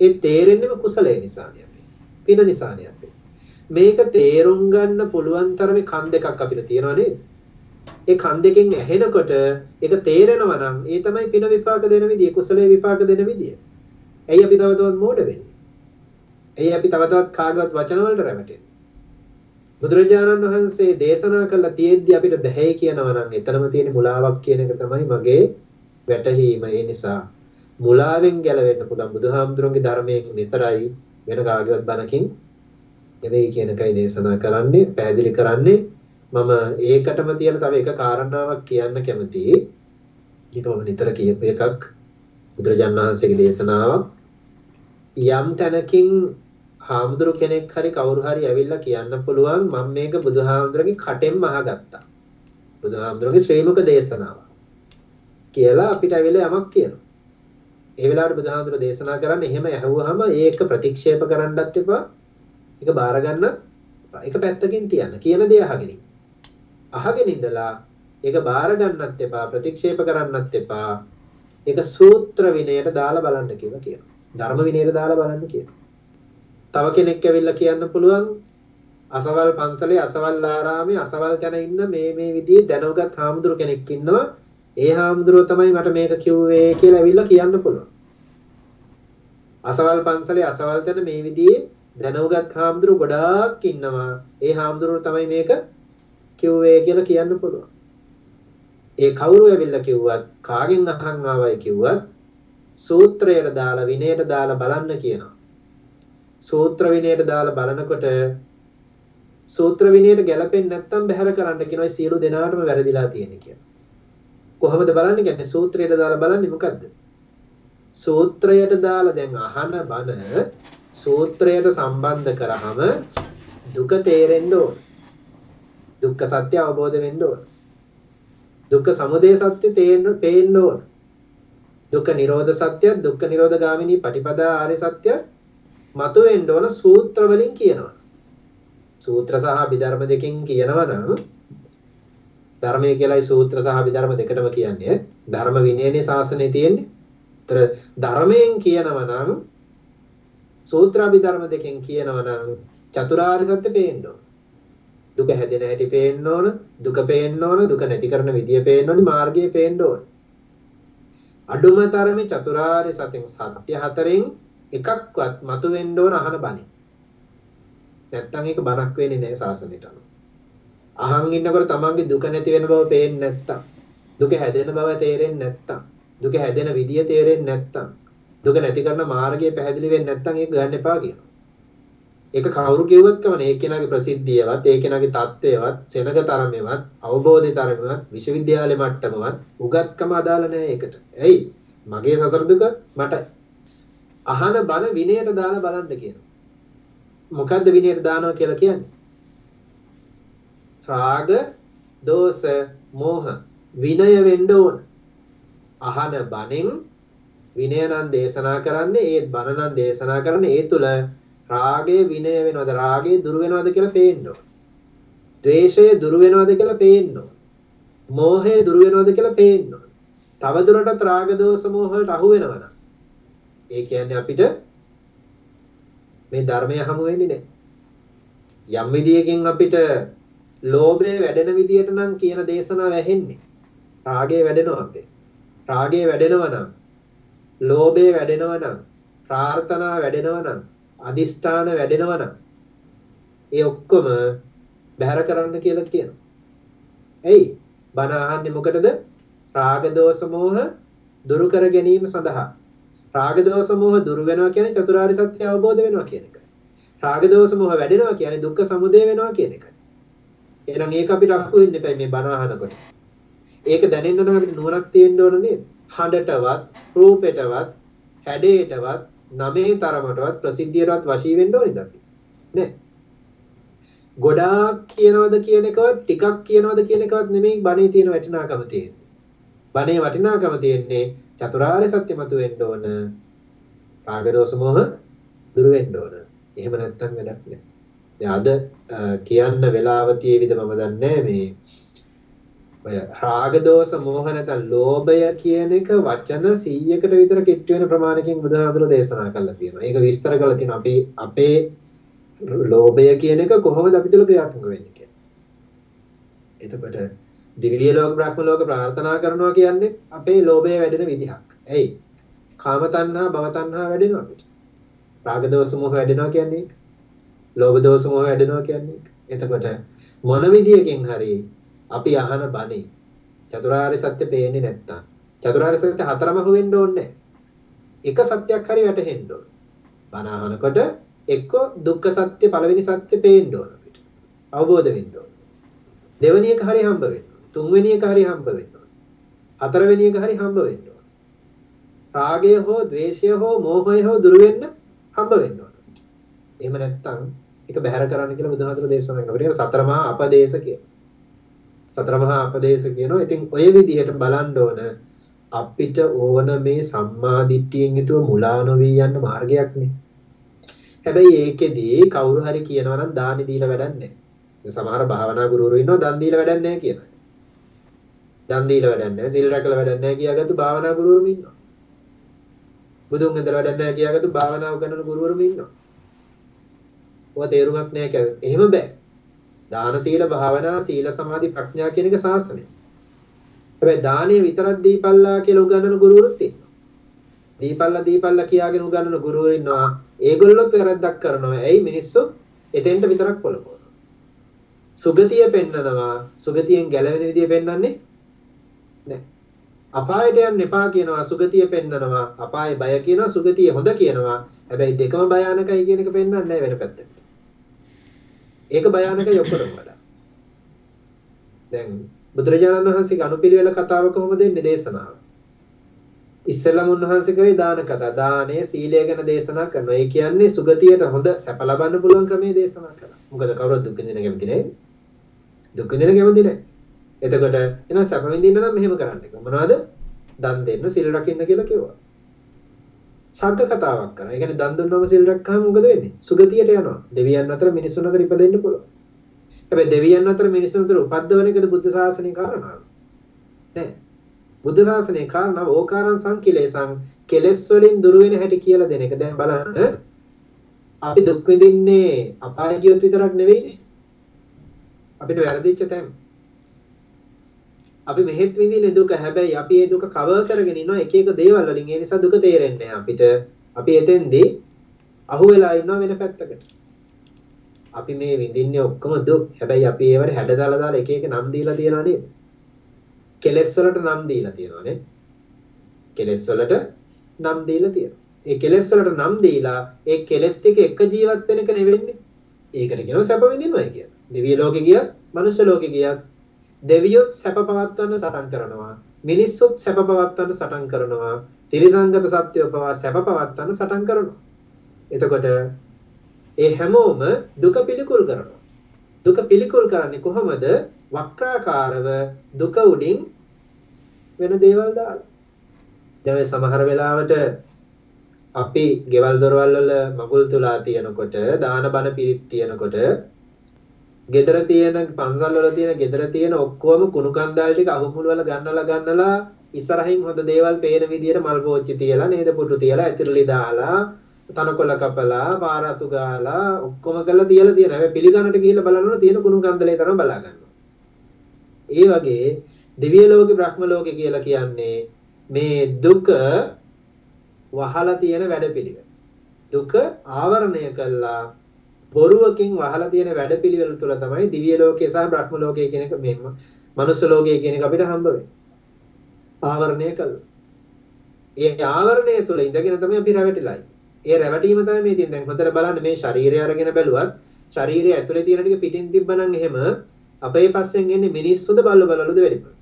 ඒ තේරෙන්නේම කුසලයේ නිසානේ අපි. පින නිසානේ අපි. මේක තේරුම් ගන්න පුළුවන් තරමේ කන් දෙකක් අපිට තියෙනවා නේද? ඒ කන් දෙකෙන් ඇහෙනකොට ඒක තේරෙනවා නම් ඒ තමයි පින විපාක දෙන විදිය කුසලයේ විපාක දෙන විදිය. ඇයි අපි තව තවත් මෝඩ වෙන්නේ? ඇයි අපි තව තවත් කාගවත් වචන වලට රැවටෙන්නේ? බුදුරජාණන් වහන්සේ දේශනා කළා තියෙද්දි අපිට බැහැ කියනවා නම් එතනම තියෙන මුලාවක් කියන එක තමයි මගේ වැටහීම. ඒ නිසා මුලාවෙන් ගැලවෙන්න පුළුවන් බුදුහාමුදුරන්ගේ ධර්මයෙන් විතරයි වෙන කාගේවත් බණකින් නෙවෙයි කියන එකයි දේශනා කරන්නේ, පැහැදිලි කරන්නේ. මම ඒකටම තියෙන තව එක කාරණාවක් කියන්න කැමතියි. ඒක මම නිතර කියපු එකක් බුදුරජාණන් වහන්සේගේ දේශනාවක්. යම් තැනකින් හාමුදුරු කෙනෙක් හරි කවුරු හරි ඇවිල්ලා කියන්න පුළුවන් මම මේක බුදුහාමුදුරගේ කටෙන්ම අහගත්තා. බුදුහාමුදුරගේ ශ්‍රී මුක දේශනාව. කියලා අපිට ඇවිල්ලා යමක් කියනවා. ඒ වෙලාවට බුදුහාමුදුර දේශනා කරන්නේ එහෙම ඇහුවාම ඒක ප්‍රතික්ෂේප කරන්නත් එපා. ඒක බාර ගන්නත් ඒක පැත්තකින් තියන්න. කියන දේ අහගෙන. අහගෙන ඉඳලා ඒක බාර ගන්නත් එපා ප්‍රතික්ෂේප කරන්නත් එපා. ඒක සූත්‍ර විනයට දාලා බලන්න කියලා කියනවා. ධර්ම විනයට දාලා බලන්න කියනවා. තව කෙනෙක් ඇවිල්ලා කියන්න පුළුවන් අසවල් පන්සලේ අසවල් ආරාමේ අසවල් තැන ඉන්න මේ මේ විදිහේ දැනුගත් හාමුදුරු කෙනෙක් ඉන්නවා. ඒ හාමුදුරුව තමයි මට මේක කිව්වේ කියලා ඇවිල්ලා කියන්න පුළුවන්. අසවල් පන්සලේ අසවල් තැන මේ විදිහේ දැනුගත් හාමුදුරු ගොඩාක් ඉන්නවා. ඒ හාමුදුරුව තමයි මේක කිව්වේ කියලා කියන්න පුළුවන්. ඒ කවුරු ඇවිල්ලා කිව්වත් කාගෙන් අහන් ආවයි කිව්වත් සූත්‍රයට දාලා විනයට දාලා බලන්න කියනවා. සූත්‍ර විනයට දාලා බලනකොට සූත්‍ර විනයට ගැලපෙන්නේ නැත්නම් බැහැර කරන්න කියනවා සියලු දෙනාටම වැරදිලා තියෙන කියලා. කොහොමද බලන්නේ කියන්නේ සූත්‍රයට දාලා බලන්නේ මොකද්ද? සූත්‍රයට දාලා දැන් අහන බණ සූත්‍රයට සම්බන්ධ කරාම දුක තේරෙන්න ඕන. දුක්ඛ සත්‍ය අවබෝධ වෙන්න ඕන. දුක්ඛ සමුදය සත්‍ය තේරෙන්න පේන්න ඕන. දුක්ඛ නිරෝධ සත්‍ය දුක්ඛ නිරෝධ ගාමිනී පටිපදා ආර්ය සත්‍ය මතුවෙන්න ඕන සූත්‍ර වලින් කියනවා. සූත්‍ර සහ අභිධර්ම දෙකෙන් කියනවා නම් ධර්මය කියලායි සූත්‍ර සහ අභිධර්ම දෙකටම කියන්නේ. ධර්ම විනයනේ ශාසනයේ තියෙන්නේ. ඒතර ධර්මයෙන් කියනවා නම් සූත්‍ර අභිධර්ම දෙකෙන් කියනවා නම් චතුරාර්ය සත්‍ය පේන්න ඕන. දුක හැදෙන හැටි පේන්න ඕන, දුක පේන්න ඕන, දුක නැති කරන විදිය පේන්න ඕනි, මාර්ගය පේන්න ඕන. අඩුම තරමේ චතුරාර්ය සත්‍යෙන් සත්‍ය හතරෙන් එකක්වත් මතුවෙන්න ඕන අහන බණේ. නැත්තම් ඒක බණක් වෙන්නේ නැහැ සාසනයට අනුව. අහන් ඉන්නකොට තමන්ගේ දුක නැති වෙන බව පේන්නේ නැත්තම්, දුක හැදෙන බව තේරෙන්නේ නැත්තම්, දුක හැදෙන විදිය තේරෙන්නේ නැත්තම්, දුක නැති කරන මාර්ගය පැහැදිලි වෙන්නේ නැත්නම් ඒක ගන්න එපා කියනවා. ඒක කවුරු කිව්වත් කමනේ ඒ කෙනාගේ ප්‍රසිද්ධියවත් ඒ කෙනාගේ தත්වයවත් සෙනග තරමේවත් අවබෝධය තරමේවත් විශ්වවිද්‍යාලේ මට්ටමවත් උගත්කම අදාළ නැහැ ඒකට. ඇයි? මගේ සසර දුක මට අහන බන විනයට දාලා බලන්න කියනවා. මොකද්ද විනයට දානවා කියලා කියන්නේ? රාග, දෝෂ, මෝහ විනය වෙන්න ඕන. අහන බණෙන් විනය නම් දේශනා කරන්නේ ඒ බණ නම් දේශනා කරන්නේ ඒ තුල රාගය විනය වෙනවද රාගය දුරු වෙනවද කියලා පේන්න ඕන. ද්වේෂය දුරු වෙනවද කියලා පේන්න ඕන. මෝහය දුරු වෙනවද කියලා පේන්න ඕන. තව දුරටත් රාග දෝෂ මෝහ වලට අහු වෙනවා නම් ඒ කියන්නේ අපිට මේ ධර්මය හමු වෙන්නේ නැහැ. යම් විදියකින් අපිට ලෝභය වැඩෙන විදියට නම් කියන දේශනාව ඇහෙන්නේ. රාගය වැඩෙනවා අපේ. රාගය වැඩෙනවා නම් ලෝභය වැඩෙනවා නම් ප්‍රාර්ථනා වැඩෙනවා නම් අදිෂ්ඨාන වැඩෙනවා නම් ඒ ඔක්කොම බැහැර කරන්න කියලා කියනවා. එයි බණ අහන්නේ මොකටද? රාග දෝෂ මෝහ දුරු කර ගැනීම සඳහා. රාග දෝෂ මෝහ දුරු වෙනවා කියන්නේ චතුරාර්ය සත්‍ය අවබෝධ වෙනවා කියන එකයි. රාග දෝෂ මෝහ වැඩෙනවා කියන්නේ දුක්ඛ සමුදය වෙනවා කියන එකයි. එහෙනම් ඒක අපිට අහු වෙන්න එපා මේ බණ අහනකොට. ඒක දැනෙන්න නම් අපිට නුවණක් තියෙන්න ඕන නේද? හඬටවත්, රූපෙටවත්, හැඩයටවත්, නමේ තරමටවත් ප්‍රසිද්ධියටවත් වශී වෙන්න ඕනේද අපි? නෑ. ගොඩාක් කියනවද කියන එකවත් ටිකක් කියනවද කියන එකවත් නෙමෙයි බණේ තියෙන වටිනාකම තියෙන්නේ. බණේ වටිනාකම තියෙන්නේ චතුරාර්ය සත්‍ය මත වෙන්න ඕන. රාග දෝෂ මොහ දුරු වෙන්න ඕන. එහෙම නැත්නම් වැඩක් නෑ. දැන් අද කියන්න වෙලාව තියෙවිද මම දන්නේ මේ ඔය රාග දෝෂ මෝහ නැත්නම් ලෝභය කියන එක වචන 100කට විතර කිට්ටු වෙන ප්‍රමාණයකින් බුදුහාමුදුර දේශනා කරලා තියෙනවා. ඒක විස්තර කරලා තියෙනවා. අපි අපේ ලෝභය කියන එක කොහොමද අපි තුල ක්‍රියාත්මක වෙන්නේ කියලා. එතකොට දිව්‍ය ලෝක බ්‍රහ්ම ලෝක ප්‍රාර්ථනා කරනවා කියන්නේ අපේ ලෝභය වැඩෙන විදිහක්. ඇයි? කාම තණ්හා භව තණ්හා වැඩෙනවා අපිට. රාග දෝෂ මොහ වැඩෙනවා කියන්නේ ඒක. ලෝභ දෝෂ මොහ වැඩෙනවා කියන්නේ ඒක. එතකොට මොන විදියකින් හරි අපි අහන බණේ චතුරාර්ය සත්‍ය පේන්නේ නැත්තම් චතුරාර්ය සත්‍ය හතරම හොවෙන්න ඕනේ එක සත්‍යයක් හරි වැටහෙන්න ඕන. බණ අහනකොට එක්ක දුක්ඛ සත්‍ය පළවෙනි සත්‍ය පේන්න ඕන අපිට. අවබෝධ වෙන්න ඕන. දෙවෙනි එක හරි හම්බ වෙන්න ඕන. තුන්වෙනි එක හරි හම්බ වෙන්න ඕන. හතරවෙනි එක හරි හම්බ වෙන්න ඕන. රාගය හෝ ද්වේෂය හෝ මෝහය හෝ දුරු වෙන්න හම්බ වෙන්න ඕන. එහෙම නැත්තම් ඒක බැහැර කරන්න කියලා බුදුහාමුදුරු දේශනා කරනවා. ඒක සතර මහා අපදේශ කියන. සතර මහා අපදේශ කියනවා. ඉතින් ඔය විදිහට බලන්න ඕන අපිට ඕන මේ සම්මා දිට්ඨියෙන් යුතුව මුලා නොවී යන්න මාර්ගයක් නේ. හැබැයි ඒකෙදී කවුරු හරි කියනවා නම් දානි දීලා වැඩක් නැහැ. සමහර භාවනා ගුරුවරු ඉන්නවා දන් දීලා වැඩක් නැහැ කියනවා. දන් දීලා වැඩක් නැහැ, සිල් රැකලා වැඩක් නැහැ කියාගත්තු භාවනා ගුරුවරුම ඉන්නවා. බුදුන් ඇඳලා වැඩක් නැහැ කියාගත්තු භාවනා උගන්වන ගුරුවරුම ඉන්නවා. ඔය තේරුමක් නැහැ කියලා. එහෙම බෑ. දාන සීල භාවනා සීල සමාධි ප්‍රඥා කියන එක සාසනය. හැබැයි දානය විතරක් දීපල්ලා කියලා උගන්වන ගුරුවරුත් ඉන්නවා. දීපල්ලා දීපල්ලා කියාගෙන උගන්වන ගුරුවරු ඉන්නවා. ඒගොල්ලොත් වැරද්දක් කරනවා. ඇයි මිනිස්සු එතෙන්ට විතරක් පොළපොනවා. සුගතිය පෙන්නනවා. සුගතියෙන් ගැලවෙන විදිය පෙන්වන්නේ නැහැ. අපායට යන්න එපා කියනවා සුගතිය පෙන්නනවා. අපායේ බය කියනවා සුගතිය හොඳ කියනවා. හැබැයි දෙකම භයානකයි කියන එක පෙන්වන්නේ නැහැ වෙන පැත්තකට. ඒක භයානකයි ඔක්කොටම වඩා. දැන් බුදුරජාණන් වහන්සේගේ අනුපිළිවෙල කතාව කොහොමද දෙන්නේ දේශනාව? ඉස්සෙල්ලම උන්වහන්සේ කරේ දාන කතා. දානය සීලය ගැන දේශනා කරනවා. ඒ කියන්නේ සුගතියට හොඳ සැප ලබන්න පුළුවන් ක්‍රමයේ දේශනා කරනවා. මොකද කවුරුත් දුක් විඳින කැමති නැහැ. දුක් විඳින කැමති නැහැ. එතකොට එහෙනම් සැප විඳින්න නම් මෙහෙම කරන්න එක. මොනවද? දන් දෙන්න, සිල් රකින්න කියලා කිව්වා. සග්ග කතාවක් කරා. ඒ කියන්නේ දන් දුන්නම සිල් රැක්කම මොකද වෙන්නේ? සුගතියට යනවා. දෙවියන් අතර මිනිසුන් අතර ඉපදෙන්න පුළුවන්. හැබැයි දෙවියන් අතර මිනිසුන් අතර උපද්දවන එකද බුද්ධ ශාසනයේ කාරණාව. නෑ. බුද්ධ ශාසනයේ කාරණාව ඕකාරං සංකිලේසං කෙලෙස් වලින් දුර වෙන හැටි කියලා දෙන එක. දැන් බලන්න. අපි දුක් විඳින්නේ අපාය ගියොත් විතරක් නෙවෙයිනේ. අපිට වැරදිච්ච තැන්. අපි මෙහෙත් විඳින දුක හැබැයි අපි ඒ දුක කවර් කරගෙන ඉන්නවා එක එක දේවල් වලින්. ඒ නිසා දුක තේරෙන්නේ අපිට. අපි එතෙන්දී අහු වෙලා ඉන්නවා වෙන පැත්තකට. අපි මේ විඳින්නේ ඔක්කොම දුක්. හැබැයි අපි ඒවට හැඩදාලා දාලා එක එක නම් දීලා තියනවා නේද? කෙලෙස් වලට නම් දීලා තියනවා නේ. කෙලෙස් වලට නම් දීලා තියෙනවා. ඒ කෙලෙස් වලට නම් දීලා ඒ කෙලෙස් ටික එක ජීවත් වෙන එක නෙවෙන්නේ. ඒකට කියනවා සැප විඳිනවා කියලා. දිව්‍ය ලෝකේ ගියත්, මනුෂ්‍ය ලෝකේ ගියත් දෙවියොත් සැප පවත්වන්න සටන් කරනවා. මිනිස්සුත් සැප පවත්වන්න සටන් කරනවා. ත්‍රිසංගත සත්‍යය පවා සැප පවත්වන්න සටන් කරනවා. එතකොට ඒ හැමෝම දුක පිළිකුල් කරනවා. දුක පිළිකුල් කරන්නේ කොහොමද? වක්‍රාකාරව දුක උඩින් වෙන දේවල් දාලා. දැන් සමහර වෙලාවට අපි ගෙවල් දොරවල් වල මගුල් තුලා තියනකොට දාන බණ පිරිත් තියනකොට ගෙදර තියෙන පන්සල් වල තියෙන ගෙදර තියෙන ඔක්කොම කුණු කන්දාල් ටික අහුමුළු වල ගන්නලා ගන්නලා ඉස්සරහින් හොඳ දේවල් පේන විදියට මල් පෝච්චි තියලා නේද පුටු තියලා ඇතිරලි දාලා තනකොළ කපලා පාරතු ගාලා ඔක්කොම කරලා තියලා තියෙන හැබැයි පිළිගන්නට ගිහිල්ලා බලනකොට තියෙන කුණු කන්දලේ තරම් බලා ගන්නවා. ඒ වගේ දිව්‍ය ලෝකේ බ්‍රහ්ම ලෝකේ කියලා කියන්නේ මේ දුක වහලා තියෙන වැඩපිළිවෙල. දුක ආවරණය කළා බොරුවකින් වහලා තියෙන වැඩපිළිවෙල තුළ තමයි දිව්‍ය ලෝකය සහ බ්‍රහ්ම ලෝකය කියන එක මෙන්න මනුස්ස ලෝකය කියන එක අපිට හම්බ වෙන්නේ. ආවරණය කළා. ඒ ආවරණය තුළ ඉඳගෙන තමයි අපි රැවටිලා ඒ රැවටීම තමයි මේ තියෙන්නේ. දැන් හොඳට බලන්න මේ ශරීරය අරගෙන බැලුවත් ශරීරය ඇතුලේ තියෙන ටික පිටින් තිබ්බනම් එහෙම අපේ පස්සෙන් එන්නේ මිනිස්සුද බල්ල බලලුද වැඩිපුර.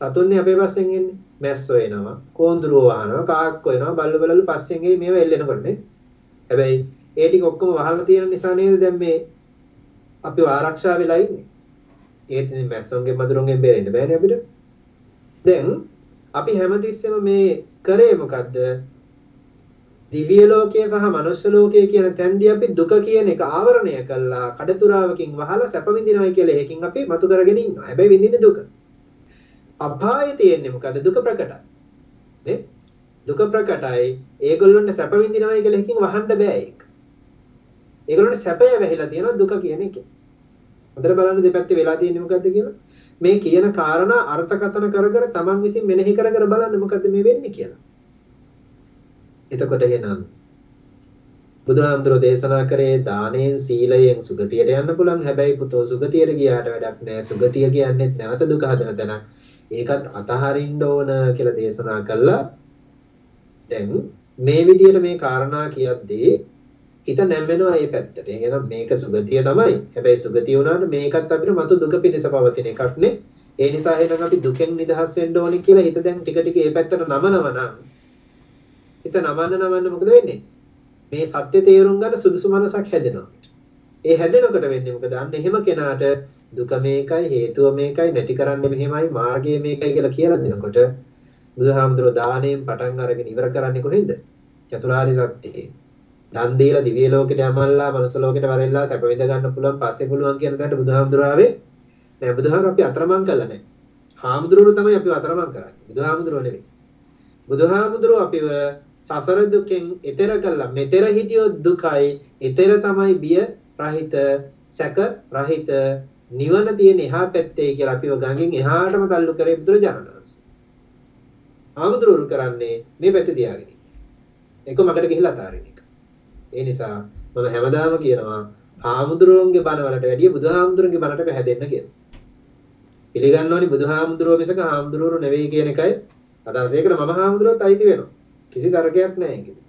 සතුන්නේ අපේ පස්සෙන් එන්නේ. මැස්සෝ එනවා, කෝඳුරුව වහනවා, කාක්කෝ එනවා, බල්ල බලලු පස්සෙන් එයි මේව එල්ලෙනකොට නේ. හැබැයි ඒ ටික ඔක්කොම වහලා තියෙන නිසා නේද දැන් මේ අපිව ආරක්ෂා වෙලා ඉන්නේ. ඒත් ඉතින් මැස්සොන්ගේ මදුරුන්ගෙන් බේරෙන්න බෑනේ අපිට. දැන් අපි හැමතිස්සෙම මේ කරේ මොකද්ද? දිව්‍ය ලෝකයේ සහ මනුෂ්‍ය ලෝකයේ කියන තැන්දී අපි දුක කියන එක ආවරණය කළා කඩතුරාවකින් වහලා සැප විඳිනවයි කියලා එකකින් අපි මතු කරගෙන ඉන්නවා. හැබැයි විඳින්නේ දුක. අපායේ තියෙන්නේ මොකද්ද? දුක ප්‍රකටයි. නේ? දුක ප්‍රකටයි. ඒගොල්ලන්ට සැප විඳිනවයි කියලා එකකින් වහන්න බෑ ඒක. ඒගොල්ලන්ට සැපය වැහිලා තියෙනවා දුක කියන එකේ. හොඳට බලන්න දෙපැත්තේ වෙලා තියෙන්නේ මොකද්ද කියලා. මේ කියන කාරණා අර්ථකථන කර කර තමන් විසින් මෙනෙහි කර කර බලන්න මොකද්ද මේ වෙන්නේ කියලා. එතකොට එහෙනම් බුදුහාමුදුරෝ දේශනා කරේ දානෙන් සීලයෙන් සුගතියට යන්න පුළුවන්. හැබැයි පුතෝ සුගතියට ගියාට වැඩක් නැහැ. සුගතිය කියන්නේ නැවත දුක හදන තැන. ඒකත් අතහරින්න ඕන කියලා දේශනා කළා. දැන් මේ විදිහට මේ කාරණා කියද්දී හිත නැමෙනවා මේ පැත්තට. එහෙනම් මේක සුගතිය තමයි. හැබැයි සුගතිය වුණාට මේකත් අපිට මතු දුක පිණිස පවතින එකක් නේ. ඒ නිසා එහෙනම් අපි දුකෙන් නිදහස් වෙන්න ඕනේ කියලා හිත දැන් ටික ටික මේ පැත්තට නමනවා නම් හිත නමන්න නමන්න මොකද වෙන්නේ? මේ සත්‍ය තේරුම් ගන්න සුදුසු මනසක් හැදෙනවා. ඒ හැදෙනකොට වෙන්නේ මොකද? අන්න එහෙම කෙනාට දුක මේකයි හේතුව මේකයි නැති කරන්නේ මෙහෙමයි මාර්ගය මේකයි කියලා කියලා දෙනකොට බුදුහාමුදුරුවෝ දාණයෙන් පටන් අරගෙන ඉවර කරන්නේ කොහෙන්ද? චතුරාර්ය සත්‍යයේ. දන් දීලා දිව්‍ය ලෝකෙට යමල්ලා මනුස්ස ලෝකෙට වරෙල්ලා සැප විඳ ගන්න පුළුවන් පස්සේ පුළුවන් කියන දඩ බුදුහාමුදුරුවාවේ නෑ බුදුහාමුදුරුවෝ අපි අතරමං කළා නෑ. හාමුදුරුවෝ තමයි අපිව අතරමං කරන්නේ. බුදුහාමුදුරුවෝ නෙවෙයි. බුදුහාමුදුරුවෝ අපිව සසර දුකෙන් එතෙර කළා. මෙතෙර හිටියොත් දුකයි, එතෙර තමයි බිය රහිත, සැක රහිත නිවන තියෙන එහා පැත්තේ කියලා අපිව ගඟෙන් එහාටම තල්ලු කරේ බුදුරජාණන් වහන්සේ. හාමුදුරුවෝ කරන්නේ මේ පැත්තේ තියාගෙන. ඒක මකට ගිහිල්ලා අතාරින්න. ඒ නිසා මම හැමදාම කියනවා හාමුදුරුවන්ගේ බණවලට වැඩිය බුදුහාමුදුරන්ගේ බණට පැහැදෙන්න කියලා. පිළිගන්න ඕනි බුදුහාමුදුරුවෝ මිසක හාමුදුරුවෝ නෙවෙයි කියන එකයි අදහස. ඒකට මම හාමුදුරුවෝත් අයිති වෙනවා. කිසි තර්කයක් නැහැ ඒකෙදි.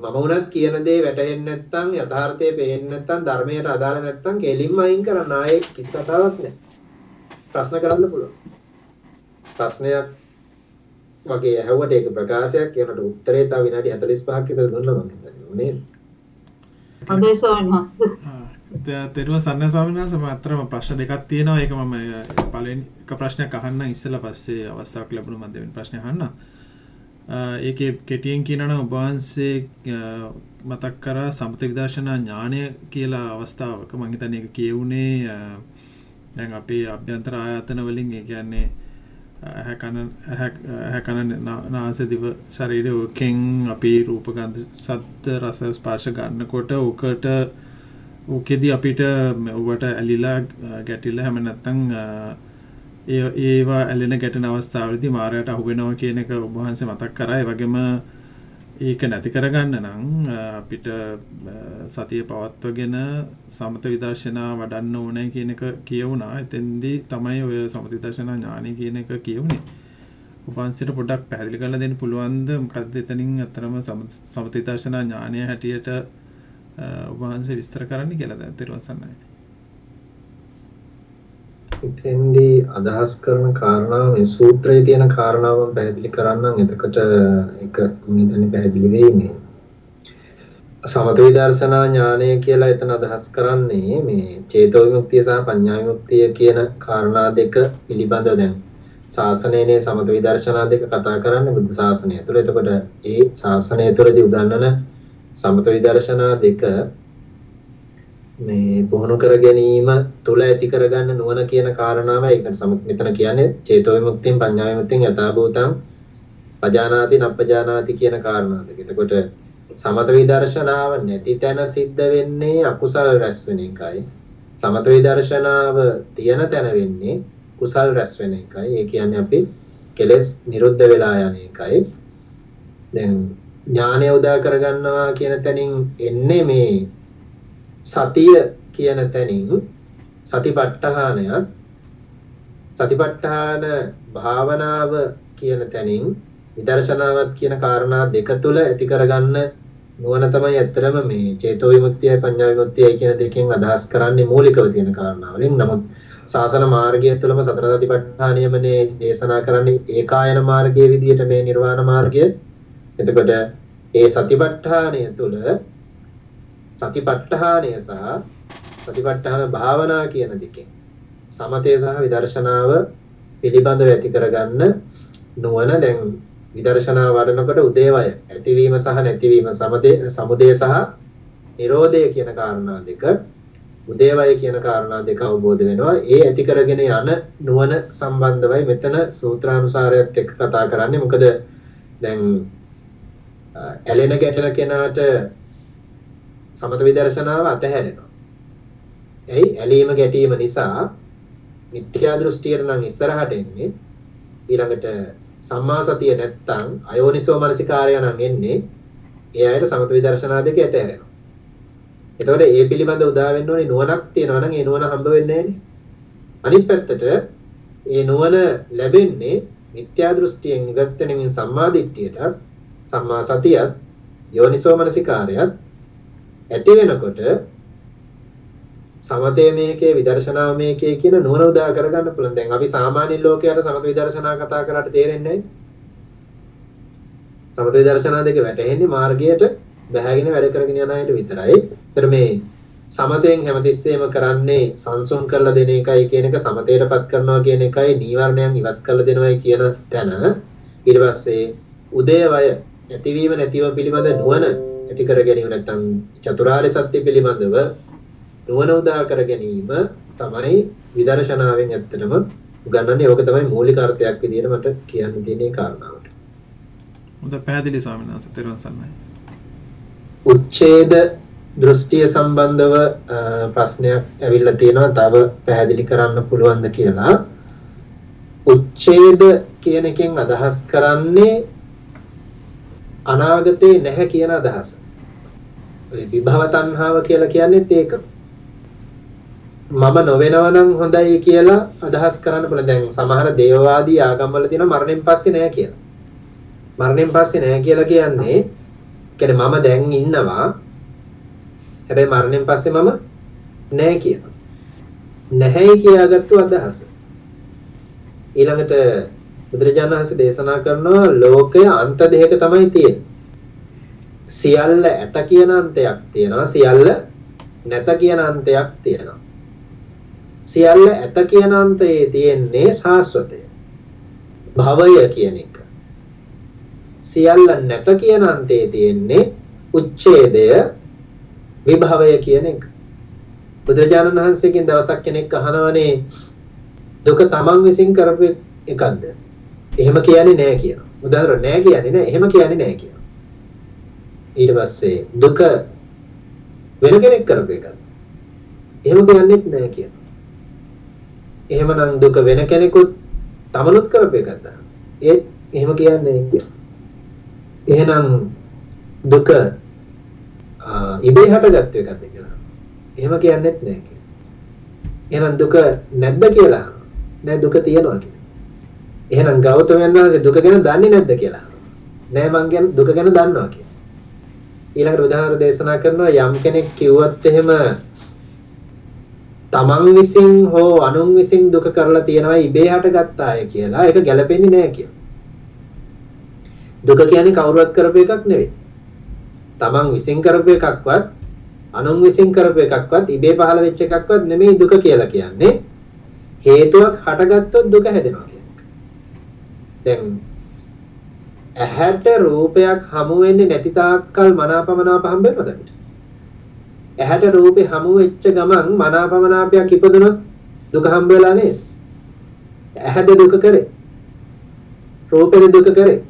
මම උනත් කියන දේ වැටහෙන්නේ නැත්නම් යථාර්ථය පේන්නේ නැත්නම් ධර්මයට අදාළ නැත්නම් කෙලින්ම අයින් කරන්න ආයේ කිසි කතාවක් නැහැ. ප්‍රශ්න කරන්න පුළුවන්. ප්‍රශ්නයක් වගේ ඇහුවට ඒක ප්‍රකාශයක් කියනට උත්තරේ තව විනාඩි 45ක් විතර දුන්නා මම හිතන්නේ නේද? හොඳයි ස්වාමීන් වහන්සේ. තෙරුවන් සරණයි ස්වාමීන් වහන්සේ මම අත්‍තරම ප්‍රශ්න දෙකක් තියෙනවා. ඒක මම පළවෙනි එක ප්‍රශ්නයක් අහන්න ඉස්සෙල්ලා පස්සේ අවස්ථාවක් ලැබුණොත් මම දෙවෙනි ප්‍රශ්නේ අහන්න. ඒකේ කෙටියෙන් කියනවනම් ඔබ වහන්සේ මතක් කරා සමත විදර්ශනා ඥානය කියලා අවස්ථාවක මම හිතන්නේ ඒක කියුනේ දැන් අපේ අභ්‍යන්තර ආයතන වලින් ඒ කියන්නේ හැකන නාස දිව ශරීරයෝකෙන් අපි රූපගන්ධ සත්ත රස ස්පර්ශ ගන්නකොට ඕකට ඕකෙදි අපිට ඔවට ඇලිලා ගැටිල්ල හැම නැත්තං ඒවා ඇලෙන ගැටන අවස්ථාවලදි මාරයට අහුවෙනවා කියන එක ඔබහන්සේ මතක් කරයි වගේම ඒක නැති කරගන්න නම් අපිට සතිය පවත්වගෙන සමත විදර්ශනා වඩන්න ඕනෑ කියන එක කියවුණා. එතෙන්දී තමයි ඔය සමති දර්ශනා ඥානය කියන එක කියවුණේ උපන්සිට පොඩක් පැදිලි කල දෙන්න පුළුවන්ද? මොකක්ද එතනින් අතරම සමතිදර්ශනා ඥානය හැටියට උබහන්සේ විස්තර කරන්න කියලද තෙරවසන්නයි ඉතින්දී අදහස් කරන කාරණාව මේ සූත්‍රයේ තියෙන කාරණාවන් පැහැදිලි කරන්නම් එතකොට එක මෙතන පැහැදිලි වෙන්නේ සමත විදර්ශනා ඥානය කියලා එතන අදහස් කරන්නේ මේ චේතෝ විමුක්තිය සහ පඤ්ඤා විමුක්තිය කියන කාරණා දෙක පිළිබඳව දැන් ශාසනයනේ සමත විදර්ශනා දෙක කතා කරන්නේ බුද්ධ ශාසනය තුළ. එතකොට ඒ ශාසනය තුළදී උගන්වන සමත විදර්ශනා දෙක මේ පුහුණු කර ගැනීම තුළ ඇති කරගන්න නුවණ කියන කාරණාව ඒකට මෙතන කියන්නේ චේතෝ විමුක්තියෙන් පඤ්ඤා විමුක්තියෙන් යථාභූතං පජානාති නප්පජානාති කියන කාරණා දෙක. එතකොට සමත විදර්ශනාව නැති තැන සිද්ධ වෙන්නේ අකුසල් රැස් වෙන එකයි. සමත විදර්ශනාව තියෙන තැන වෙන්නේ කුසල් රැස් වෙන එකයි. ඒ කියන්නේ අපි කෙලෙස් නිරුද්ධ වෙලා යන එකයි. දැන් ඥානය උදා කරගන්නවා කියන තැනින් එන්නේ මේ සතිය කියන තැනින් සතිපට්ඨානයත් සතිපට්ඨාන භාවනාව කියන තැනින් විදර්ශනාවත් කියන කාරණා දෙක තුල ඇති කරගන්න නුවණ තමයි ඇත්තටම මේ චේතෝ විමුක්තියයි පඤ්ඤා විමුක්තියයි කියන දෙකෙන් අදහස් කරන්නේ මූලිකව තියෙන කාරණාවලින්. නමුත් ශාසන මාර්ගය තුළම සතර සතිපට්ඨානියමනේ දේශනා කරන්නේ ඒකායන මාර්ගයේ විදිහට මේ නිර්වාණ මාර්ගය. එතකොට ඒ සතිපට්ඨානය තුළ සතිපට්ඨානය සහ සතිපට්ඨාන භාවනා කියන දෙකෙන් සමතේ සහ විදර්ශනාව පිළිබඳව ඇති කරගන්න නුවණ දැන් විදර්ශනා වඩනකොට උදේවය ඇතිවීම සහ නැතිවීම සමදේ සමුදය සහ නිරෝධය කියන කාරණා දෙක උදේවය කියන කාරණා දෙක අවබෝධ වෙනවා. ඒ ඇති කරගෙන යන නුවණ සම්බන්ධවයි මෙතන සූත්‍රානුසාරයත් එක්ක කතා කරන්නේ. මොකද දැන් ඇලෙන ගැටෙන කෙනාට සමත විදර්ශනාව අතහැරෙනවා එයි ඇලීම ගැටීම නිසා මිත්‍යා දෘෂ්ටියට නම් ඉස්සරහට එන්නේ ඊළඟට සම්මා සතිය නැත්තම් අයෝනිසෝ මනසිකාරය නම් එන්නේ ඒ අයට සමත විදර්ශනා දෙක ඇතහැරෙනවා. එතකොට ඒ පිළිබඳ උදා වෙන්න ඕනේ නුවණක් තියෙනවා නම් ඒ නුවණ හම්බ වෙන්නේ අනිත් පැත්තට ඒ නුවණ ලැබෙන්නේ මිත්‍යා දෘෂ්ටියෙන් ඉවත් වෙනමින් සම්මා දිට්ඨියට සම්මා සතියත් යෝනිසෝ මනසිකාරයත් ඇති වෙනකොට සමතේ මේකේ විදර්ශනාව මේකේ කියන නුවණ උදා කරගන්න පුළුවන්. දැන් අපි සාමාන්‍ය ලෝකයට සමත විදර්ශනා කතා කරාට තේරෙන්නේ නැහැ. සමත විදර්ශනා දෙක වැටෙන්නේ මාර්ගයට බැහැගෙන වැඩ කරගෙන යන අයට විතරයි. ඒතර මේ සමතෙන් හැමතිස්සෙම කරන්නේ සංසුන් කරලා දෙන එකයි කියන එක සමතේටපත් කරනවා කියන එකයි නීවරණයන් ඉවත් කරලා දෙනවයි කියන තැන ඊට පස්සේ උදේවය ඇතිවීම නැතිවීම පිළිබඳ නුවණ ඇති කර ගැනීම නැත්නම් චතුරාර්ය සත්‍ය පිළිබඳව නුවණ උදා කර ගැනීම තමයි විදර්ශනාවෙන් ඇත්තටම උගන්වන්නේ. ඕක තමයි මූලික අර්ථයක් විදිහට මට කියන්න තියෙන කාරණාවට. හොඳ පැහැදිලි ස්වාමීන් වහන්සේ තෙරුවන් සරණයි. උච්ඡේද දෘෂ්ටිය සම්බන්ධව ප්‍රශ්නයක් ඇවිල්ලා තියෙනවා. තව පැහැදිලි කරන්න පුළුවන්ද කියලා. උච්ඡේද කියන එකෙන් අදහස් කරන්නේ අනාගතේ නැහැ කියන අදහස. විභව තණ්හාව කියලා කියන්නේත් ඒක. මම නොවෙනව නම් හොඳයි කියලා අදහස් කරන්න පුළුවන්. දැන් සමහර දේවවාදී ආගම්වල තියෙන මරණයෙන් පස්සේ නෑ කියලා. මරණයෙන් පස්සේ නෑ කියලා කියන්නේ කියන්නේ මම දැන් ඉන්නවා. හැබැයි මරණයෙන් පස්සේ මම නෑ කියනවා. නැහැයි කියාගත්තු අදහස. ඊළඟට බුදුරජාණන් වහන්සේ දේශනා කරනවා ලෝකය අන්ත දෙකක තමයි තියෙන්නේ. සියල්ල ඇත කියන අන්තයක් තියෙනවා සියල්ල නැත කියන අන්තයක් තියෙනවා. සියල්ල ඇත කියන අන්තයේ තියෙන්නේ සාස්වතය. භවය කියන එක. සියල්ල නැත කියන අන්තයේ තියෙන්නේ උච්ඡේදය විභවය කියන එක. බුදුරජාණන් වහන්සේගෙන් දවසක් කෙනෙක් අහනවනේ දුක තමන් විසින් කරපු එකක්ද? එහෙම කියන්නේ නෑ කියනවා. උදාහරණ නෑ කියන්නේ නෑ එහෙම කියන්නේ නෑ කියනවා. ඊට පස්සේ දුක වෙන කෙනෙක් කරපු එකක්ද? එහෙම කියන්නේත් නෑ කියනවා. එහෙමනම් දුක වෙන කෙනෙකුත් තමනුත් කරපු එකක්ද? ඒත් එහෙම කියන්නේ නැහැ. එහෙනම් දුක ඉබේ හටගත්තු එකක්ද කියලා. එහෙම කියන්නේත් නැහැ එහෙනම් දුක නැද්ද කියලා? නෑ දුක තියෙනවා කියලා. එහෙනම් ගෞතමයන් වහන්සේ දුක ගැන දන්නේ නැද්ද කියලා. නෑ මං ගැන දුක ගැන දන්නවා කියලා. ඊළඟට උදාහරණ දේශනා කරනවා යම් කෙනෙක් කිව්වත් එහෙම තමන් විසින් හෝ අනුන් විසින් දුක කරලා තියෙනවා ඉබේ හටගත්තාය කියලා ඒක ගැලපෙන්නේ නෑ කියලා. දුක කියන්නේ කවුරුවත් කරපු එකක් නෙවෙයි. තමන් විසින් කරපු එකක්වත් අනුන් විසින් කරපු එකක්වත් ඉබේ පහළ වෙච්ච එකක්වත් නෙමෙයි දුක කියලා කියන්නේ. හේතුවක් හටගත්තොත් දුක හැදෙනවා කියන එක. දැන් ඇහැට රූපයක් හමු වෙන්නේ නැති තාක්කල් මනාපමනාප හම්බ වෙනවද අපිට? ඇහැට රූපේ හමු වෙච්ච ගමන් මනාපමනාපයක් ඉපදුනොත් දුක හම්බ වෙලා නේද? ඇහැද දුක කරේ. රූපෙද දුක කරේ.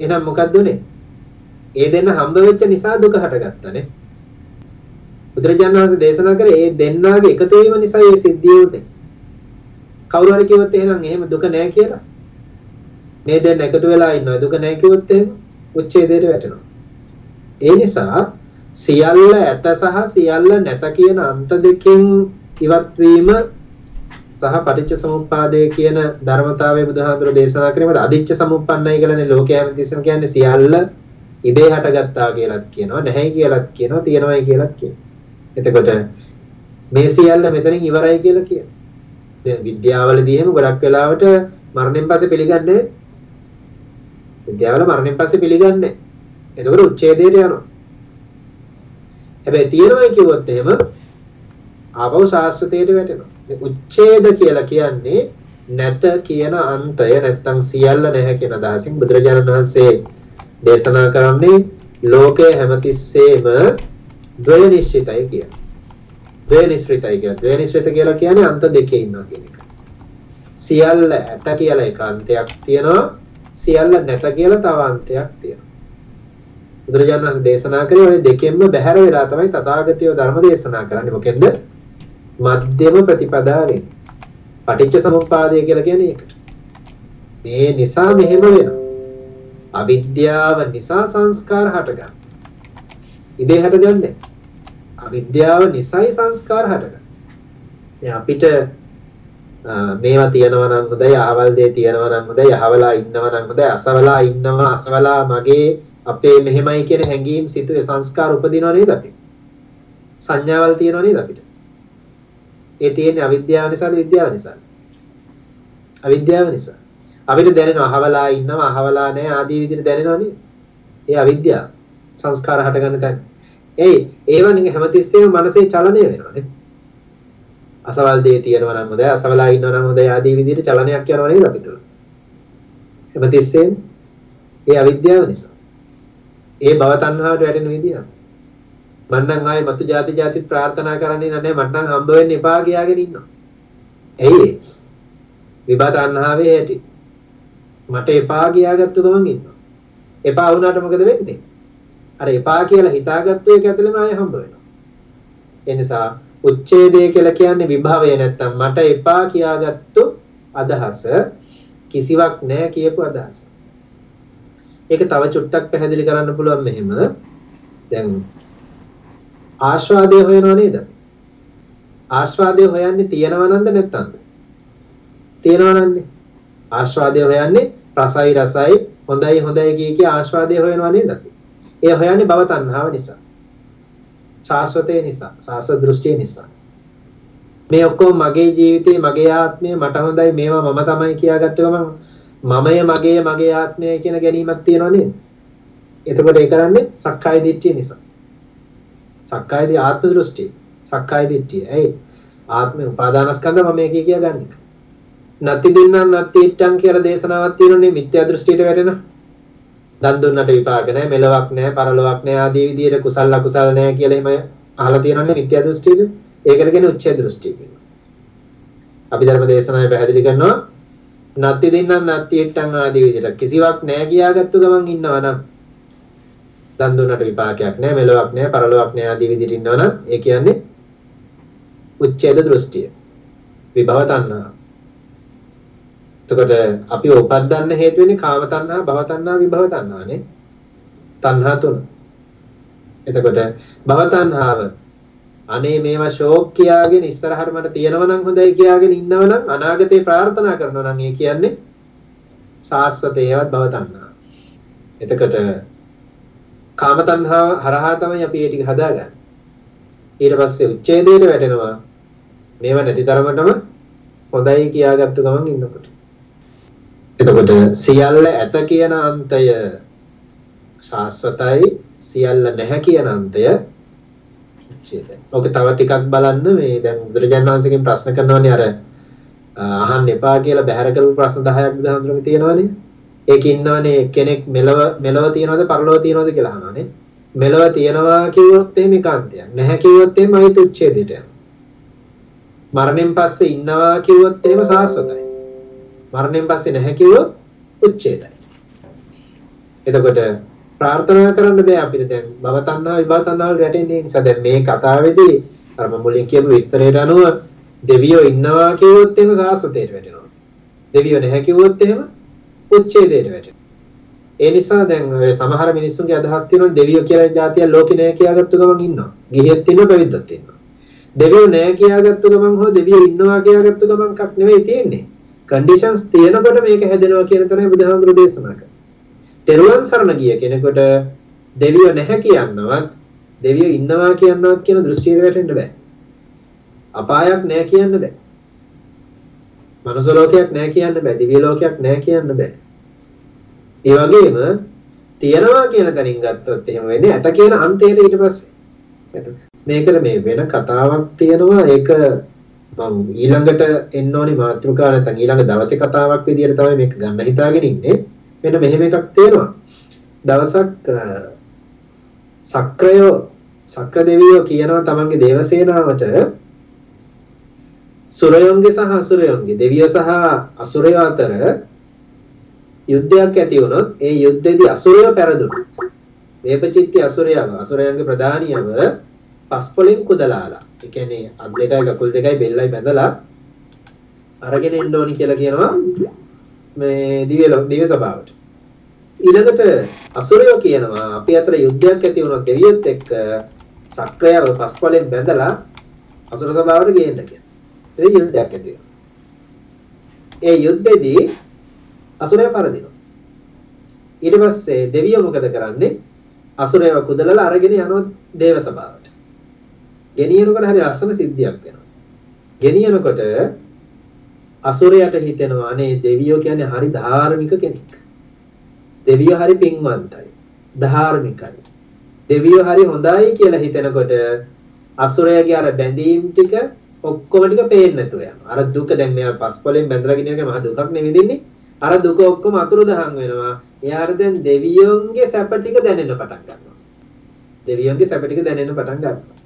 එහෙනම් මොකක්ද උනේ? ඒ දෙන්න හම්බ වෙච්ච නිසා දුක හටගත්තනේ. බුදුරජාණන් වහන්සේ දේශනා කරේ ඒ දෙන්නාගේ එකතු වීම නිසා මේ සිද්ධිය උනේ. කවුරු හරි කිව්වොත් එහෙනම් එහෙම දුක නැහැ කියලා. මේ දෙන්න එකතු වෙලා ඉන්නවා දුක නැහැ කිව්වොත් එහෙම උච්ඡේදයට වැටෙනවා. ඒ නිසා සියල්ල ඇත සහ සියල්ල නැත කියන අන්ත දෙකෙන් ඉවත් වීම සහ පටිච්ච සමුප්පාදය කියන ධර්මතාවය බුදුහාඳුර දේශනා කිරීමට අදිච්ච සමුප්පන්නයි කියලානේ ලෝකයේ හැමතිස්සෙම කියන්නේ සියල්ල ඉබේ හටගත්තා කියලාත් කියනවා නැහැයි කියලාත් කියනවා තියෙනවයි කියලාත් කියනවා. එතකොට මේ සියල්ල මෙතනින් ඉවරයි කියලා කියනවා. දැන් විද්‍යාවලදී එහෙම ගොඩක් වෙලාවට මරණයෙන් පස්සේ පිළිගන්නේ විද්‍යාවල මරණයෙන් පස්සේ පිළිගන්නේ. එතකොට උච්ඡේදයට යනවා. හැබැයි තියෙනවයි කිව්වොත් එහෙම ආපහු සාස්වතයට වැටෙනවා. උච්ඡේද කියලා කියන්නේ නැත කියන අන්තය නැත්තම් සියල්ල නැහැ කියන අදහසින් බුදුරජාණන් වහන්සේ දේශනා කරන්නේ ලෝකයේ හැමතිස්සෙම ද්වය නිශ්චිතයි කියන. ද්වය නිශ්චිතයි කියන. ද්වය නිශ්චිත කියලා කියන්නේ අන්ත දෙකේ ඉන්නවා කියන එක. සියල්ල ඇත කියලා එක අන්තයක් තියෙනවා. සියල්ල නැත කියලා තව අන්තයක් තියෙනවා. බුදුරජාණන් වහන්සේ දේශනා කරේ ওই දෙකෙන්ම බැහැර වෙලා තමයි තථාගතයෝ ධර්ම දේශනා කරන්නේ. මොකෙන්ද? මධ්‍යම ප්‍රතිපදාවෙන්. පටිච්ච සමුප්පාදය කියලා කියන්නේ ඒකට. මේ නිසා මෙහෙම වෙනවා. අවිද්‍යාව නිසා සංස්කාර හටගන්න. ඉබේ හටගන්නේ. අවිද්‍යාව නිසායි සංස්කාර හටගන්නේ. දැන් අපිට මේවා තියෙනවා නම් හොඳයි, අහවල් දේ තියෙනවා නම් හොඳයි, අහවලා ඉන්නවා නම් හොඳයි, අසවලා ඉන්නවා, අසවලා මගේ අපේ මෙහෙමයි කියන හැඟීම් සිතුවේ සංස්කාර උපදිනව නේද අපි? සංඥාවල් තියෙනව නේද අපිට? ඒ තියෙන්නේ අවිද්‍යාව නිසාද විද්‍යාව නිසාද? අවිද්‍යාව නිසා. අපිට දැනෙනවා අහවලා ඉන්නවා අහවලා නැහැ ආදී විදිහට දැනෙනවා නේද? ඒ අවිද්‍යාව සංස්කාර හටගන්න තැන. එයි ඒවා නික හැමතිස්සෙම මනසේ චලනය වෙනවා නේ. අසවල් දේ තියෙනවා නම් හොඳයි අසවලා ඉන්නවා නම් හොඳයි ආදී විදිහට චලනයක් යනවා නේද අපිට? හැමතිස්සෙම ඒ අවිද්‍යාව නිසා. ඒ භව තණ්හාවට වැටෙන විදිහ. මම නම් ආයේ මතු ಜಾති ಜಾති ප්‍රාර්ථනා කරන්නේ නැහැ මට නම් හම්බ වෙන්න එපා කියාගෙන ඉන්නවා. ඇයි විභව තණ්හාවේ ඇති. මට එපා කියාගත්තු ගමන් ඉන්නවා. එපා වුණාට මොකද වෙන්නේ? අර එපා කියලා හිතාගත්තු එක ඇතුළෙම ආයෙ හම්බ වෙනවා. ඒ නිසා උච්ඡේදය කියලා කියන්නේ විභවය නැත්තම් මට එපා කියාගත්තු අදහස කිසිවක් නැහැ කියපු අදහස. ඒක තව චුට්ටක් පැහැදිලි කරන්න පුළුවන් මෙහෙම. දැන් ආස්වාදය හොයනව නේද? ආස්වාදය හොයන්නේ තියනව නන්ද නැත්තන්ද? තියනව නන්නේ. ආස්වාදය හොයන්නේ රසයි රසයි හොඳයි හොඳයි කිය කිය ආස්වාදය හොයනව නේද? ඒ හොයන්නේ භව තණ්හාව නිසා. ශාස්වතේ නිසා, සාස දෘෂ්ටිය නිසා. මේ ඔක්කොම මගේ ජීවිතේ මගේ ආත්මය මට හොඳයි මේවා මම තමයි කියාගත්ත ගමන් මමය මගේ මගේ ආත්මය කියන ගැනීමක් තියෙනව නේද? එතකොට ඒ කරන්නේ සක්කාය දිට්ඨිය නිසා. සක්කායදී ආත්ම දෘෂ්ටි. සක්කාය දිට්ඨිය. ඇයි? ආත්ම උපාදානස්කන්ධ මම කිය කිය ගන්න එක. නැති දින්නම් නැති ඉට්ටම් කියලා දේශනාවක් තියෙනනේ මිත්‍යා දෘෂ්ටියට වැටෙන. දන් දුන්නට විපාක නැහැ, මෙලොවක් නැහැ, පරලොවක් නැහැ ආදී විදිහට කුසල අකුසල නැහැ කියලා එහෙම අහලා තියෙනනේ මිත්‍යා දෘෂ්ටියට. ඒකට කියන්නේ උච්ඡේ දෘෂ්ටිය කියනවා. අපි ධර්ම දේශනාවේ පැහැදිලි කරනවා නැති දින්නම් නැති ඉට්ටම් ආදී විදිහට කිසිවක් නැහැ කියාගත්තු ගමන් ඉන්නවා නම් දන් දුන්නට විපාකයක් නැහැ මෙලොවක් නැහැ පරලොවක් නැහැ ආදී විදිහට ඉන්නවනම් ඒ කියන්නේ උච්ඡේද දෘෂ්ටිය විභව තණ්හා එතකොට අපි උපද්දන්න හේතු වෙන්නේ කාම තණ්හා භව තණ්හා විභව තණ්හානේ තණ්හා තුන එතකොට භව තණ්හාව අනේ මේවා ෂෝක් කියාගෙන ඉස්සරහට මට තියෙනව නම් හොඳයි කියාගෙන ඉන්නව නම් අනාගතේ ප්‍රාර්ථනා කරනවා නම් ඒ කියන්නේ සාස්වතේවත් බව තණ්හා. එතකොට කාම තණ්හාව හරහා තමයි අපි ඒ ටික හදාගන්නේ. ඊට පස්සේ උච්ඡේදයට වැටෙනවා. මේව නැති තරමටම හොඳයි කියාගත්තු ගමන් ඉන්නකොට. එතකොට සියල්ල ඇත කියන අන්තය ශාස්වතයි සියල්ල නැහැ කියන අන්තය උච්ඡේදයි. ඔක තව ටිකක් බලන්න මේ දැන් බුදුරජාණන් වහන්සේගෙන් ප්‍රශ්න කරනවානේ අර අහන්න එපා කියලා බැහැර කරපු ප්‍රශ්න 10ක් බුදුහාමුදුරුවෝ තියෙනවානේ. ඒක ඉන්නවනේ කෙනෙක් මෙලව මෙලව තියනවද පරලොව තියනවද කියලා අහනවානේ. මෙලව තියනවා කිව්වොත් එහෙම ඒකාන්තයක්. නැහැ කිව්වොත් එහෙම අයිත උච්ඡේදයට යනවා. මරණයෙන් පස්සේ ඉන්නවා කිව්වොත් එහෙම සාස්වතයි. මරණයෙන් පස්සේ නැහැ කිව්වොත් උච්ඡේදයි. එතකොට ප්‍රාර්ථනා කරන්න බෑ අපිට දැන් භව තණ්හා විභව තණ්හා වල රැටෙන්නේ නිසා දැන් මේ කතාවේදී අර මම මුලින් කියපු විස්තරයට අනුව දෙවියෝ ඉන්නවා කිව්වොත් එහෙම සාස්වතයට වැටෙනවා. දෙවියෝ නැහැ කිව්වොත් එහෙම උච්ඡේදයට වැටෙනවා. ඒ නිසා දැන් ඔය සමහර මිනිස්සුන්ගේ අදහස් තියෙනවා දෙවියෝ කියලා જાතිය ලෝකේ නැහැ කියාගත්තු ගමන් ඉන්නවා. ගිහියෙත් ඉන්නවා පැවිද්දත් ඉන්නවා. දෙවියෝ නැහැ කියාගත්තු ගමන් හෝ දෙවියෝ ඉන්නවා කියාගත්තු ගමන් එකක් නෙවෙයි තියෙන්නේ. කන්ඩිෂන්ස් තියෙනකොට මේක හැදෙනවා කියන තමයි බුදුහාමුදුරු දේශනා කරන්නේ. තෙරුවන් සරණ ගිය කෙනෙකුට දෙවියෝ නැහැ කියන්නවත් දෙවියෝ ඉන්නවා කියන්නවත් කියන දෘෂ්ටියට වැටෙන්න බෑ. අපායක් නැහැ කියන්න බෑ. මනුස්ස ලෝකයක් නැහැ කියන්න බෑ. දිව්‍ය ලෝකයක් නැහැ කියන්න බෑ. ඒ වගේම තියනවා කියන තැනින් ගත්තොත් එහෙම වෙන්නේ ඇත කියන අන්තයට ඊට පස්සේ මේකට මේ වෙන කතාවක් තියෙනවා ඒක මම ඊළඟට එන්න ඕනි මාතෘකාව නැත්නම් ඊළඟ දවසේ කතාවක් විදියට තමයි මේක ගන්න හිතාගෙන ඉන්නේ. මෙන්න මෙහෙම එකක් තියෙනවා දවසක් සක්‍රයෝ සක්‍ර දෙවියෝ කියනවා තමන්ගේ දේවසේනාවට සුරයොන්ගේ සහ අසුරයොන්ගේ දෙවියෝ සහ අසුරයෝ අතර යුද්ධයක් ඇති වුණොත් ඒ යුද්ධෙදී අසුරයෝ පෙරදුනොත් වේපචිත්ති අසුරයව අසුරයන්ගේ ප්‍රධානියව පස්පොලින් කුදලාලා ඒ කියන්නේ අත් දෙකයි කකුල් දෙකයි බෙල්ලයි බැඳලා අරගෙන එන්න ඕනි කියලා කියනවා මේ දිව්‍ය දිව්‍ය සභාවට ඊළඟට අසුරයෝ කියනවා අපි අතර යුද්ධයක් ඇති වුණොත් දෙවියොත් එක්ක සක්‍රයව පස්පොලෙන් බැඳලා අසුර සභාවට ගේන්න කියලා. ඒ යුද්ධයක් ඇති වෙනවා. ඒ යුද්ධෙදී අසුරය පරදිනවා. ඊට පස්සේ දෙවියෝ මොකද කරන්නේ? අසුරයව කුදලලා අරගෙන යනවා දේව සභාවට. ගෙනියනකොට හරි ලස්සන සිද්ධියක් වෙනවා. ගෙනියනකොට අසුරයට හිතෙනවා අනේ දෙවියෝ කියන්නේ හරි ධාර්මික කෙනෙක්. දෙවියෝ හරි පින්වන්තයි. ධාර්මිකයි. දෙවියෝ හරි හොඳයි කියලා හිතනකොට අසුරයාගේ අර බැඳීම් ටික ඔක්කොම ටික පේන්නේ නැතුව යනවා. අර දුක දැන් මෙයා පස්පලෙන් බැඳලා ගෙනියන එක මහ දුකක් නෙවෙදින්නේ. අර දුක ඔක්කොම අතුරුදහන් වෙනවා. එයාට දැන් දෙවියන්ගේ සැප ටික දැනෙන්න පටන් ගන්නවා. දෙවියන්ගේ සැප ටික දැනෙන්න පටන් ගන්නවා.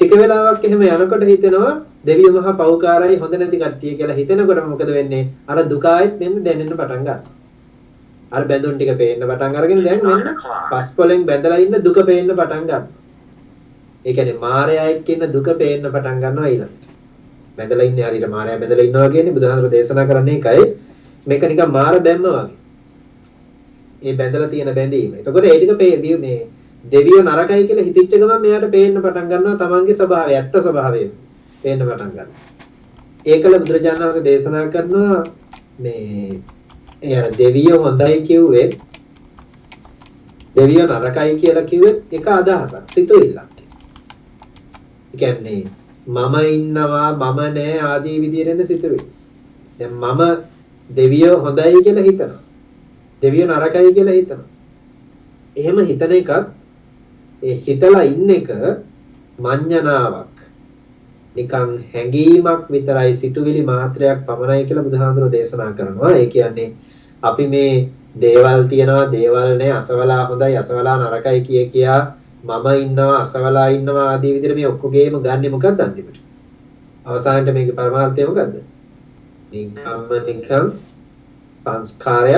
ටික වෙලාවක් එහෙම යනකොට හිතෙනවා දෙවියෝ මහා පෞකාරයි හොඳ නැති කට්ටිය කියලා හිතෙනකොට මොකද වෙන්නේ? අර දුක ආයෙත් මෙන්න දැනෙන්න පටන් ගන්නවා. අර බැඳුන් ටික පේන්න පටන් අරගෙන දැන් මෙන්න පස්පොලෙන් බැඳලා ඉන්න දුක පේන්න පටන් ගන්නවා. ඒ කියන්නේ මායя එක්ක ඉන්න දුක පේන්න පටන් ගන්නවා ඊළඟට. බැඳලා ඉන්නේ හරියට මායя බැඳලා ඉන්නවා කියන්නේ බුදුහාමුදුරු දේශනා කරන්නේ ඒකයි. මේක නිකන් මාර බැම්ම වගේ. ඒ බැඳලා තියෙන බැඳීම. එතකොට ඒ ටික මේ දෙවියෝ නරකයි කියලා හිතෙච්ච ගමන් මෙයාට පේන්න පටන් ගන්නවා තමන්ගේ ස්වභාවය, ඇත්ත ස්වභාවය පේන්න පටන් ගන්නවා. ඒකල බුදුරජාණන් වහන්සේ දේශනා කරනවා මේ ඒ අර දෙවියෝ හොඳයි කිව්වේ දෙවියෝ නරකයි කියලා කිව්වෙත් එක අදහසක් සිතුවිල්ලක්. ඒ කියන්නේ මම ඉන්නවා මම නෑ ආදී විදිහට එන සිතුවිලි. දැන් මම දෙවියෝ හොඳයි කියලා හිතනවා. දෙවියෝ නරකයි කියලා හිතනවා. එහෙම හිතන එකත් ඒ හිතලා ඉන්න එක මඤ්ඤණාවක්. නිකන් හැඟීමක් විතරයි සිතුවිලි මාත්‍රයක් පමණයි කියලා බුදුහාඳුරෝ දේශනා කරනවා. ඒ කියන්නේ අපි මේ දේවල් තියනවා දේවල් නෑ අසවලා හොඳයි අසවලා නරකයි කිය කියා මම ඉන්නවා අසවලා ඉන්නවා ආදී විදිහට මේ ඔක්කොගේම ගන්නෙ මොකක්ද අන්තිමට අවසානයේ මේකේ පරමාර්ථය මොකද්ද නිකම්ම නිකම් සංස්කාරය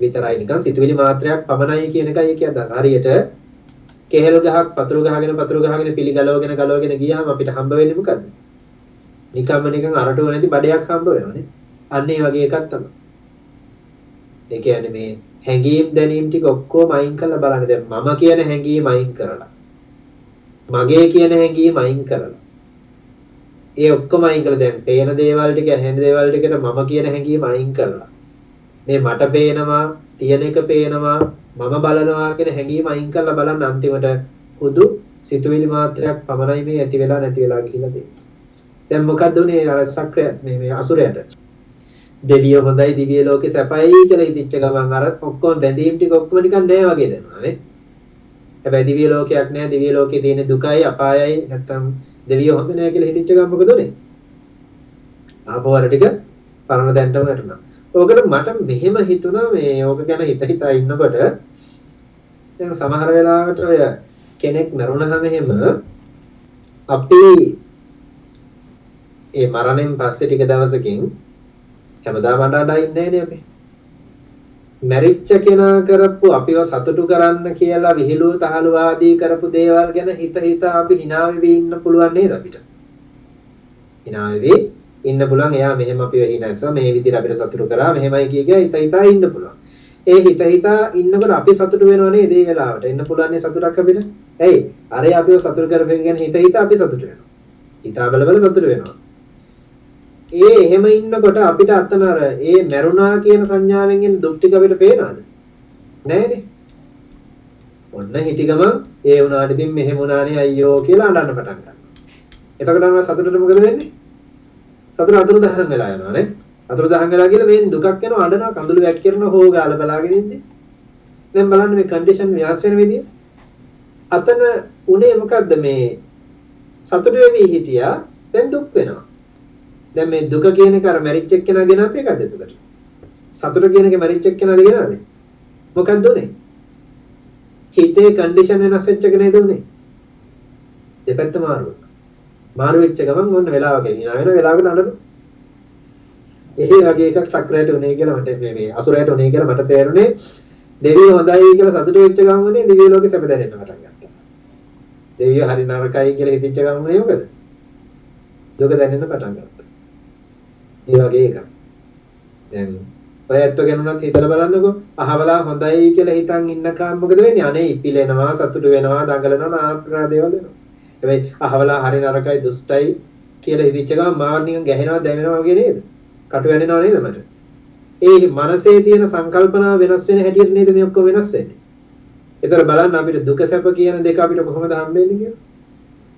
විතරයි නිකන් සිතුවිලි මාත්‍රයක් පමණයි කියන එකයි ඒකේ අදහස හරියට කෙහෙල් ගහක් පතුරු ගහගෙන පතුරු ගහගෙන පිළි ගලවගෙන ගලවගෙන ගියාම අපිට හම්බ වෙන්නේ මොකද්ද? නිකම්ම නිකන් අරටුව නැති බඩයක් හම්බ වෙනවනේ අන්න ඒ වගේ එකක් තමයි. ඒ කියන්නේ මේ හැඟීම් දැනීම් ටික ඔක්කොම අයින් කරලා බලන්න. දැන් මම කියන හැඟීම අයින් කරලා. මගේ කියන හැඟීම අයින් කරලා. ඒ ඔක්කොම අයින් කරලා. දැන් පේන දේවල් ටික ඇහෙන දේවල් ටිකට මම කියන හැඟීම අයින් කරලා. මේ මට පේනවා තියෙන එක පේනවා මම බලනවා කියන හැඟීම අයින් කරලා බලන්න අන්තිමට හුදු සිතුවිලි මාත්‍රයක් පමණයි මේ ඇති වෙලා නැති වෙලා ගිහිල්ලා තියෙන්නේ. දැන් මොකද්ද උනේ අර සක්‍ර මේ මේ අසුරයට? දෙවියෝ හොඳයි දිව්‍ය ලෝකේ සැපයි කියලා හිතච්ච ගමන් අර ඔක්කොම බැඳීම් ටික ඔක්කොම නිකන් නෑ වගේ දැනුණා නේ. හැබැයි දිව්‍ය ලෝකයක් නෑ දිව්‍ය ලෝකේ තියෙන දුකයි අපායයි නැත්තම් දෙවියෝ හොඳ නෑ කියලා හිතච්ච ගමන් මොකද උනේ? ආපහු අර ටික පරණ දැන්ටම වැටුණා. ඕකට මට මෙහෙම හිතුණා මේ ඕක ගැන හිත හිතා ඉන්නකොට දැන් සමහර වෙලාවට ඔය කෙනෙක් මරුණාම එහෙම අපි ඒ මරණයෙන් පස්සේ ටික දවසකින් හැමදාම අඬ අඬ ඉන්නේ නෑනේ අපි. මැරිච්ච කෙනා කරපු අපිව සතුටු කරන්න කියලා විහිළු තහළු ආදී කරපු දේවල් ගැන හිත හිත අපි hina වෙවි ඉන්න පුළුවන් නේද අපිට? hina වෙවි ඉන්න පුළුවන් එයා මෙහෙම අපිව හිනැස්සා මේ විදිහට අපිට සතුටු කරා මෙහෙමයි කිය කිය හිත හිතා ඉන්න පුළුවන්. ඒ හිත හිතා ඉන්නකොට අපි සතුටු වෙනව නේද මේ වෙලාවට? එන්න පුළුවන් නේ සතුටක් අපිට. ඇයි? අරේ අපිව සතුටු කරපෙන් ගැන හිත හිතා අපි සතුටු වෙනවා. හිතා බල බල සතුටු වෙනවා. ඒ එහෙම ඉන්නකොට අපිට අතන අර ඒ මැරුණා කියන සංඥාවෙන් එන දුක් ටික අපිට පේනවද? නෑනේ. ඔන්න හිටි ගමන් ඒ වුණාට ඉතින් මෙහෙම වුණානේ අයියෝ කියලා අඬන්න පටන් ගන්නවා. එතකොට නම් සතුටට මොකද වෙන්නේ? සතුට අතුරු දහන් වෙලා යනවා නේ. අතුරු දහන් වෙලා කියලා මේ දුකක් එනවා අඬනවා කඳුළු වැක්කිරනවා හෝ ගාලා බලාගෙන ඉන්නේ. දැන් බලන්න මේ කන්ඩිෂන් වෙනස් වෙන විදිය. අතන උනේ මොකද්ද මේ සතුට වෙවි හිටියා දැන් දුක් වෙනවා. දැන් මේ දුක කියන එක අර මැරිච් එක්කෙනා ගෙන අපේ එකද එතකොට? සතුට කියන එක මැරිච් එක්කෙනාද ගෙනාවේ? මොකක්ද උනේ? හිතේ කන්ඩිෂන් වෙනස් වෙච්ච එක නේද උනේ? දෙපැත්ත මාරු. මාරු වෙච්ච ගමන් ඔන්න වෙලාවක ඉනා වෙන වෙලාවකට අඬන. එහේ වගේ එකක් සක්‍රයට උනේ කියලා මට මේ මේ අසුරයට උනේ කියලා මට තේරුනේ දෙවියෝ හොඳයි කියලා සතුටු වෙච්ච ගමනේ දිව්‍ය ලෝකෙ සැප දැනෙන්න පටන් ගත්තා. දෙවියෝ හරි නරකයි කියලා හිතච්ච ගමනේ මොකද? දුක දැනෙන්න පටන් ගත්තා. ඒ වගේ එකක්. දැන් ඔය ඇත්ත ගැනුණත් හිතලා බලන්නකෝ. අහවලා හොඳයි කියලා හිතන් ඉන්නකම් මොකද වෙන්නේ? අනේ ඉපිලෙනවා, සතුටු වෙනවා, දඟලනවා, নানা ප්‍රකාර දේවල් වෙනවා. හැබැයි අහවලා හරි නරකයි, දුෂ්ටයි කියලා හිතච්ච ගමන් මාව නිකන් ගැහෙනවා, දැවෙනවා වගේ නේද? කටු වෙනවා නේද මට? ඒ මනසේ තියෙන සංකල්පනා වෙනස් වෙන හැටියට නේද මේ ඔක්කොම වෙනස් වෙන්නේ. ඒතර බලන්න අපිට දුක සැප කියන දෙක අපිට කොහොමද හම්බෙන්නේ කියලා.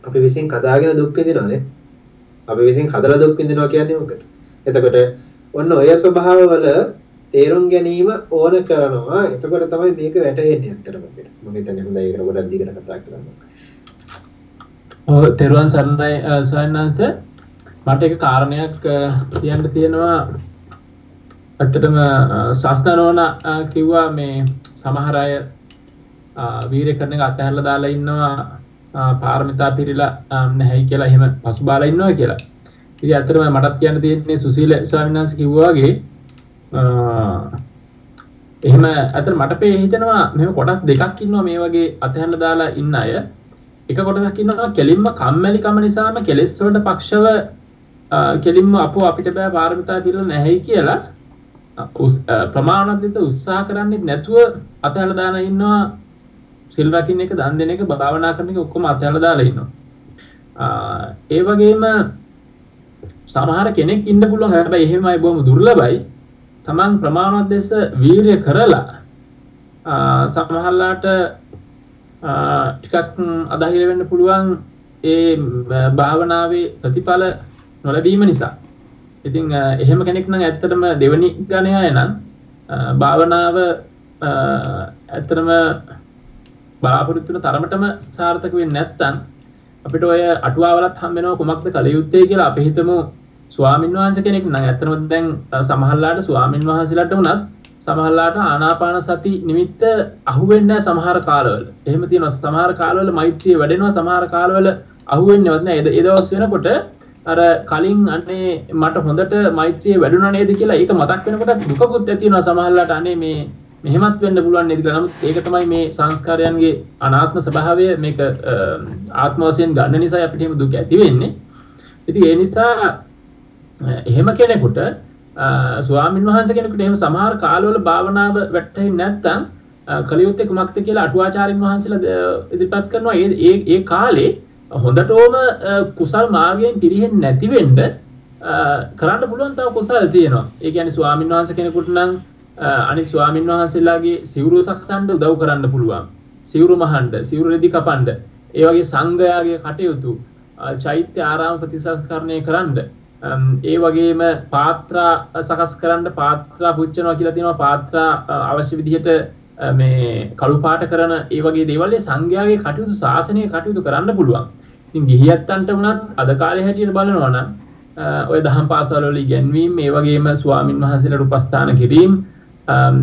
අපි විසින් කදාගෙන දුක් විඳිනවානේ. අපි විසින් හදලා දුක් විඳිනවා කියන්නේ මොකද? එතකොට ඔන්න ඔය ස්වභාවවල තේරුම් ගැනීම ඕන කරනවා. එතකොට තමයි මේක වැටහෙන්නේ ඇත්තටම අපිට. මම හිතන්නේ හොඳයි ඒකට ගොඩක් දිගට කතා කරන්න. ඔව් තෙරුවන් සරණයි සයන්නාංශ මට එක කාරණයක් කියන්න තියෙනවා ඇත්තටම සස්තනෝන කිව්වා මේ සමහර අය වීරය කරන එක අතහැරලා දාලා ඉන්නවා පාරමිතා පිරීලා නැහැයි කියලා එහෙම පසුබාලා ඉන්නවා කියලා. ඉතින් ඇත්තටම මටත් කියන්න තියෙන්නේ සුසීල ස්වාමීන් වහන්සේ කිව්වා වගේ එහෙම ඇත්තට මට පේ හිතෙනවා මෙහෙම කොටස් දෙකක් ඉන්නවා මේ වගේ අතහැරලා දාලා ඉන්න අය. එක කොටසක් ඉන්නවා කෙලින්ම කම්මැලිකම නිසාම කෙලෙස් වලට පක්ෂව කෙලින්ම අපෝ අපිට බෑ පාරමිතා පිළිලා නැහැයි කියලා ප්‍රමාණවත් උත්සාහ කරන්නේ නැතුව අතහැරලා දාලා ඉන්නවා සිල් රකින්න එක දන් දෙන එක භාවනා කරන එක ඔක්කොම අතහැරලා දාලා ඉන්නවා. ඒ වගේම සමහර කෙනෙක් ඉන්න පුළුවන් හැබැයි එහෙමයි බොහොම දුර්ලභයි. Taman ප්‍රමාණවත් ලෙස වීරිය කරලා සමහරලාට ටිකක් අදහිර වෙන්න පුළුවන් ඒ භාවනාවේ ප්‍රතිඵල නොලැබීම නිසා. ඉතින් එහෙම කෙනෙක් නම් ඇත්තටම දෙවනි ගණය අය නම් භාවනාව ඇත්තටම බලාපොරොත්තු වෙන තරමටම සාර්ථක වෙන්නේ නැත්නම් අපිට ඔය අටුවාවලත් හම් වෙනවා කුමක්ද කළ යුත්තේ කියලා අපි හිතමු ස්වාමින් වහන්සේ කෙනෙක් නම් ඇත්තටම දැන් සමහරලාට ස්වාමින් වහන්සේලාට උනත් සමහරලාට ආනාපාන සති නිමිත්ත අහුවෙන්නේ නැහැ සමහර කාලවල. එහෙම තියෙනවා සමහර කාලවල මෛත්‍රිය වැඩෙනවා සමහර කාලවල අහුවෙන්නේවත් නැහැ. ඒ දවස් වෙනකොට අර කලින් අනේ මට හොඳට මෛත්‍රිය වැඩුණා නේද කියලා ඒක මතක් වෙනකොට දුකකුත් ඇති වෙනවා සමහරලාට අනේ මේ මෙහෙමත් වෙන්න පුළුවන් නේද කියලා. නමුත් ඒක තමයි මේ සංස්කාරයන්ගේ අනාත්ම ස්වභාවය මේක ආත්ම වශයෙන් ගන්න නිසා අපිට එහෙම දුක ඇති වෙන්නේ. ඉතින් ඒ නිසා එහෙම කෙනෙකුට ස්වාමින් වහන්සේ කෙනෙකුට එහෙම සමහර කාලවල භාවනාව වැටහෙන්නේ නැත්නම් කළ යුත්තේ කුමක්ද කියලා අටුවාචාරින් වහන්සේලා ඉදිරිපත් කරනවා ඒ ඒ ඒ කාලේ හොඳටම කුසල් මාර්ගයෙන් පිරිහෙන්නේ නැති වෙන්න කරන්න පුළුවන් තව කුසල් තියෙනවා. ඒ කියන්නේ ස්වාමින් වහන්සේ කෙනෙකුට නම් අනිත් ස්වාමින් වහන්සේලාගේ සිවුරු සක්සන්න උදව් කරන්න පුළුවන්. සිවුරු මහන්න, සිවුරු රෙදි කපන්න, ඒ වගේ සංඝයාගේ කටයුතු චෛත්‍ය ආරාම ප්‍රතිසංස්කරණය කරන්න ඒ වගේම පාත්‍රා සකස් කරන්න පාත්‍රා පුච්චනවා කියලා තියෙනවා පාත්‍රා අවශ්‍ය විදිහට මේ කළු පාට කරන ඒ වගේ දේවල් සංඝයාගේ කටයුතු ශාසනයේ කටයුතු කරන්න පුළුවන්. ඉතින් ගිහියත්තන්ට වුණත් අද කාලේ හැටියට බලනවා නම් ඔය දහම් පාසල් වල ඉගැන්වීම් ඒ වගේම ස්වාමින් වහන්සේලාට උපස්ථාන කිරීම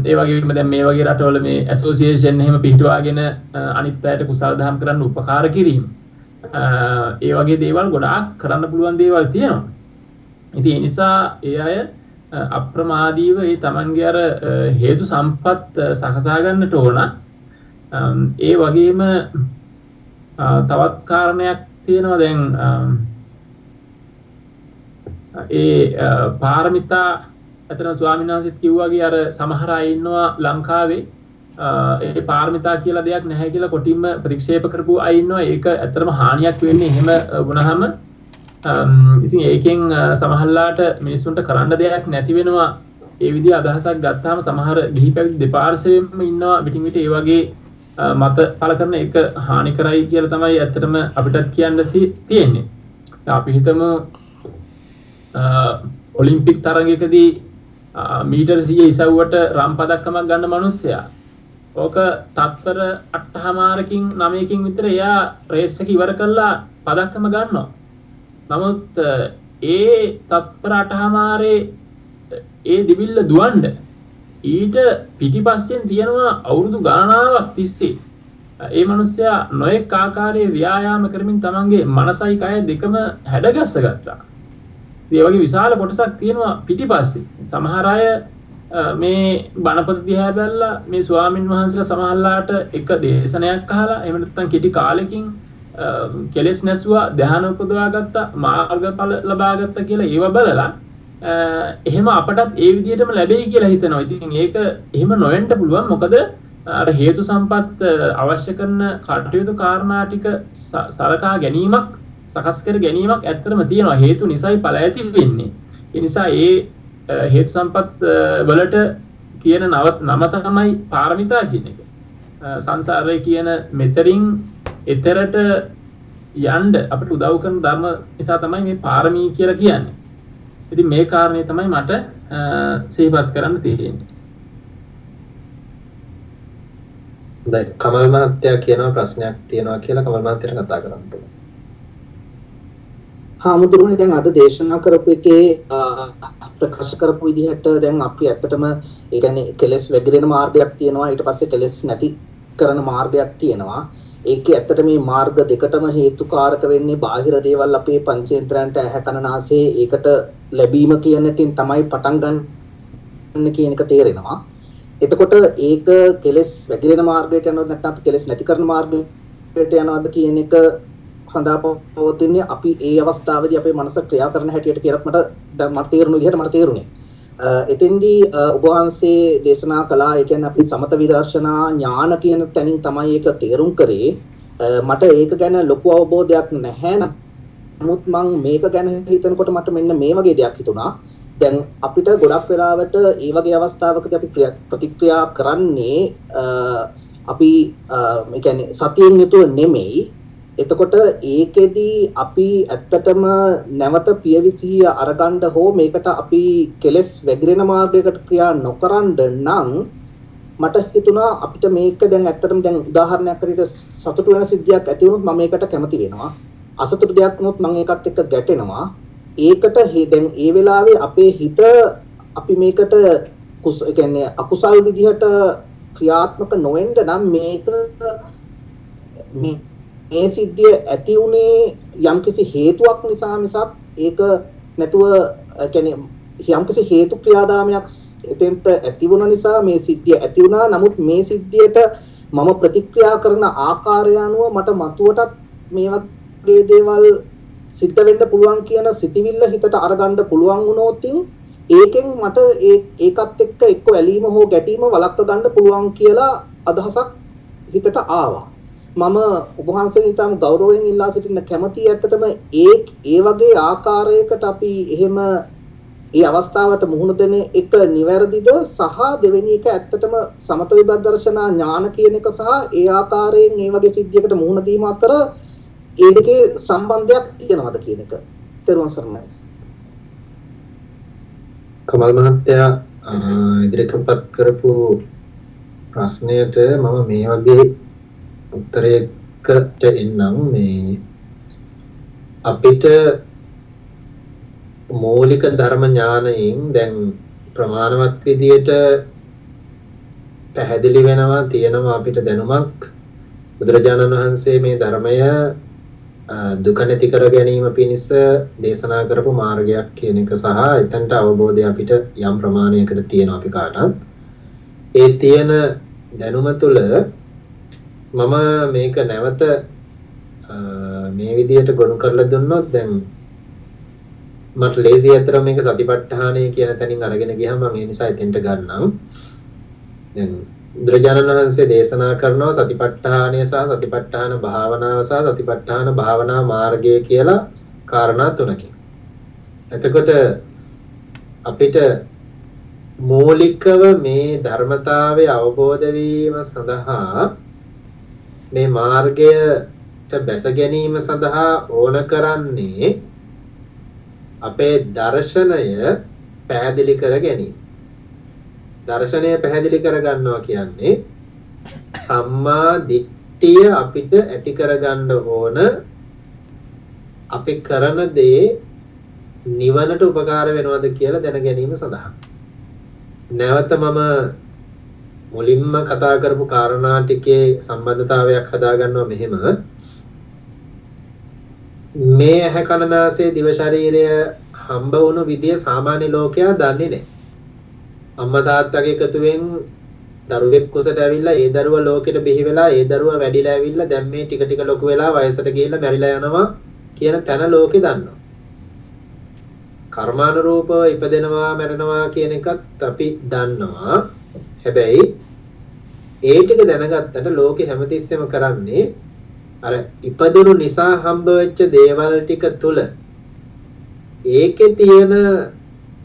ඒ වගේම දැන් මේ වගේ රටවල මේ ඇසෝසියේෂන් එහෙම පිහිටවාගෙන අනිත් අයට කුසල් දහම් කරන්න උපකාර කිරීම ඒ වගේ දේවල් ගොඩාක් කරන්න පුළුවන් දේවල් තියෙනවා. ඉතින් ඒ නිසා ඒ අය අප්‍රමාදීව ඒ තමන්ගේ අර හේතු සම්පත් සකසා ගන්නට ඕන. ඒ වගේම තවත් කාරණයක් තියෙනවා දැන් ඒ පාරමිතා ඇතන ස්වාමීන් වහන්සේත් කිව්වාගේ අර සමහර අය ඉන්නවා ලංකාවේ. ඒ පාරමිතා කියලා දෙයක් නැහැ කියලා කොටින්ම ප්‍රතික්ෂේප කරපු අය ඉන්නවා. ඒක ඇත්තටම හානියක් වෙන්නේ එහෙම වුණාම. ඉතින් ඒකෙන් සමහරලාට මිනිස්සුන්ට කරන්න දෙයක් නැති වෙනවා. ඒ විදිහ අදහසක් ගත්තාම සමහර ගිහි පැවිදි දෙපාර්ශ්වයෙන්ම ඉන්නවා. පිටින් පිට ඒ වගේ මත පළ කරන එක හානි කරයි කියලා තමයි ඇත්තටම අපිටත් කියන්න තියෙන්නේ. අපි හිතමු ඔලිම්පික් තරගයකදී මීටර් 100 ඉසව්වට රම් පදක්කමක් ගන්න මිනිස්සයා ඕක තත්පර 8හමාරකින් 9කින් විතර එයා රේස් එක ඉවර කරලා පදක්කම ගන්නවා. නමුත් ඒ තත්පර 8හමාරේ ඒ දිවිල්ල දුවන්න ඊට පිටිපස්සෙන් තියෙනවා අවුරුදු ගණනාවක් තිස්සේ ඒ මිනිස්සයා නොයෙක් ආකාරයේ ව්‍යායාම කරමින් තමන්ගේ මනසයි කය දෙකම හැඩගස්ස ගත්තා. ඒ වගේ විශාල කොටසක් තියෙනවා පිටිපස්සේ. සමහර අය මේ බණපොත දිහා බැලලා මේ ස්වාමින් වහන්සේලා සමහරලාට එක දේශනයක් අහලා එහෙම නැත්නම් කෙටි කාලෙකින් කෙලෙස් නැසුවා ධ්‍යාන උපදවා ගත්තා මාර්ගඵල ලබා ගත්තා කියලා ඒව බලලා එහෙම අපටත් ඒ විදිහටම ලැබෙයි කියලා හිතනවා. ඉතින් ඒක එහෙම නොවෙන්න පුළුවන්. මොකද අර හේතු සම්පත් අවශ්‍ය කරන කටයුතු කාරණා ටික සලකා ගැනීමක් සකස් කර ගැනීමක් ඇත්තටම තියෙනවා. හේතු නිසායි ඵල ඇති වෙන්නේ. ඒ නිසා ඒ හේතු සම්පත් වලට කියන නම තමයි පාරමිතා කියන එක. සංසාරය කියන මෙතරින් එතරට යන්න අපිට උදව් කරන ධර්ම නිසා තමයි මේ පාරමී කියලා කියන්නේ. ඉතින් මේ කාරණේ තමයි මට සිහිපත් කරන්න තියෙන්නේ. දැන් කමල් මහත්තයා කියනවා ප්‍රශ්නයක් තියෙනවා කියලා කමල් මහත්තයාට කතා කරන්න. හාමුදුරුවනේ දැන් අද දේශනා කරපු එකේ ප්‍රකාශ කරපු විදිහට දැන් අපි ඇත්තටම ඒ කියන්නේ කෙලස් වැగిරෙන මාර්ගයක් තියෙනවා ඊට පස්සේ කෙලස් නැති කරන මාර්ගයක් තියෙනවා ඒකේ ඇත්තට මේ මාර්ග දෙකටම හේතුකාරක වෙන්නේ බාහිර දේවල් අපේ පංචේන්ද්‍රයන්ට ඇහැ කන නාසය ඒකට ලැබීම කියන එකෙන් තමයි පටන් ගන්න කියන එක තේරෙනවා එතකොට ඒක කෙලස් වැగిරෙන මාර්ගයට යනවද නැත්නම් අපි කෙලස් නැති කරන මාර්ගයට යනවද කියන එක සඳහා පවතින්නේ අපි ඒ අවස්ථාවේදී අපේ මනස ක්‍රියා කරන හැටියට කියලාත් මට දැන් මට තේරුණු විදිහට මට තේරුණේ. එතෙන්දී ඔබ වහන්සේ දේශනා කළා ඒ කියන්නේ අපි සමත විදර්ශනා ඥාන කියන තැනින් තමයි ඒක තේරුම් කරේ. මට ඒක ගැන ලොකු අවබෝධයක් නැහැ නමුත් මම මේක ගැන හිතනකොට මට මෙන්න මේ වගේ දෙයක් හිතුණා. දැන් අපිට ගොඩක් වෙලාවට ඒ වගේ අවස්ථාවකදී අපි ප්‍රතික්‍රියා කරන්නේ අපි ඒ කියන්නේ සතියෙන් යුතුව නෙමෙයි එතකොට ඒකෙදි අපි ඇත්තටම නැවත පියවිසිය අරගන්න හෝ මේකට අපි කෙලස් වැగిරෙන මාර්ගයකට ක්‍රියා නොකරන්න නම් මට හිතුණා අපිට මේක දැන් ඇත්තටම දැන් උදාහරණයක් විදිහට සතුටු වෙන සිද්ධියක් ඇති වුණොත් මම මේකට කැමති වෙනවා. අසතුටු දෙයක් වුණොත් මම ඒකත් එක්ක ගැටෙනවා. ඒකට දැන් ඒ වෙලාවේ අපේ හිත අපි මේකට කුස කියන්නේ අකුසල් විදිහට ක්‍රියාත්මක නොවෙන්න නම් මේක මේ මේ සිද්ධිය ඇති උනේ යම්කිසි හේතුවක් නිසා මිසක් ඒක නැතුව කියන්නේ යම්කිසි හේතු ක්‍රියාදාමයක් එතෙන්ට ඇති වුණ නිසා මේ සිද්ධිය ඇති වුණා. නමුත් මේ සිද්ධියට මම ප්‍රතික්‍රියා කරන ආකාරය අනුව මට මතුවටත් මේ වගේ දේවල් සිද්ධ වෙන්න පුළුවන් කියන සිතිවිල්ල හිතට අරගන්න පුළුවන් වුණොත් ඒකෙන් මට ඒකත් එක්ක එක්ක වැලීම හෝ ගැටීම වළක්ව ගන්න පුළුවන් කියලා අදහසක් හිතට ආවා. මම ඔබ වහන්සේගෙන් ඊටම ගෞරවයෙන් ඉල්ලා සිටින්න කැමතියි ඇත්තටම ඒ ඒ වගේ ආකාරයකට අපි එහෙම ඒ අවස්ථාවට මුහුණ දෙන එක නිවැරදිද සහ දෙවෙනි එක ඇත්තටම සමත විපස්සනා ඥාන කියන එක සහ ඒ ආකාරයෙන් ඒ වගේ සිද්ධියකට මුහුණ දීම අතර ඒ දෙකේ සම්බන්ධයක් තියෙනවද කියන එක තේරුම් සරණයි. කමල් මහත්තයා අ, ඉදිරිපත් කරපු ප්‍රශ්නයට මම මේ වගේ උත්තරයකට එන්නම් මේ අපිට මූලික ධර්ම ඥානයෙන් දැන් ප්‍රමාණවත් විදියට පැහැදිලි වෙනවා තියෙනවා අපිට දැනුමක්. බුදුරජාණන් වහන්සේ මේ ධර්මය අ, දුක නැති කර ගැනීම පිණිස දේශනා කරපු මාර්ගයක් කියන එක සහ එතනට අවබෝධය අපිට යම් ප්‍රමාණයකට තියෙනවා අපි කාටත්. ඒ තියෙන දැනුම තුළ මම මේක නැවත අ, මේ විදියට ගොනු කරලා දුන්නොත් දැන් මට ලේසි අතර මේක සතිපට්ඨානය කියන තැනින් අරගෙන ගියාම මම ඒ නිසා එතෙන්ට ගන්නම් දැන් බුදුරජාණන් වහන්සේ දේශනා කරනවා සතිපට්ඨානය සහ සතිපට්ඨාන භාවනාව සහ සතිපට්ඨාන භාවනා මාර්ගය කියලා කාරණා තුනකින්. එතකොට අපිට මූලිකව මේ ධර්මතාවය අවබෝධ වීම සඳහා මේ මාර්ගයට බැස ගැනීම සඳහා ඕන කරන්නේ අපේ දර්ශනය පැහැදිලි කර ගැනීම. දර්ශනය පැහැදිලි කරගන්නවා කියන්නේ සම්මා දිට්ඨිය අපිට ඇති කරගන්න ඕන අපි කරන දේ නිවනට උපකාර වෙනවද කියලා දැන ගැනීම සඳහා. නැවත මම මුලින්ම කතා කරපු කාරණා ටිකේ සම්බන්ධතාවයක් හදාගන්නවා මෙහෙම මේ ඇහැ කනනාසය දිව ශරීරය හම්බ වුණු විදිය සාමාන්‍ය ලෝකයා දන්නේ නැහැ. අම්මා තාත්තගේ එකතුවෙන් දරුවෙක් කුසට ඇවිල්ලා ඒ දරුවා ලෝකෙට බිහි වෙලා ඒ දරුවා වැඩිලා ඇවිල්ලා දැන් මේ ටික ටික ලොකු වෙලා වයසට ගිහිල්ලා මැරිලා යනවා කියන තැන ලෝකේ දන්නවා. කර්මානුරූපව ඉපදෙනවා මැරෙනවා කියන එකත් අපි දන්නවා. හැබැයි ඒ ටික දැනගත්තට ලෝකෙ හැමතිස්සෙම කරන්නේ අර ඉපදුණු නිසා හම්බ වෙච්ච දේවල් ටික තුල ඒකේ තියෙන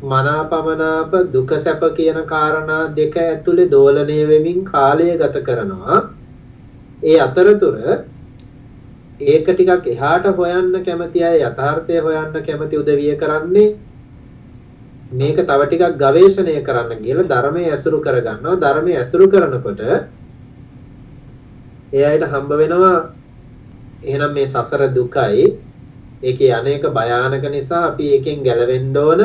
මනාපමනාප දුක සැප කියන කාරණා දෙක ඇතුලේ දෝලණය වෙමින් කාලය ගත කරනවා. ඒ අතරතුර ඒක ටිකක් එහාට හොයන්න කැමති අය යථාර්ථය හොයන්න කැමති උදවිය කරන්නේ මේක තව ටිකක් ගවේෂණය කරන්න කියලා ධර්මයේ ඇසුරු කරගන්නවා. ධර්මයේ ඇසුරු කරනකොට ඒ අයට හම්බ වෙනවා එහෙනම් මේ සසර දුකයි. ඒකේ අනේක භයානක නිසා අපි ඒකෙන් ගැලවෙන්න ඕන.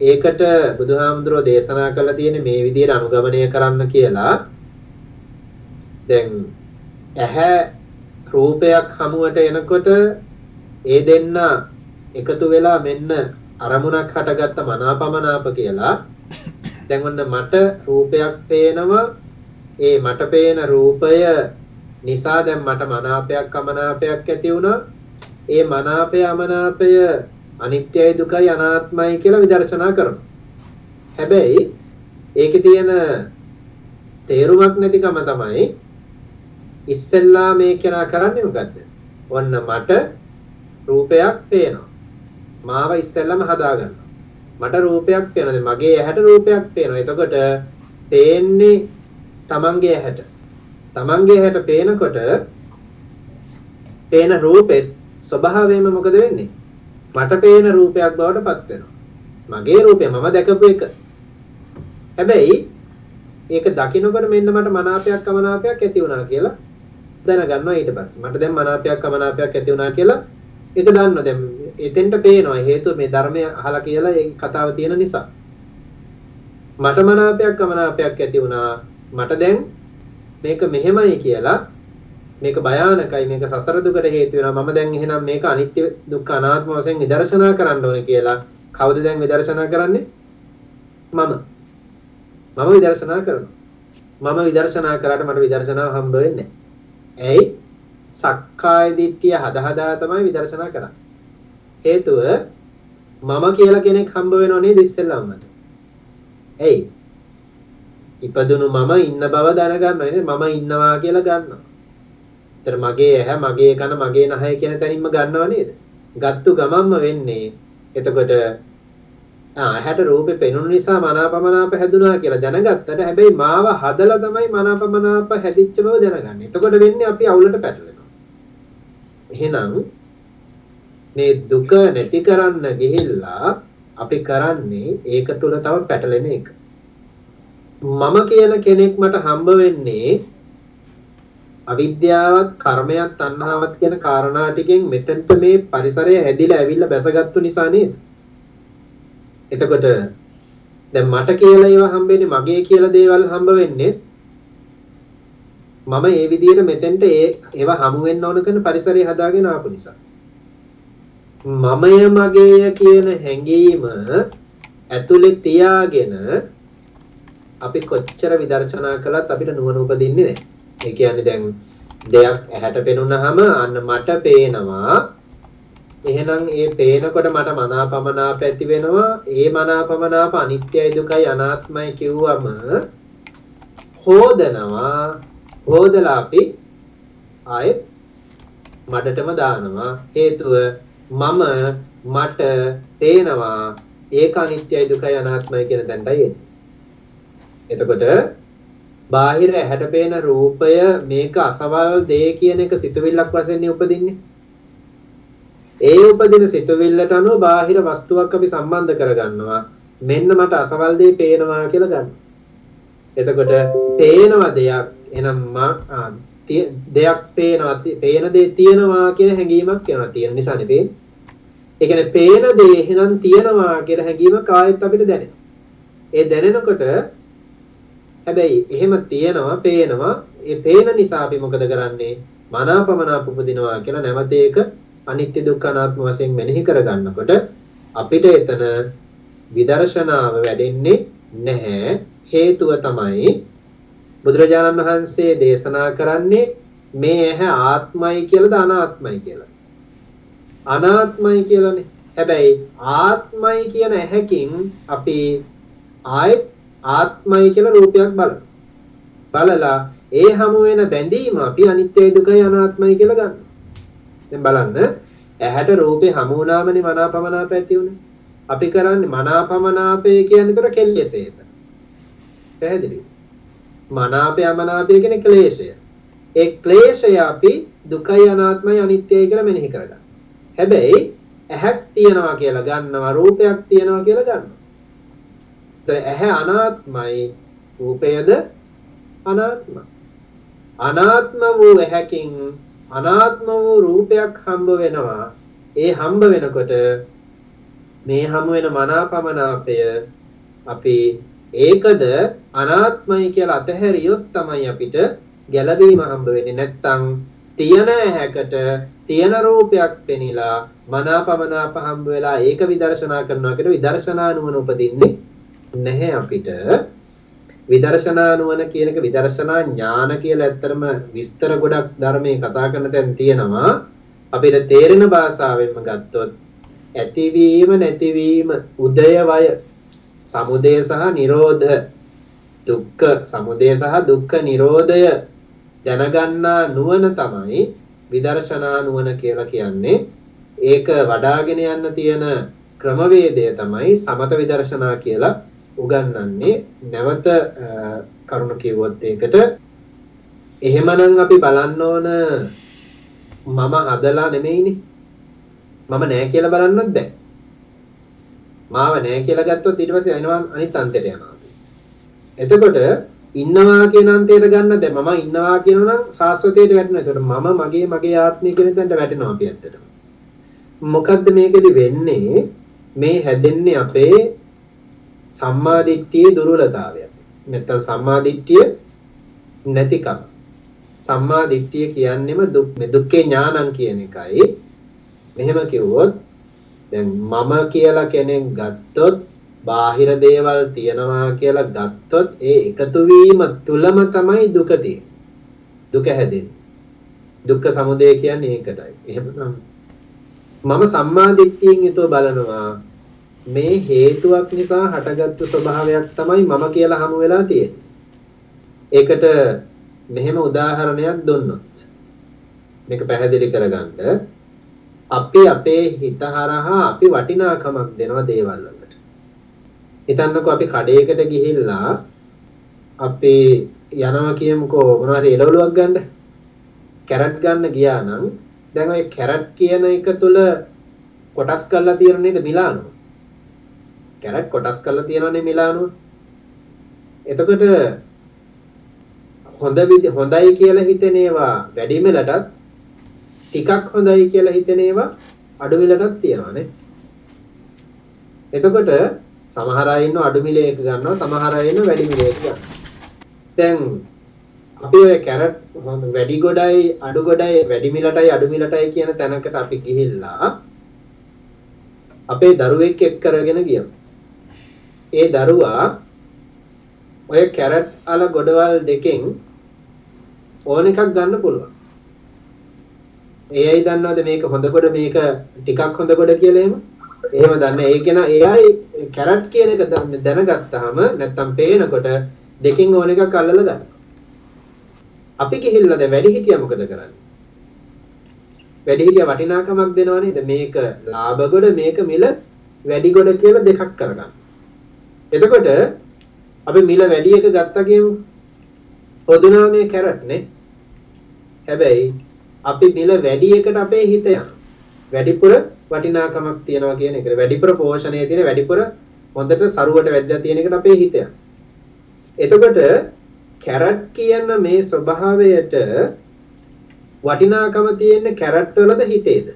ඒකට බුදුහාමුදුරෝ දේශනා කළා තියෙන මේ විදිහට අනුගමනය කරන්න කියලා. දැන් ඇහැ රූපයක් හමුවට එනකොට ඒ දෙන්න එකතු වෙලා මෙන්න අරමුණක් හටගත්ත මනාපමනාප කියලා දැන් ඔන්න මට රූපයක් පේනවා ඒ මට පේන රූපය නිසා දැන් මට මනාපයක් අමනාපයක් ඇති වුණා ඒ මනාපය අමනාපය අනිත්‍යයි දුකයි අනාත්මයි කියලා විදර්ශනා කරනවා හැබැයි ඒකේ තියෙන තේරුමක් නැතිකම තමයි ඉස්සෙල්ලා මේ කෙනා කරන්නේ මොකද්ද? ඔන්න මට රූපයක් පේනවා. මාව ඉස්සෙල්ලාම හදාගන්නවා. මට රූපයක් පේනවා. දැන් මගේ ඇහැට රූපයක් පේනවා. එතකොට පේන්නේ තමන්ගේ ඇහැට. තමන්ගේ ඇහැට පේනකොට පේන රූපෙත් ස්වභාවයෙන්ම මොකද වෙන්නේ? මට පේන රූපයක් බවට පත් වෙනවා. මගේ රූපය මම දැකපු එක. හැබැයි ඒක දකිනකොට මෙන්න මට මනාපයක් අමනාපයක් ඇති වුණා කියලා දැනගන්නවා ඊට පස්සේ. මට දැන් මනාපයක් අමනාපයක් ඇති වුණා කියලා ඒක දන්නවා. දැන් එතෙන්ට පේනවා හේතුව මේ ධර්මය අහලා කියලා ඒ කතාව තියෙන නිසා. මට මනාපයක් අමනාපයක් ඇති වුණා. මට දැන් මේක මෙහෙමයි කියලා මේක භයානකයි මේක සසර දුකට හේතු වෙනවා. මම දැන් එහෙනම් මේක අනිත්‍ය දුක්ඛ අනාත්ම වශයෙන් විදර්ශනා කරන්න ඕනේ කියලා කවුද දැන් විදර්ශනා කරන්නේ? මම. මම විදර්ශනා කරනවා. මම විදර්ශනා කරාට මට විදර්ශනාව හම්බ වෙන්නේ ඇයි? සක්කාය දිට්ඨිය හද හදා තමයි විදර්ශනා කරන්නේ. හේතුව මම කියලා කෙනෙක් හම්බ වෙනව නේද ඉස්සෙල්ලාම මට. ඇයි? ඉපදුණු මම ඉන්න බව දැනගන්නවා නේද? මම ඉන්නවා කියලා ගන්නවා. ඒතර මගේ ඇහැ, මගේ කන, මගේ නහය කියන තැනින්ම ගන්නව නේද? ගත්තු ගමන්ම වෙන්නේ එතකොට ඇහැට රූපේ පෙනුන නිසා මනාපමනාප හැදුනා කියලා දැනගත්තට හැබැයි මාව හදලා තමයි මනාපමනාප හැදිච්ච බව දැනගන්නේ. එතකොට වෙන්නේ අපි අවුලට පැටලෙනවා. එහෙනම් මේ දුක නැති කරන්න ගිහිල්ලා අපි කරන්නේ ඒක තුල තව පැටලෙන එක. මම කියන කෙනෙක් මට හම්බ වෙන්නේ අවිද්‍යාවත් කර්මයක් තණ්හාවක් කියන කාරණා ටිකෙන් මෙතනට මේ පරිසරය ඇදිලා ඇවිල්ලා බැසගත්තු නිසා නේද? එතකොට දැන් මට කියලා ඒවා හම්බෙන්නේ මගේ කියලා දේවල් හම්බ වෙන්නේ මම ඒ විදිහට මෙතෙන්ට ඒ ඒවා හමු වෙන්න ඕන කරන පරිසරය හදාගෙන ආපු නිසා. මමය මගේය කියන හැඟීම ඇතුලේ තියාගෙන අපි කොච්චර විදර්ශනා කළත් අපිට නුවණ උපදින්නේ නැහැ. ඒ කියන්නේ දැන් දෙයක් ඇහැට පෙනුනහම අන්න මට පේනවා එහෙනම් ඒ පේනකොට මට මනාපමනාප ඇති වෙනවා. ඒ මනාපමනාප අනිත්‍යයි දුකයි අනාත්මයි කිව්වම හොදනවා. හොදලා අපි ආයෙත් මඩටම දානවා. හේතුව මම මට පේනවා ඒක අනිත්‍යයි දුකයි අනාත්මයි කියන තැනටයි එන්නේ. එතකොට බාහිර ඇහැට පේන රූපය මේක අසවල් දේ කියන එක සිතුවිල්ලක් වශයෙන් උපදින්නේ. ඒ උපදින සිතුවිල්ලට අනුව බාහිර වස්තුවක් අපි සම්බන්ධ කරගන්නවා. මෙන්න මට අසවල් දේ පේනවා කියලා ගන්න. එතකොට පේනවා දෙයක් එහෙනම් දෙයක් පේනවා පේන දේ තියෙනවා කියන හැඟීමක් එනවා. තියෙන නිසානේ පේන්නේ. ඒ කියන්නේ පේන දේ එහෙනම් තියෙනවා කියන හැඟීම කායෙත් අපිට දැනෙනවා. ඒ දැනෙනකොට හැබැයි එහෙම තියෙනවා පේනවා ඒ පේන නිසා අපි මොකද කරන්නේ මනාපමනාප උපදිනවා කියලා නැවත ඒක අනිත්‍ය දුක්ඛ අනාත්ම වශයෙන් මෙනෙහි කරගන්නකොට අපිට එතන විදර්ශනාව වැඩෙන්නේ නැහැ හේතුව තමයි බුදුරජාණන් වහන්සේ දේශනා කරන්නේ මේ ඇහැ ආත්මයි කියලාද අනාත්මයි කියලා. අනාත්මයි කියලානේ. හැබැයි ආත්මයි කියන ඇහැකින් අපි ආයෙත් ආත්මයි කියලා රූපයක් බලමු. බලලා ඒ හමු වෙන බැඳීම අපි අනිත්‍යයි දුකයි අනාත්මයි කියලා ගන්නවා දැන් බලන්න. ඇහැට රූපේ හමු වුණාමනේ මනාපමනාප ඇති උනේ. අපි කරන්නේ මනාපමනාපය කියන්නේ ඒතර කෙල්ලෙසේද. පැහැදිලිද? මනාපය අමනාපය කියන්නේ ක්ලේශය. ඒ ක්ලේශය අපි දුකයි අනාත්මයි අනිත්‍යයි කියලා මෙනෙහි කරගන්න. හැබැයි ඇහක් තියනවා කියලා ගන්නවා රූපයක් තියනවා කියලා ගන්නවා. ඒතර ඇහැ අනාත්මයි රූපයද අනාත්මයි. අනාත්ම වූ ඇහැකින් අනාත්ම වූ රූපයක් හම්බ වෙනවා. ඒ හම්බ වෙනකොට මේ හමු වෙන මනාපමනාපය අපි ඒකද අනාත්මයි කියලා අතහැරියොත් තමයි අපිට ගැළවීම හම්බ වෙන්නේ නැත්තම් තියෙන ඇහැකට තියෙන රූපයක් පෙනිලා මනාපමනාප හම්බ වෙලා ඒක විදර්ශනා කරනවා කියලා විදර්ශනා නුවණ උපදින්නේ නැහැ අපිට විදර්ශනා නුවණ කියන එක විදර්ශනා ඥාන කියලා ඇත්තටම විස්තර ගොඩක් ධර්මයේ කතා කරන තැන් තියෙනවා. අපිට තේරෙන භාෂාවෙන්ම ගත්තොත් ඇතිවීම නැතිවීම උදය වය සමුදය සහ නිරෝධ. දුක්ඛ සමුදය සහ දුක්ඛ නිරෝධය දැනගන්නා නුවණ තමයි විදර්ශනා නුවණ කියලා කියන්නේ. ඒක වඩාගෙන යන්න තියෙන ක්‍රමවේදය තමයි සමත විදර්ශනා කියලා උගන්වන්නේ. නැවත කරුණ කිව්වොත් ඒකට. එහෙමනම් අපි බලන්න ඕන මම හදලා නෙමෙයිනේ. මම නෑ කියලා බලන්නත් බෑ. මාව නෑ කියලා ගත්තොත් ඊට පස්සේ එනවා අනිත් අන්තයට යනවා එතකොට ඉන්නවා කියන අන්තයට ගන්න දැන් මම ඉන්නවා කියනනම් සාස්වතයට වැටෙනවා එතකොට මම මගේ මගේ ආත්මය කියන තැනට වැටෙනවා අපි ඇත්තටම මොකද්ද මේකෙදි වෙන්නේ මේ හැදෙන්නේ අපේ සම්මාදිට්ඨියේ දුර්වලතාවය. නැත්නම් සම්මාදිට්ඨිය නැතිකම. සම්මාදිට්ඨිය කියන්නේම දුක් දුක්ඛේ ඥානං කියන එකයි. මෙහෙම කිව්වොත් දැන් මම කියලා කෙනෙක් ගත්තොත් බාහිර දේවල් තියනවා කියලා ගත්තොත් ඒ එකතු වීම තුලම තමයි දුක දුක හැදෙන්නේ. දුක්ඛ සමුදය කියන්නේ ඒකටයි. එහෙමනම් මම සම්මාදිට්ඨියෙන් යුතුව බලනවා මේ හේතුවක් නිසා හටගත්තු ස්වභාවයක් තමයි මම කියලා හමු වෙලා තියෙන්නේ. ඒකට මෙහෙම උදාහරණයක් දුන්නොත් මේක පැහැදිලි කරගන්න අපි අපේ හිත හරහා අපි වටිනාකමක් දෙනවා දේවල් වලට. හිතන්නකෝ අපි කඩේකට ගිහිල්ලා අපි යනවා කියමුකෝ මොනවා හරි එළවලුවක් ගන්න. කැරට් ගන්න ගියා නම් දැන් ওই කැරට් කියන එක තුල කොටස් කරලා තියෙන නේද මිලානෝ? කැරට් කොටස් කරලා තියෙනනේ මිලානෝ. එතකොට හොඳ හොඳයි කියලා හිතෙන ඒවා වැඩි මිලටත් ටිකක් හොඳයි කියලා හිතෙන ඒවා අඩු මිලටත් තියෙනවානේ. එතකොට සමහර අය ඉන්නව අඩු මිලයක ගන්නවා සමහර අය ඉන්නව වැඩි මිලයක ගන්නවා. දැන් අපි ඔය කැරට් වැඩි ගොඩයි අඩු ගොඩයි වැඩි මිලටයි අඩු මිලටයි කියන තැනකට අපි ගිහිල්ලා අපේ දරුවෙක් එක් කරගෙන ගියමු. ඒ දරුවා ඔය කැරට් අල ගොඩවල් දෙකෙන් ඕන එකක් ගන්න පුළුවන්. ඒ අය දන්නවද මේක හොඳ කොට මේක ටිකක් හොඳ කොට කියලා එහෙම? එහෙම දන්නේ ඒ කෙනා ඒ අය කැරට් කියන එක දැනගත්තාම නැත්තම් පේනකොට දෙකෙන් ඕන එකක් අල්ලලා ගන්න. අපි ගිහිල්ලා දැන් වැඩි හිටියා මොකද කරන්නේ? වැඩි හිටියා වටිනාකමක් දෙනව නේද? මේක ලාභ කොට මේක මිල වැඩි කොට කියලා දෙකක් කරගන්න. එතකොට අපි මිල වැඩි එක ගත්තා කියමු. පොදුනාමයේ කැරට් නේ. හැබැයි අපි මිල වැඩි එකට අපේ හිත යනවා. වැඩිපුර වටිනාකමක් තියනවා කියන එක. වැඩිපුර පෝෂණය තියෙන වැඩිපුර හොඳට සරුවට වැදලා තියෙන එකට අපේ හිත යනවා. එතකොට කැරට් කියන මේ ස්වභාවයට වටිනාකම තියෙන්නේ කැරට් වලද හිතේද?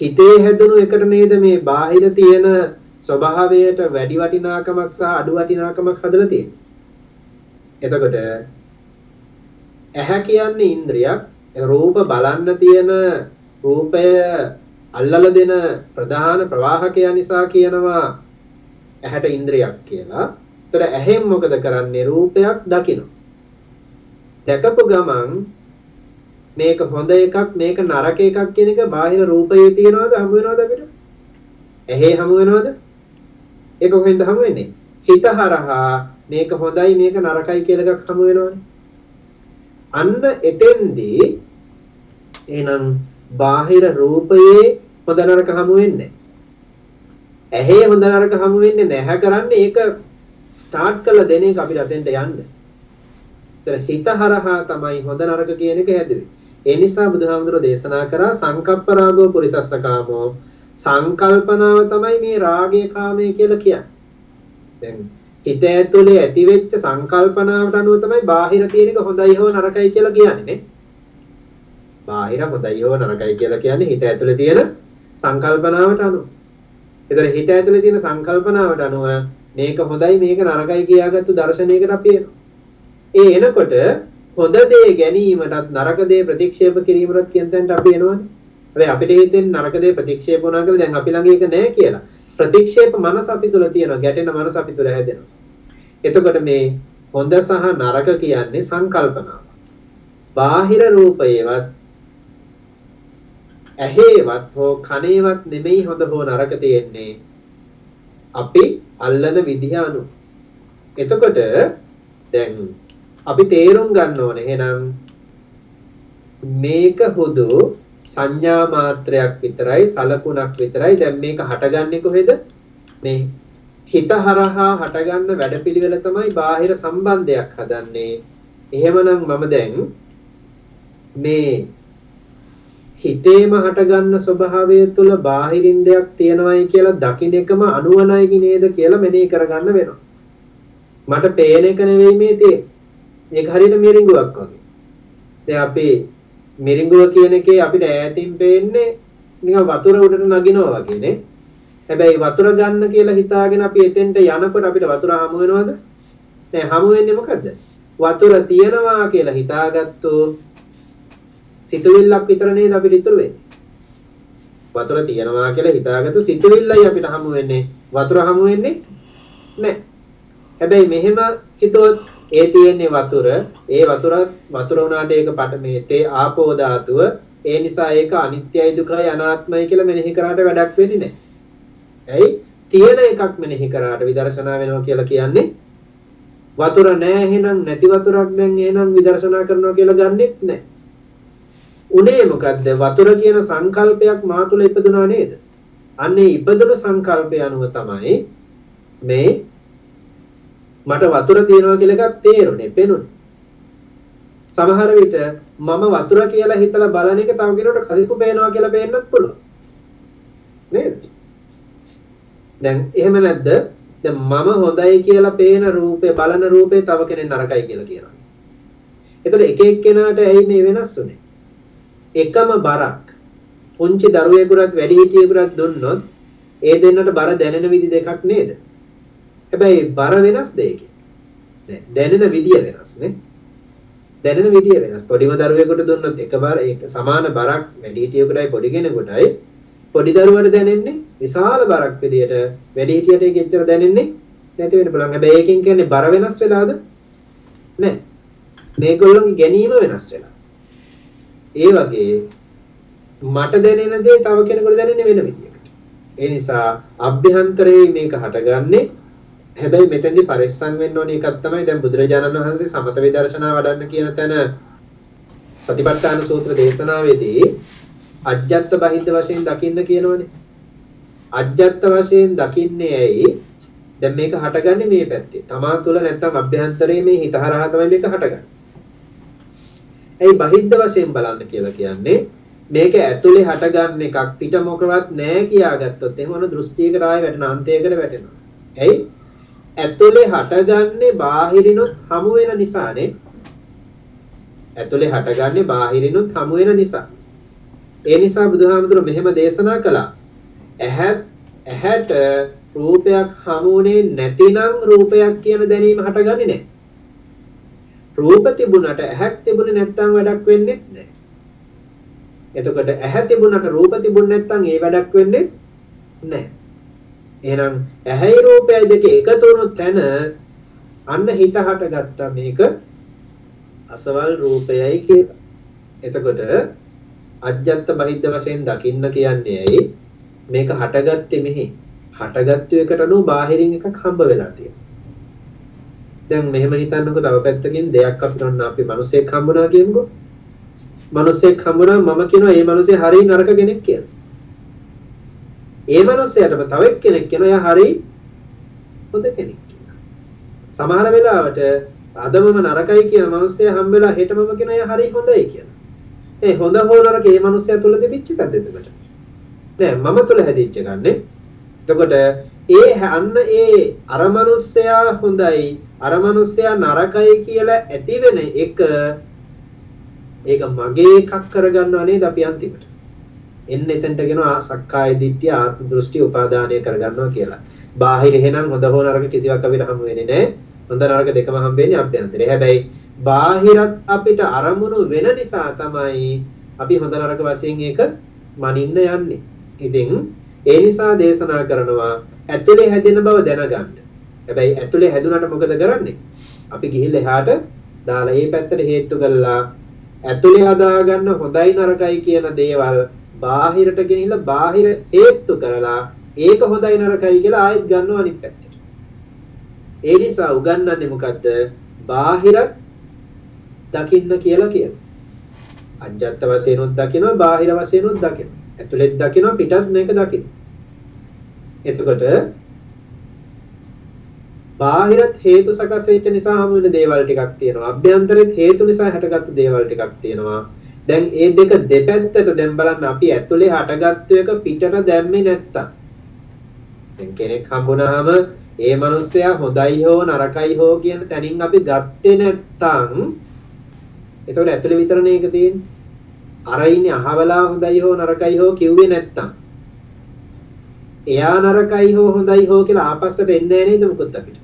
හිතේ හැදුණු එකට නේද මේ බාහිර තියෙන ස්වභාවයට වැඩි වටිනාකමක් සහ අඩු වටිනාකමක් හදලා තියෙන්නේ. එතකොට ඇහැ කියන්නේ ඉන්ද්‍රියක් රූප බලන්න තියෙන රූපය අල්ලලා දෙන ප්‍රධාන ප්‍රවාහකය නිසා කියනවා ඇහැට ඉන්ද්‍රියක් කියලා. ඒතර ඇහෙන් මොකද කරන්නේ රූපයක් දකින්න. දැකපු ගමන් මේක හොඳ එකක් මේක නරක එකක් කියන එක බාහිර රූපයේ තියනවද හමු වෙනවද අපිට? ඇහි හමු වෙනවද? ඒක කොහෙන්ද හමු වෙන්නේ? හිත හරහා මේක හොඳයි මේක නරකයි කියලා එකක් හමු වෙනවනේ. අන්න එතෙන්දී එහෙනම් බාහිර රූපයේ හොඳ නරක හමු වෙන්නේ ඇහි හොඳ නරක හමු වෙන්නේ නැහැ කරන්නේ ඒක ස්ටාර්ට් කරලා දෙන එක අපිට අතෙන්ට යන්න. ඒතර හිත හරහා තමයි හොඳ නරක කියන එක හැදුවේ. ඒ නිසා බුදුහාමුදුරෝ දේශනා කරා සංකප්ප රාගෝ පුරිසස්සකාමෝ සංකල්පනාව තමයි මේ රාගය කාමය කියලා කියන්නේ. දැන් හිත ඇතුලේ ඇතිවෙච්ච සංකල්පනාවට අනුව තමයි බාහිර තියෙන එක හොඳයි හෝ නරකයි කියලා කියන්නේ නේ. බාහිර හොඳයි හෝ නරකයි කියලා කියන්නේ හිත ඇතුලේ තියෙන සංකල්පනාවට අනුව. ඒතර හිත ඇතුලේ තියෙන සංකල්පනාවට අනුව මේක හොඳයි මේක නරකයි කියාගත්තු දර්ශනයකට අපි එනවා. ඒ එනකොට හොඳ දේ ගැනීමටත් නරක දේ ප්‍රතික්ෂේප කිරීමටත් කියන තැනට අපි එනවනේ. හැබැයි අපිට හිතෙන් නරක දේ ප්‍රතික්ෂේප වුණා කියලා දැන් අපි ළඟ ඒක නැහැ කියලා. ප්‍රතික්ෂේප මනස අපි තුල තියෙනවා. ගැටෙන මනස අපි තුල හැදෙනවා. එතකොට මේ හොඳ සහ නරක කියන්නේ සංකල්පනාව. බාහිර රූපයේවත් ඇහේවත් හෝ කනේවත් නෙමෙයි හොඳ හෝ නරක තියෙන්නේ. අපි අල්ලන විදිහ අනුව. එතකොට දැන් අපි තේරුම් ගන්න ඕනේ එහෙනම් මේක හුදු සංඥා මාත්‍රයක් විතරයි සලකුණක් විතරයි. දැන් මේක හටගන්නේ කොහෙද? මේ හිත හරහා හටගන්න වැඩපිළිවෙල තමයි බාහිර සම්බන්ධයක් හදන්නේ. එහෙමනම් මම දැන් මේ හිතේම හටගන්න ස්වභාවය තුළ බාහිරින් දෙයක් තියෙනවයි කියලා දකින්න එකම අනුවණයි නේද කියලා මෙනෙහි කරගන්න වෙනවා. මට පේන එක නෙවෙයි මේ තියෙන්නේ. ඒක හරියට මිරිඟුවක් වගේ. දැන් අපි මිරිඟුව කියන එකේ අපිට ඈතින් පේන්නේ නිකන් වතුර උඩට නගිනවා වගේ නේ. හැබැයි වතුර ගන්න කියලා හිතාගෙන අපි එතෙන්ට යනකොට අපිට වතුර හමු වෙනවද? නෑ හමු වෙන්නේ මොකද්ද? වතුර තියනවා කියලා හිතාගත්තු සිතුවිල්ලක් විතර නේද අපිට ඉතුරු වෙන්නේ. වතුර තියනවා කියලා හිතාගත්තු සිතුවිල්ලයි අපිට හමු වෙන්නේ. වතුර හමු වෙන්නේ නෑ. හැබැයි මෙහෙම හිතුවොත් ඒ තියෙන්නේ වතුර. ඒ වතුර වතුර උනාට ඒක පට මේ තේ ආපෝ ධාතුව. ඒ නිසා ඒක අනිත්‍යයි දුකයි අනාත්මයි කියලා මෙනෙහි කරාට වැඩක් වෙන්නේ නැහැ. ඇයි? තියෙන එකක් මෙනෙහි කරාට විදර්ශනා වෙනවා කියලා කියන්නේ වතුර නැහැ එහෙනම් නැති වතුරක් දැන් එහෙනම් විදර්ශනා කරනවා කියලා ගන්නෙත් නැහැ. උනේ මොකද්ද? වතුර කියන සංකල්පයක් මා තුළ ඉපදුනා නේද? අන්නේ ඉපදුණු සංකල්පය අනුව තමයි මේ මට වතුර තියෙනවා කියලා එකක් තේරුනේ, පෙනුනේ. සමහර විට මම වතුර කියලා හිතලා බලන එක තව කෙනෙකුට කසිපු පේනවා කියලා පේන්නත් පුළුවන්. නේද? දැන් එහෙම නැද්ද? දැන් මම හොඳයි කියලා පේන රූපේ බලන රූපේ තව කෙනෙක් නරකයි කියලා කියනවා. එතකොට එක එක්කෙනාට ඇයි මේ වෙනස් වුනේ? එකම බරක් පුංචි දරුවෙකුට වැඩිහිටියෙකුට දුන්නොත් ඒ දෙන්නට බර දැනෙන විදි දෙකක් නේද? හැබැයි බර වෙනස් දෙයකින්. නෑ දැනෙන විදිය වෙනස් නේ. දැනෙන විදිය වෙනස්. පොඩිම දරුවෙකුට දුන්නොත් එකපාර ඒක සමාන බරක් වැඩිහිටියෙකුටයි පොඩි කෙනෙකුටයි පොඩි දරුවට දැනෙන්නේ විශාල බරක් විදියට වැඩිහිටියට ඒක එච්චර දැනෙන්නේ නැති වෙන්න පුළුවන්. හැබැයි ඒකෙන් කියන්නේ බර වෙනස් වෙලාද? නෑ. මේගොල්ලෝගේ ගැනීම වෙනස් වෙලා. ඒ වගේ මට දැනෙන දේ තව කෙනෙකුට දැනෙන්නේ වෙන විදියකට. ඒ නිසා අභ්‍යන්තරයේ මේක හටගන්නේ හැබැයි මෙතෙන්දි පරිස්සම් වෙන්න ඕනේ එකක් තමයි දැන් බුදුරජාණන් වහන්සේ සමත විදර්ශනා වඩන්න කියන තැන සතිපට්ඨාන සූත්‍ර දේශනාවේදී අජ්ජත් බහිද්ද වශයෙන් දකින්න කියනවනේ. අජ්ජත් වශයෙන් දකින්නේ ඇයි? දැන් මේක හටගන්නේ මේ පැත්තේ. තමා තුළ නැත්තම් අභ්‍යන්තරයේ මේ හිත හරහා තමයි මේක හටගන්නේ. ඇයි බහිද්ද වශයෙන් බලන්න කියලා කියන්නේ මේක ඇතුලේ හටගන්න එකක් පිට මොකවත් නැහැ කියාගත්තොත් එහෙම මොන දෘෂ්ටියකට ආයෙ වැටෙන අන්තයකට වැටෙනවා. ඇයි? ඇතුලේ හටගන්නේ බාහිරිනුත් හමු වෙන නිසානේ. ඇතුලේ හටගන්නේ බාහිරිනුත් හමු වෙන නිසා. ඒ නිසා බුදුහාමුදුරුවෝ මෙහෙම දේශනා කළා. ඇහත් ඇහැට රූපයක් හමුුනේ නැතිනම් රූපයක් කියන දැනීම හටගන්නේ නැහැ. රූප තිබුණට ඇහක් තිබුණේ නැත්නම් වැඩක් වෙන්නේ නැහැ. එතකොට ඇහැ තිබුණට රූප තිබුණ නැත්නම් ඒ වැඩක් වෙන්නේ නැහැ. එහෙනම් ඇහැයි රූපයයි දෙක එකතු වුණු තැන අන්න හිත හටගත්තා මේක අසවල් රූපයයි කියලා. එතකොට අජ්ජත් බහිද්ද වශයෙන් දකින්න කියන්නේ ඇයි? මේක හටගත්තේ මෙහි. හටගත්තු එකට අනුව බාහිරින් එකක් හම්බ වෙලා තියෙනවා. දැන් මෙහෙම හිතන්නකෝ තව පැත්තකින් දෙයක් අපිට ඔන්න අපි මිනිසෙක් හම්බුනා කියමුකෝ. මිනිසෙක් හම්බුනා මම කියනවා මේ මිනිසේ හරිය නරක කෙනෙක් කියලා. ඒ මිනිසයාටම තව එක්කෙනෙක් කියනවා එයා හරිය හොඳ කෙනෙක් කියලා. සමහර වෙලාවට අදමම නරකයි කියන මිනිසයා හම්බෙලා හෙටමම කියනවා එයා හරිය හොඳයි කියලා. ඒ හොඳ හෝ නරක ඒ මනුස්සයා තුල තිබිච්ච එකක්ද එතකොට? නෑ මම තුල හැදිච්ච ගන්නේ. එතකොට ඒ අන්න ඒ අර මනුස්සයා හොඳයි අර මනුස්සයා නරකයි කියලා ඇති වෙන එක ඒක මගේ එකක් කරගන්නව නේද අපි අන්තිමට. එන්න එතනට කියනවා සක්කාය දිට්ඨිය ආත්ම දෘෂ්ටි උපාදානය කරගන්නවා කියලා. බාහිර එහෙනම් හොඳ හෝ නරක කිසිවක් අපිට හමු වෙන්නේ නැහැ. හොඳ නරක දෙකම හම්බ වෙන්නේ අභ්‍යන්තරේ. හැබැයි බාහිරත් අපිට අරමුණු වෙන නිසා තමයි අපි හොඳ නරක වශයෙන් ඒක මනින්න යන්නේ. ඉතින් ඒ නිසා දේශනා කරනවා ඇතුලේ හැදෙන බව දැනගන්න. හැබැයි ඇතුලේ හැදුනට මොකද කරන්නේ? අපි ගිහිල්ලා එහාට දාලා ඒ පැත්තට හේතු කළා ඇතුලේ හදාගන්න හොඳයි නරකයි කියන දේවල් බාහිරට ගෙනිහිල්ලා බාහිර හේතු කරලා ඒක හොඳයි නරකයි කියලා ආයෙත් ගන්නවා අනිත් පැත්තට. ඒ නිසා උගන්වන්නේ මොකද්ද? බාහිරත් දකින්න කියලා කියනවා. අජ්ජත් වශයෙන් උත් දකිනවා බාහිර වශයෙන් උත් දකිනවා. ඇතුළෙත් දකිනවා පිටත් මේක දකිනවා. එතකොට බාහිරත් හේතු සකස් වෙච්ච නිසා හමු වෙන දේවල් ටිකක් තියෙනවා. අභ්‍යන්තරෙත් හේතු නිසා හැටගත්තු දේවල් ටිකක් තියෙනවා. දැන් ඒ දෙක දෙපැත්තට දැන් බලන්න අපි ඇතුලේ හටගත්තු එක පිටට දැම්මේ නැත්තම් දැන් කෙනෙක් හම්බුනහම ඒ මනුස්සයා හොඳයි හෝ නරකයි හෝ කියන තැනින් අපි ගත්තේ නැත්තම් එතකොට ඇතුලේ විතරනේ ඒක තියෙන්නේ. අර ඉන්නේ අහවලා හොඳයි හෝ නරකයි හෝ කිව්වේ නැත්තම්. එයා නරකයි හෝ හොඳයි හෝ කියලා ආපස්සට එන්නේ නැහැ නේද මොකද අපිට?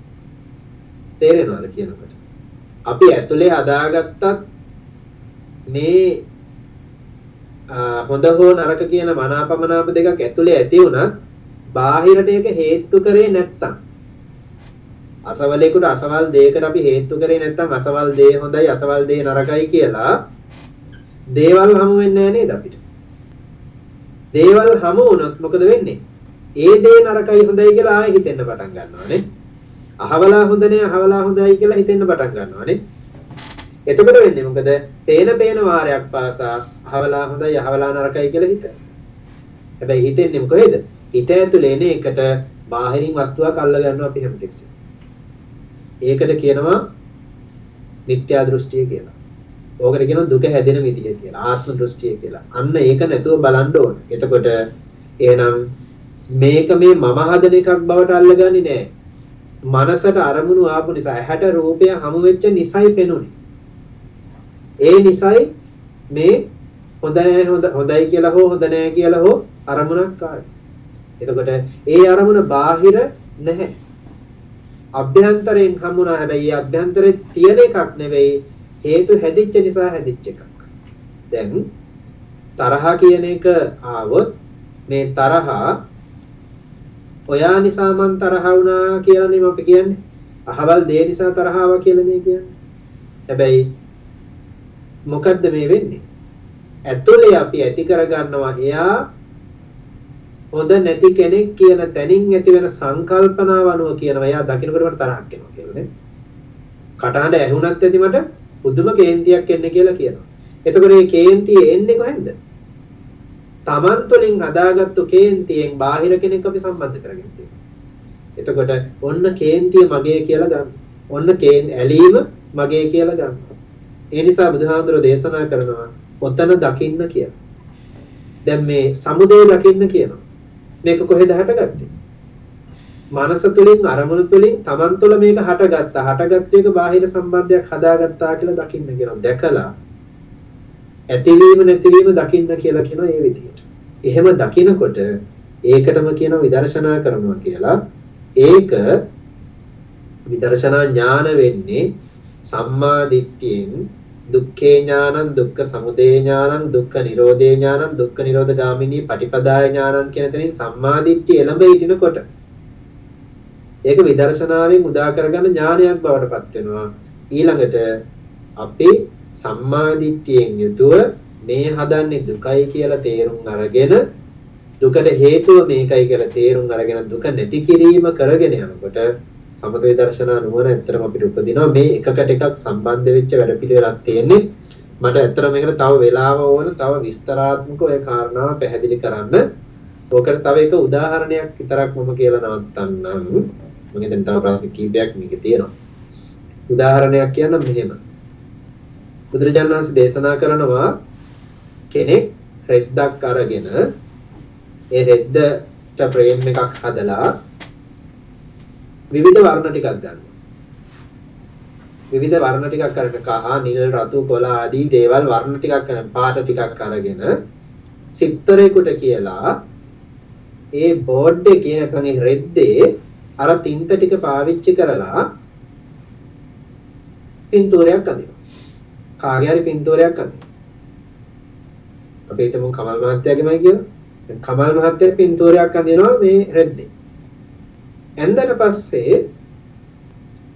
තේරෙනවද කියනකොට? අපි ඇතුලේ හදාගත්තත් මේ හොඳ හෝ නරක කියන මනාපමනාප දෙකක් ඇතුලේ ඇති වුණත් බාහිරට ඒක හේතු කරේ නැත්තම් අසවලේකට අසවල් දෙයකට අපි හේතු කරේ නැත්නම් අසවල් දේ හොඳයි අසවල් දේ නරකයි කියලා දේවල් හමු වෙන්නේ නැහැ නේද අපිට? දේවල් හමු වුණොත් මොකද වෙන්නේ? ඒ දේ නරකයි හොඳයි කියලා ආයෙ හිතෙන්න පටන් ගන්නවා නේ. අහවලා හොඳ නෑ අහවලා හොඳයි කියලා හිතෙන්න පටන් ගන්නවානේ. එතකොට වෙන්නේ මොකද? පේන පේන වාරයක් පාසා අහවලා හොඳයි අහවලා නරකයි කියලා හිත. හැබැයි හිතෙන්නේ කොහෙද? හිත ඇතුලේ එන එකට බාහිරින් වස්තුවක් අල්ල ගන්නවා අපි හැමතිස්සෙම. ඒකට කියනවා මිත්‍යා දෘෂ්ටිය කියලා. ඕකට කියනවා දුක හැදෙන විදිය කියලා. ආත්ම දෘෂ්ටිය කියලා. අන්න ඒක නැතුව බලන්න ඕන. එතකොට එහෙනම් මේක මේ මම හදන එකක් බවට අල්ලගන්නේ නැහැ. මනසට අරමුණු ආපු නිසා ඇහැට රූපය හමු වෙච්ච නිසයි පෙනුනේ. ඒ නිසයි මේ හොඳ නැහැ හොඳ හොඳයි කියලා හෝ හොඳ නැහැ කියලා හෝ අරමුණක් ආවේ. එතකොට ඒ අරමුණ බාහිර නැහැ. අභ්‍යන්තරයෙන් හමුණා හැබැයි ඒ අභ්‍යන්තරේ තියෙන එකක් නෙවෙයි හේතු හැදිච්ච නිසා හැදිච්ච එකක්. දැන් තරහ කියන එක ආවොත් මේ තරහා ඔයා නිසා මං තරහ වුණා කියලා නෙමෙයි අපි කියන්නේ. අහවල් දේ නිසා තරහ ආවා කියලා නේ කියන්නේ. හැබැයි මොකද්ද මේ වෙන්නේ? ඇතුලේ අපි ඇති කරගන්නවා එයා හොඳ නැති කෙනෙක් කියන තැනින් ඇති වෙන සංකල්පනාව අනුව කියනවා එයා දකින්නකොට මට තරහක් එනවා කියලා නේ. කටහඬ ඇහුණත් ඇති මට පුදුම කේන්තියක් එන්නේ කියලා කියනවා. එතකොට මේ කේන්තිය එන්නේ කොහෙන්ද? Taman තුලින් හදාගත්තු කේන්තියෙන් බාහිර කෙනෙක් අපි සම්බන්ධ කරගෙන තියෙනවා. එතකොට ඔන්න කේන්තිය මගේ කියලා ගන්න. ඔන්න කේන් ඇලීම මගේ කියලා ගන්න. ඒ නිසා බුදුහාඳුරෝ දේශනා කරනවා ඔතන දකින්න කියලා. දැන් මේ සමුදේ දකින්න කියනවා. මේක කොහෙද හටගත්තේ? මනස තුලින් අරමුණු තුලින් Taman තුල මේක හටගත්තා. හටගත්තු එක බාහිර සම්බන්ධයක් හදාගත්තා කියලා දකින්න කියනවා. දැකලා ඇතිවීම නැතිවීම දකින්න කියලා කියනවා ඒ විදිහට. එහෙම දකිනකොට ඒකටම කියනවා විදර්ශනා කරනවා කියලා. ඒක විදර්ශනා ඥාන වෙන්නේ සම්මා දිට්ඨියෙන් දුක්ඛේ ඥානං දුක්ඛ සමුදය ඥානං දුක්ඛ නිරෝධේ ඥානං දුක්ඛ නිරෝධ ගාමිනී පටිපදාය ඥානං කියන තැනින් සම්මා දිට්ඨිය එළඹ හිටිනකොට ඒක විදර්ශනාවෙන් උදා කරගන්න ඥානයක් බවට පත් වෙනවා. ඊළඟට අපි සම්මා දිට්ඨියෙන් යුතුව මේ හදන්නේ දුකයි කියලා තේරුම් අරගෙන දුකට හේතුව මේකයි කියලා තේරුම් අරගෙන දුක නැති කිරීම කරගෙන යනකොට සමත විදර්ශනා නුවණ ඇත්තටම අපිට උපදිනවා. මේ එකකට එකක් සම්බන්ධ වෙච්ච වැඩපිළිවෙලක් තියෙන්නේ. මට ඇත්තටම මේකට තව වෙලාව ඕන තව විස්තරාත්මක ඔය කාරණාව පැහැදිලි කරන්න. ඕකට තව එක උදාහරණයක් විතරක් මම කියලා නවත්තන්නම්. මම දැන් තව ප්‍රශ්න කීපයක් මේකේ තියෙනවා. උදාහරණයක් කියන්න මෙහෙම. බුදුරජාණන් වහන්සේ දේශනා කරනවා කෙනෙක් රෙද්දක් අරගෙන ඒ රෙද්දට ප්‍රේම් එකක් හදලා විවිධ වර්ණ ටිකක් ගන්නවා. විවිධ වර්ණ ටිකක් අරගෙන කහ, නිල්, රතු, කොළ ආදී දේවල් වර්ණ ටිකක් කරන පාට ටිකක් අරගෙන සිත්තරේකට කියලා ඒ බෝඩ් එකේ නැත්නම් ඒ රෙද්දේ අර තින්ත ටික පාවිච්චි කරලා පින්තූරයක් අඳිනවා. කාගේ හරි පින්තූරයක් අඳිනවා. අපි හිතමු කමල් මහත්තයාගේමයි කියලා. කමල් මහත්තයා පින්තූරයක් අඳිනවා මේ රෙද්දේ. ඇඳලා පස්සේ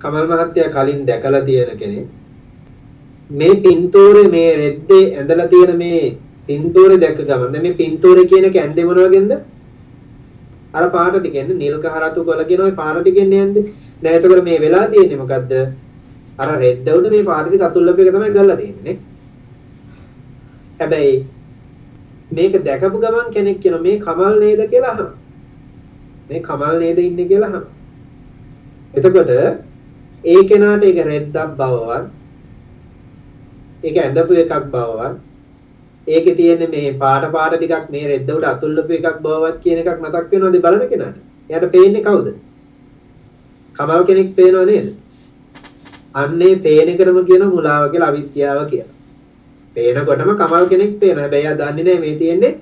කමල් මහත්තයා කලින් දැකලා තියෙන කෙනෙක් මේ පින්තූරේ මේ රෙද්දේ ඇඳලා තියෙන මේ පින්තූරේ දැක ගමන් මේ පින්තූරේ කියන එක ඇඳේ මොන වගේද? අර පාට ටික එන්නේ නිල් කහ රතු කොළ කියන ওই පාට ටික එන්නේ ඇඳේ. දැන් එතකොට මේ වෙලා තියෙන්නේ මොකද්ද? අර රෙද්ද උඩ මේ පාට ටික අතුල්ලපු එක තමයි ගල්ලා තියෙන්නේ. හැබැයි මේක දැකපු ගමන් කෙනෙක් කියන මේ කමල් නේද කියලා අහනවා. මේ කමල් නේද ඉන්නේ කියලා අහනවා. එතකොට ඒ කෙනාට ඒක රෙද්දක් බවවත් ඒක ඇඳපු එකක් බවවත් ඒකේ තියෙන මේ පාට පාට ටිකක් මේ රෙද්ද උඩ අතුල්ලපු එකක් බවවත් කියන එකක් මතක් වෙනවද බලන කෙනාට? එයාට පේන්නේ කවුද? කමල් කෙනෙක් පේනව නේද? අන්නේ පේන එකටම කියන මුලාව කියලා අවිද්‍යාව කියලා. පේනකොටම කමල් කෙනෙක් පේන. හැබැයි එයා දන්නේ නැහැ මේ තියෙන්නේ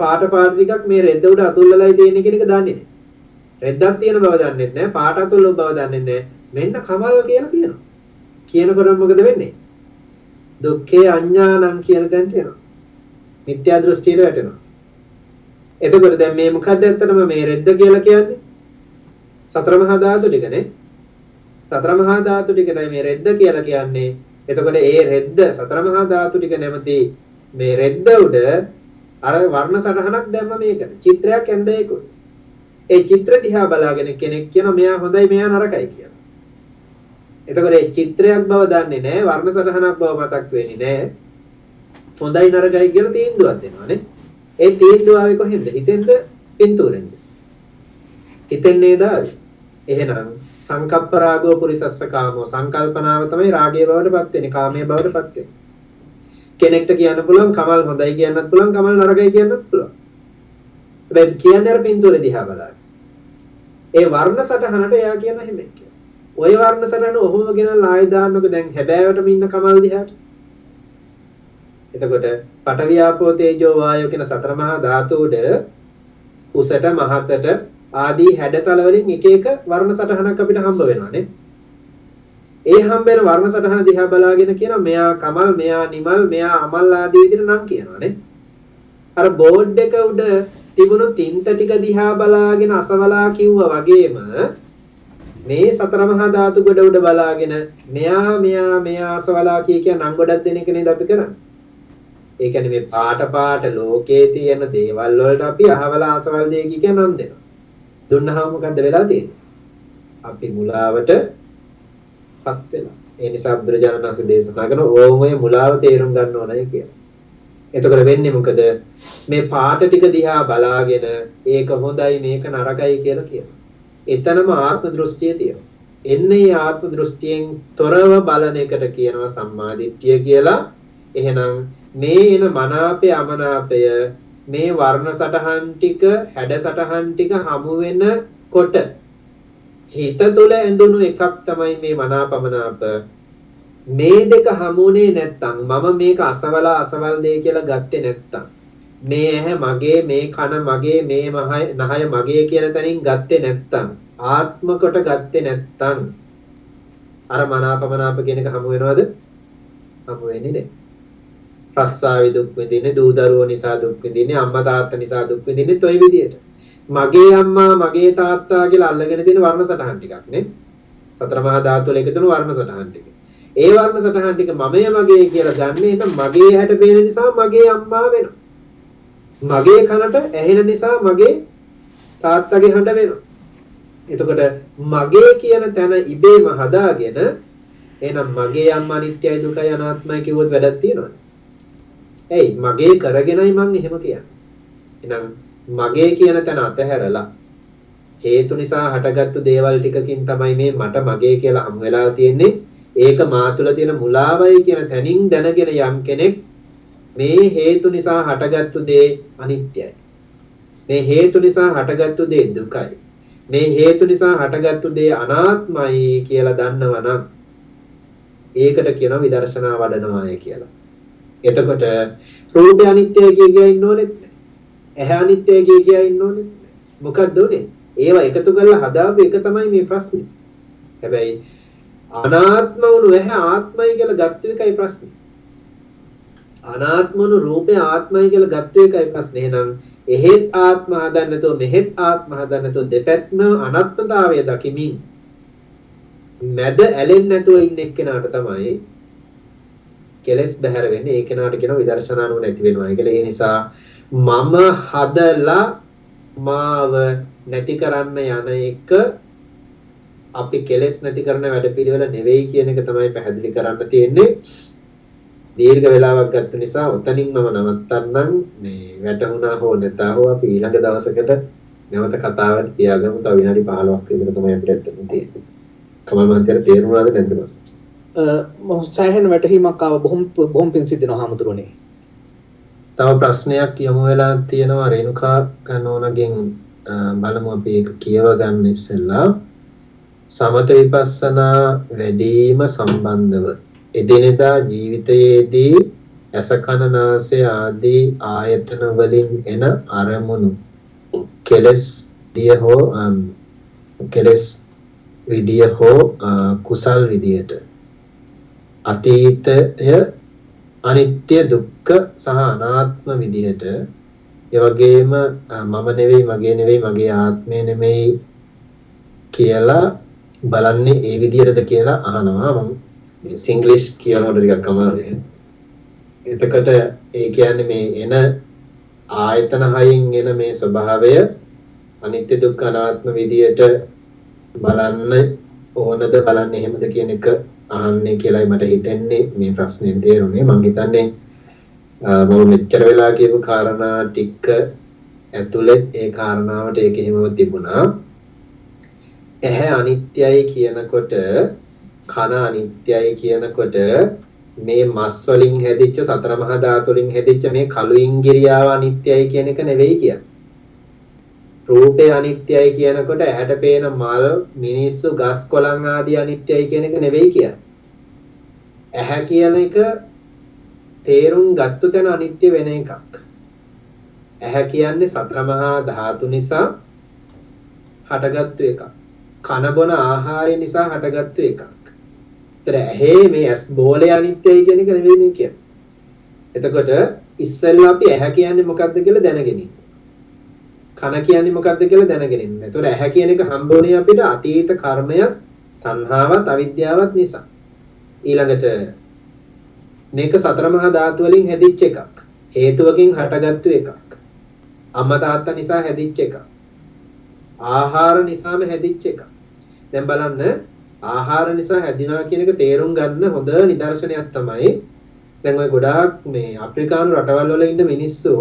පාට පාට ටිකක් මේ රෙද්ද උඩ අතුල්ලලයි තියෙන්නේ කියන එක දන්නේ නැහැ. රෙද්දක් තියෙන බව දන්නේ නැහැ. පාට අතුල්ල බව දන්නේ නැහැ. මෙන්න කමල් කියලා කියනවා. කියනකොට මොකද වෙන්නේ? දුක්ඛේ අඥානං කියන තැනට එනවා. මිත්‍යා දෘෂ්ටියට වැටෙනවා. එතකොට දැන් මේ මොකද්ද ඇත්තටම මේ රෙද්ද කියලා කියන්නේ? සතර මහා ධාතු ටිකනේ. සතර මහා ධාතු ටිකටයි මේ රෙද්ද කියලා කියන්නේ. එතකොට ඒ රෙද්ද සතර මහා ධාතු ටික නැමැති මේ රෙද්ද උඩ අර වර්ණ සටහනක් දැම්ම මේකට. චිත්‍රයක් ඇඳේකුයි. ඒ චිත්‍ර දිහා බලාගෙන කෙනෙක් කියන මෙයා හොඳයි මෙයා නරකයි කියලා. එතකොට ඒ චිත්‍රයක් බව දන්නේ නැහැ වර්ණ සටහනක් බව මතක් වෙන්නේ නැහැ. හොඳයි නරකයි කියලා තීන්දුවක් දෙනවානේ. ඒ තීන්දුව ආවේ කොහෙන්ද? හිතෙන්ද පින්තූරෙන්ද? හිතෙන් නේද ආවේ? එහෙනම් සංකප්ප රාගෝ පුරිසස්ස කාමෝ සංකල්පනාව තමයි රාගයේ බවට පත් වෙන්නේ කාමයේ බවට පත් වෙන්නේ. කෙනෙක්ට කියන්න පුළුවන් කමල් හොඳයි කියන්නත් පුළුවන් කමල් නරකයි කියන්නත් පුළුවන්. හැබැයි කියන්නේ අර පින්තූරේ දිහා බලන්න. ඒ වර්ණ සටහනට එයා කියන හැම එක. ওই වර්ණ සටහන ඔහොම ගෙනල්ලා ආයෙ දාන්නකො දැන් හැබෑවටම ඉන්න කමල් දිහාට. එතකොට පඨවි ආපෝ තේජෝ වායෝ කියන සතර මහා ධාතු උඩ උසට මහතට ආදී හැඩතල වලින් එක එක වර්ණ සටහනක් අපිට හම්බ වෙනවානේ. ඒ හම්බ වෙන වර්ණ සටහන දිහා බලාගෙන කියනවා මෙයා කමල්, මෙයා නිමල්, මෙයා අමල් ආදී විදිහට නම් කියනවානේ. අර බෝඩ් එක උඩ තිබුණු තින්ත ටික දිහා බලාගෙන අසවලා කිව්වා වගේම මේ සතර මහා ධාතු ගොඩ උඩ බලාගෙන මෙයා මෙයා මෙයා අසවලා කිය කිය නම් ගොඩක් දෙන එක නේද අපි කරන්නේ. ඒ කියන්නේ මේ පාට පාට ලෝකයේ තියෙන දේවල් වලට අපි අහවලා අසවල් දෙය කිය කිය නම් දෙනවා. දුන්නහම මොකද්ද වෙලා තියෙන්නේ? අපි මුලාවට පත් වෙලා. ඒ නිසා බුදුරජාණන් වහන්සේ දේශනා කරන ඕම ඔය මුලාව තේරුම් ගන්න ඕනයි කියලා. එතකොට වෙන්නේ මොකද? මේ පාට ටික දිහා බලාගෙන ඒක හොඳයි මේක නරකයි කියලා කියනවා. එතනම ආත්ම දෘෂ්ටිය තියෙනවා. එන්නේ ආත්ම දෘෂ්ටියෙන් තොරව බලන එකට කියනවා සම්මාදිට්ඨිය කියලා. එහෙනම් මේ එන මනාපය අමනාපය මේ වර්ණ සටහන් ටික හැඩ සටහන් ටික හමු වෙනකොට හිත තුළ ඇඳුණු එකක් තමයි මේ මනාපමනාප. මේ දෙක හමුනේ නැත්තම් මම මේක අසවල අසවල් දෙය කියලා ගත්තේ නැත්තම් මේ ඇහැ මගේ මේ කන මගේ මේ නහය මගේ කියන තැනින් ගත්තේ නැත්තම් ආත්ම කොට ගත්තේ නැත්තම් අර මනාපමනාප කියන එක හමු වෙනවද? හමු වෙන්නේ නැහැ. රස්සාවේ දුක් විඳින්නේ දූ දරුවෝ නිසා දුක් විඳින්නේ අම්මා තාත්තා නිසා දුක් විඳින්නේ toy විදියට. මගේ අම්මා මගේ තාත්තා කියලා අල්ලගෙන තියෙන වර්ණ සටහන් ටිකක් නේ සතර මහා ධාතු වල එකතුණු වර්ණ සටහන් ටික ඒ වර්ණ සටහන් ටික මමය මගේ කියලා ගන්න එක මගේ හැට පේන නිසා මගේ අම්මා වෙනවා මගේ කනට ඇහෙන නිසා මගේ තාත්තගේ හඬ වෙනවා. එතකොට මගේ කියන තැන ඉබේම හදාගෙන එහෙනම් මගේ අම්මා අනිත්‍යයි දුකයි අනාත්මයි කිව්වොත් වැඩක් තියනවද? ඇයි මගේ කරගෙනයි මං එහෙම කියන්නේ. එහෙනම් මගේ කියන තැන අතහැරලා හේතු නිසා හටගත්තු දේවල් ටිකකින් තමයි මේ මට මගේ කියලා හම් වෙලා තියෙන්නේ. ඒක මා තුළ තියෙන මුලාවයි කියන තැනින් දැනගෙන යම් කෙනෙක් මේ හේතු නිසා හටගත්තු දේ අනිත්‍යයි. මේ හේතු නිසා හටගත්තු දේ දුකයි. මේ හේතු නිසා හටගත්තු දේ අනාත්මයි කියලා දන්නවනම් ඒකට කියනවා විදර්ශනා වඩනවාය කියලා. එතකොට රූපය අනිත්‍යයි කිය කිය ඉන්න ඕනෙත් නැහැ. ඇහැ අනිත්‍යයි කිය කිය ඉන්න ඕනෙත් නැහැ. මොකක්ද උනේ? ඒවා එකතු කරලා හදාපු එක තමයි මේ ප්‍රශ්නේ. හැබැයි අනාත්ම වුණු ඇහැ ආත්මයි කියලා ගත්ත එකයි ප්‍රශ්නේ. අනාත්මනු රූපය ආත්මයි කියලා ගත්ත එකයි ප්‍රශ්නේ. එහෙනම් එහෙත් ආත්ම හදන්න නැතුව මෙහෙත් ආත්ම හදන්න නැතුව දෙපැත්ම අනාත්මතාවය දකිමින් මැද ඇලෙන්නේ නැතුව ඉන්න එක්කෙනාට තමයි කෙලස් බැහැර වෙන්නේ. ඒ කෙනාට කියනවා විදර්ශනා නුවණ ඇති වෙනවා කියලා. ඒ නිසා මම හදලා මාව නැති කරන්න යන එක අපි කෙලස් නැති කරන වැඩපිළිවෙල නෙවෙයි කියන එක තමයි පැහැදිලි කරන්න තියෙන්නේ. දීර්ඝ වෙලාවක් ගත්ත නිසා උතනින් මම නවත්තන්නම් මේ වැටුණා හෝ නැතා හෝ අපි ඊළඟ දවසකට නැවත කතාවට තියාගමු තව විනාඩි 15ක් විතර තමයි අපිට ඇත්තටම තියෙන්නේ. කමල් මහන්සියට තේරුණාද නැද්ද මම? අ සෑහෙන වැටහීමක් ආව බොහොම බොහොම පිං සිද්ධනවා හාමුදුරනේ. තව ප්‍රශ්නයක් යමු වෙලා තියෙනවා රේණුකා නෝනගෙන් බලමු අපි ඒක කියව ගන්න ඉස්සෙල්ලා. සමත විපස්සනා වැඩිම සම්බන්ධව. එදිනෙදා ජීවිතයේදී ඇස කන නාසය ආදී ආයතන වලින් එන අරමුණු කෙලස් දිය හෝ කෙලස් විදිය හෝ කුසල් විදියට අතීතය අනිත්‍ය දුක්ඛ සහ අනාත්ම විදිහට ඒ වගේම මම නෙවෙයි මගේ නෙවෙයි මගේ ආත්මය නෙමෙයි කියලා බලන්නේ ඒ විදිහටද කියලා අහනවා මම සිංග්ලිෂ් කියනකොට ටිකක් අමාරුයි. එතකොට ඒ කියන්නේ මේ එන ආයතන හයින් එන මේ ස්වභාවය අනිත්‍ය දුක්ඛ අනාත්ම විදියට බලන්න ඕනද බලන්න එහෙමද කියන එක අහන්නේ කියලායි මට හිතෙන්නේ. මේ ප්‍රශ්නේ තේරුනේ මම හිතන්නේ මම මෙච්චර වෙලා කියපු කාරණා ටික ඇතුළේ ඒ කාරණාවට ඒක එහෙමම තිබුණා. ඇහැ අනිත්‍යයි කියනකොට කන අනිත්‍යයි කියනකොට මේ මස් වලින් හැදිච්ච සතර මහා ධාතු වලින් හැදිච්ච මේ කළු ඉංගිරියාව අනිත්‍යයි කියන එක නෙවෙයි කියන්නේ. රූපේ අනිත්‍යයි කියනකොට ඇහැට පේන මල්, මිනිස්සු, ගස් කොළන් ආදී අනිත්‍යයි කියන එක නෙවෙයි කියන්නේ. ඇහැ කියන එක තේරුම් ගත්තු තැන අනිත්‍ය වෙන එකක්. ඇහැ කියන්නේ සතර මහා ධාතු නිසා හටගත්තු එකක්. කන බොන ආහාරය නිසා හටගත්තු එකක්. ඒතර ඇහි මේ ඇස් බෝලේ අනිත්‍යයි කියන එක නෙවෙයි මේ කියන්නේ. එතකොට ඉස්සෙල්ලා අපි ඇහැ කියන්නේ මොකක්ද කියලා දැනගෙන ඉන්න. කන කියන්නේ මොකක්ද කියලා දැනගෙන ඉන්න. එතකොට ඇහැ කියන එක හම්බුනේ අපිට අතීත කර්මයක්, තණ්හාවත්, අවිද්‍යාවත් නිසා. ඊළඟට මේක සතර මහා ධාතු වලින් හැදිච්ච එකක්. හේතුවකින් හටගත්තු එකක්. අම්මා තාත්තා නිසා හැදිච්ච එකක්. ආහාර නිසාම හැදිච්ච එකක්. දැන් බලන්න ආහාර නිසා හැදිනවා කියන එක තේරුම් ගන්න හොඳ නිදර්ශනයක් තමයි දැන් ඔය ගොඩාක් මේ අප්‍රිකානු රටවල් වල ඉන්න මිනිස්සු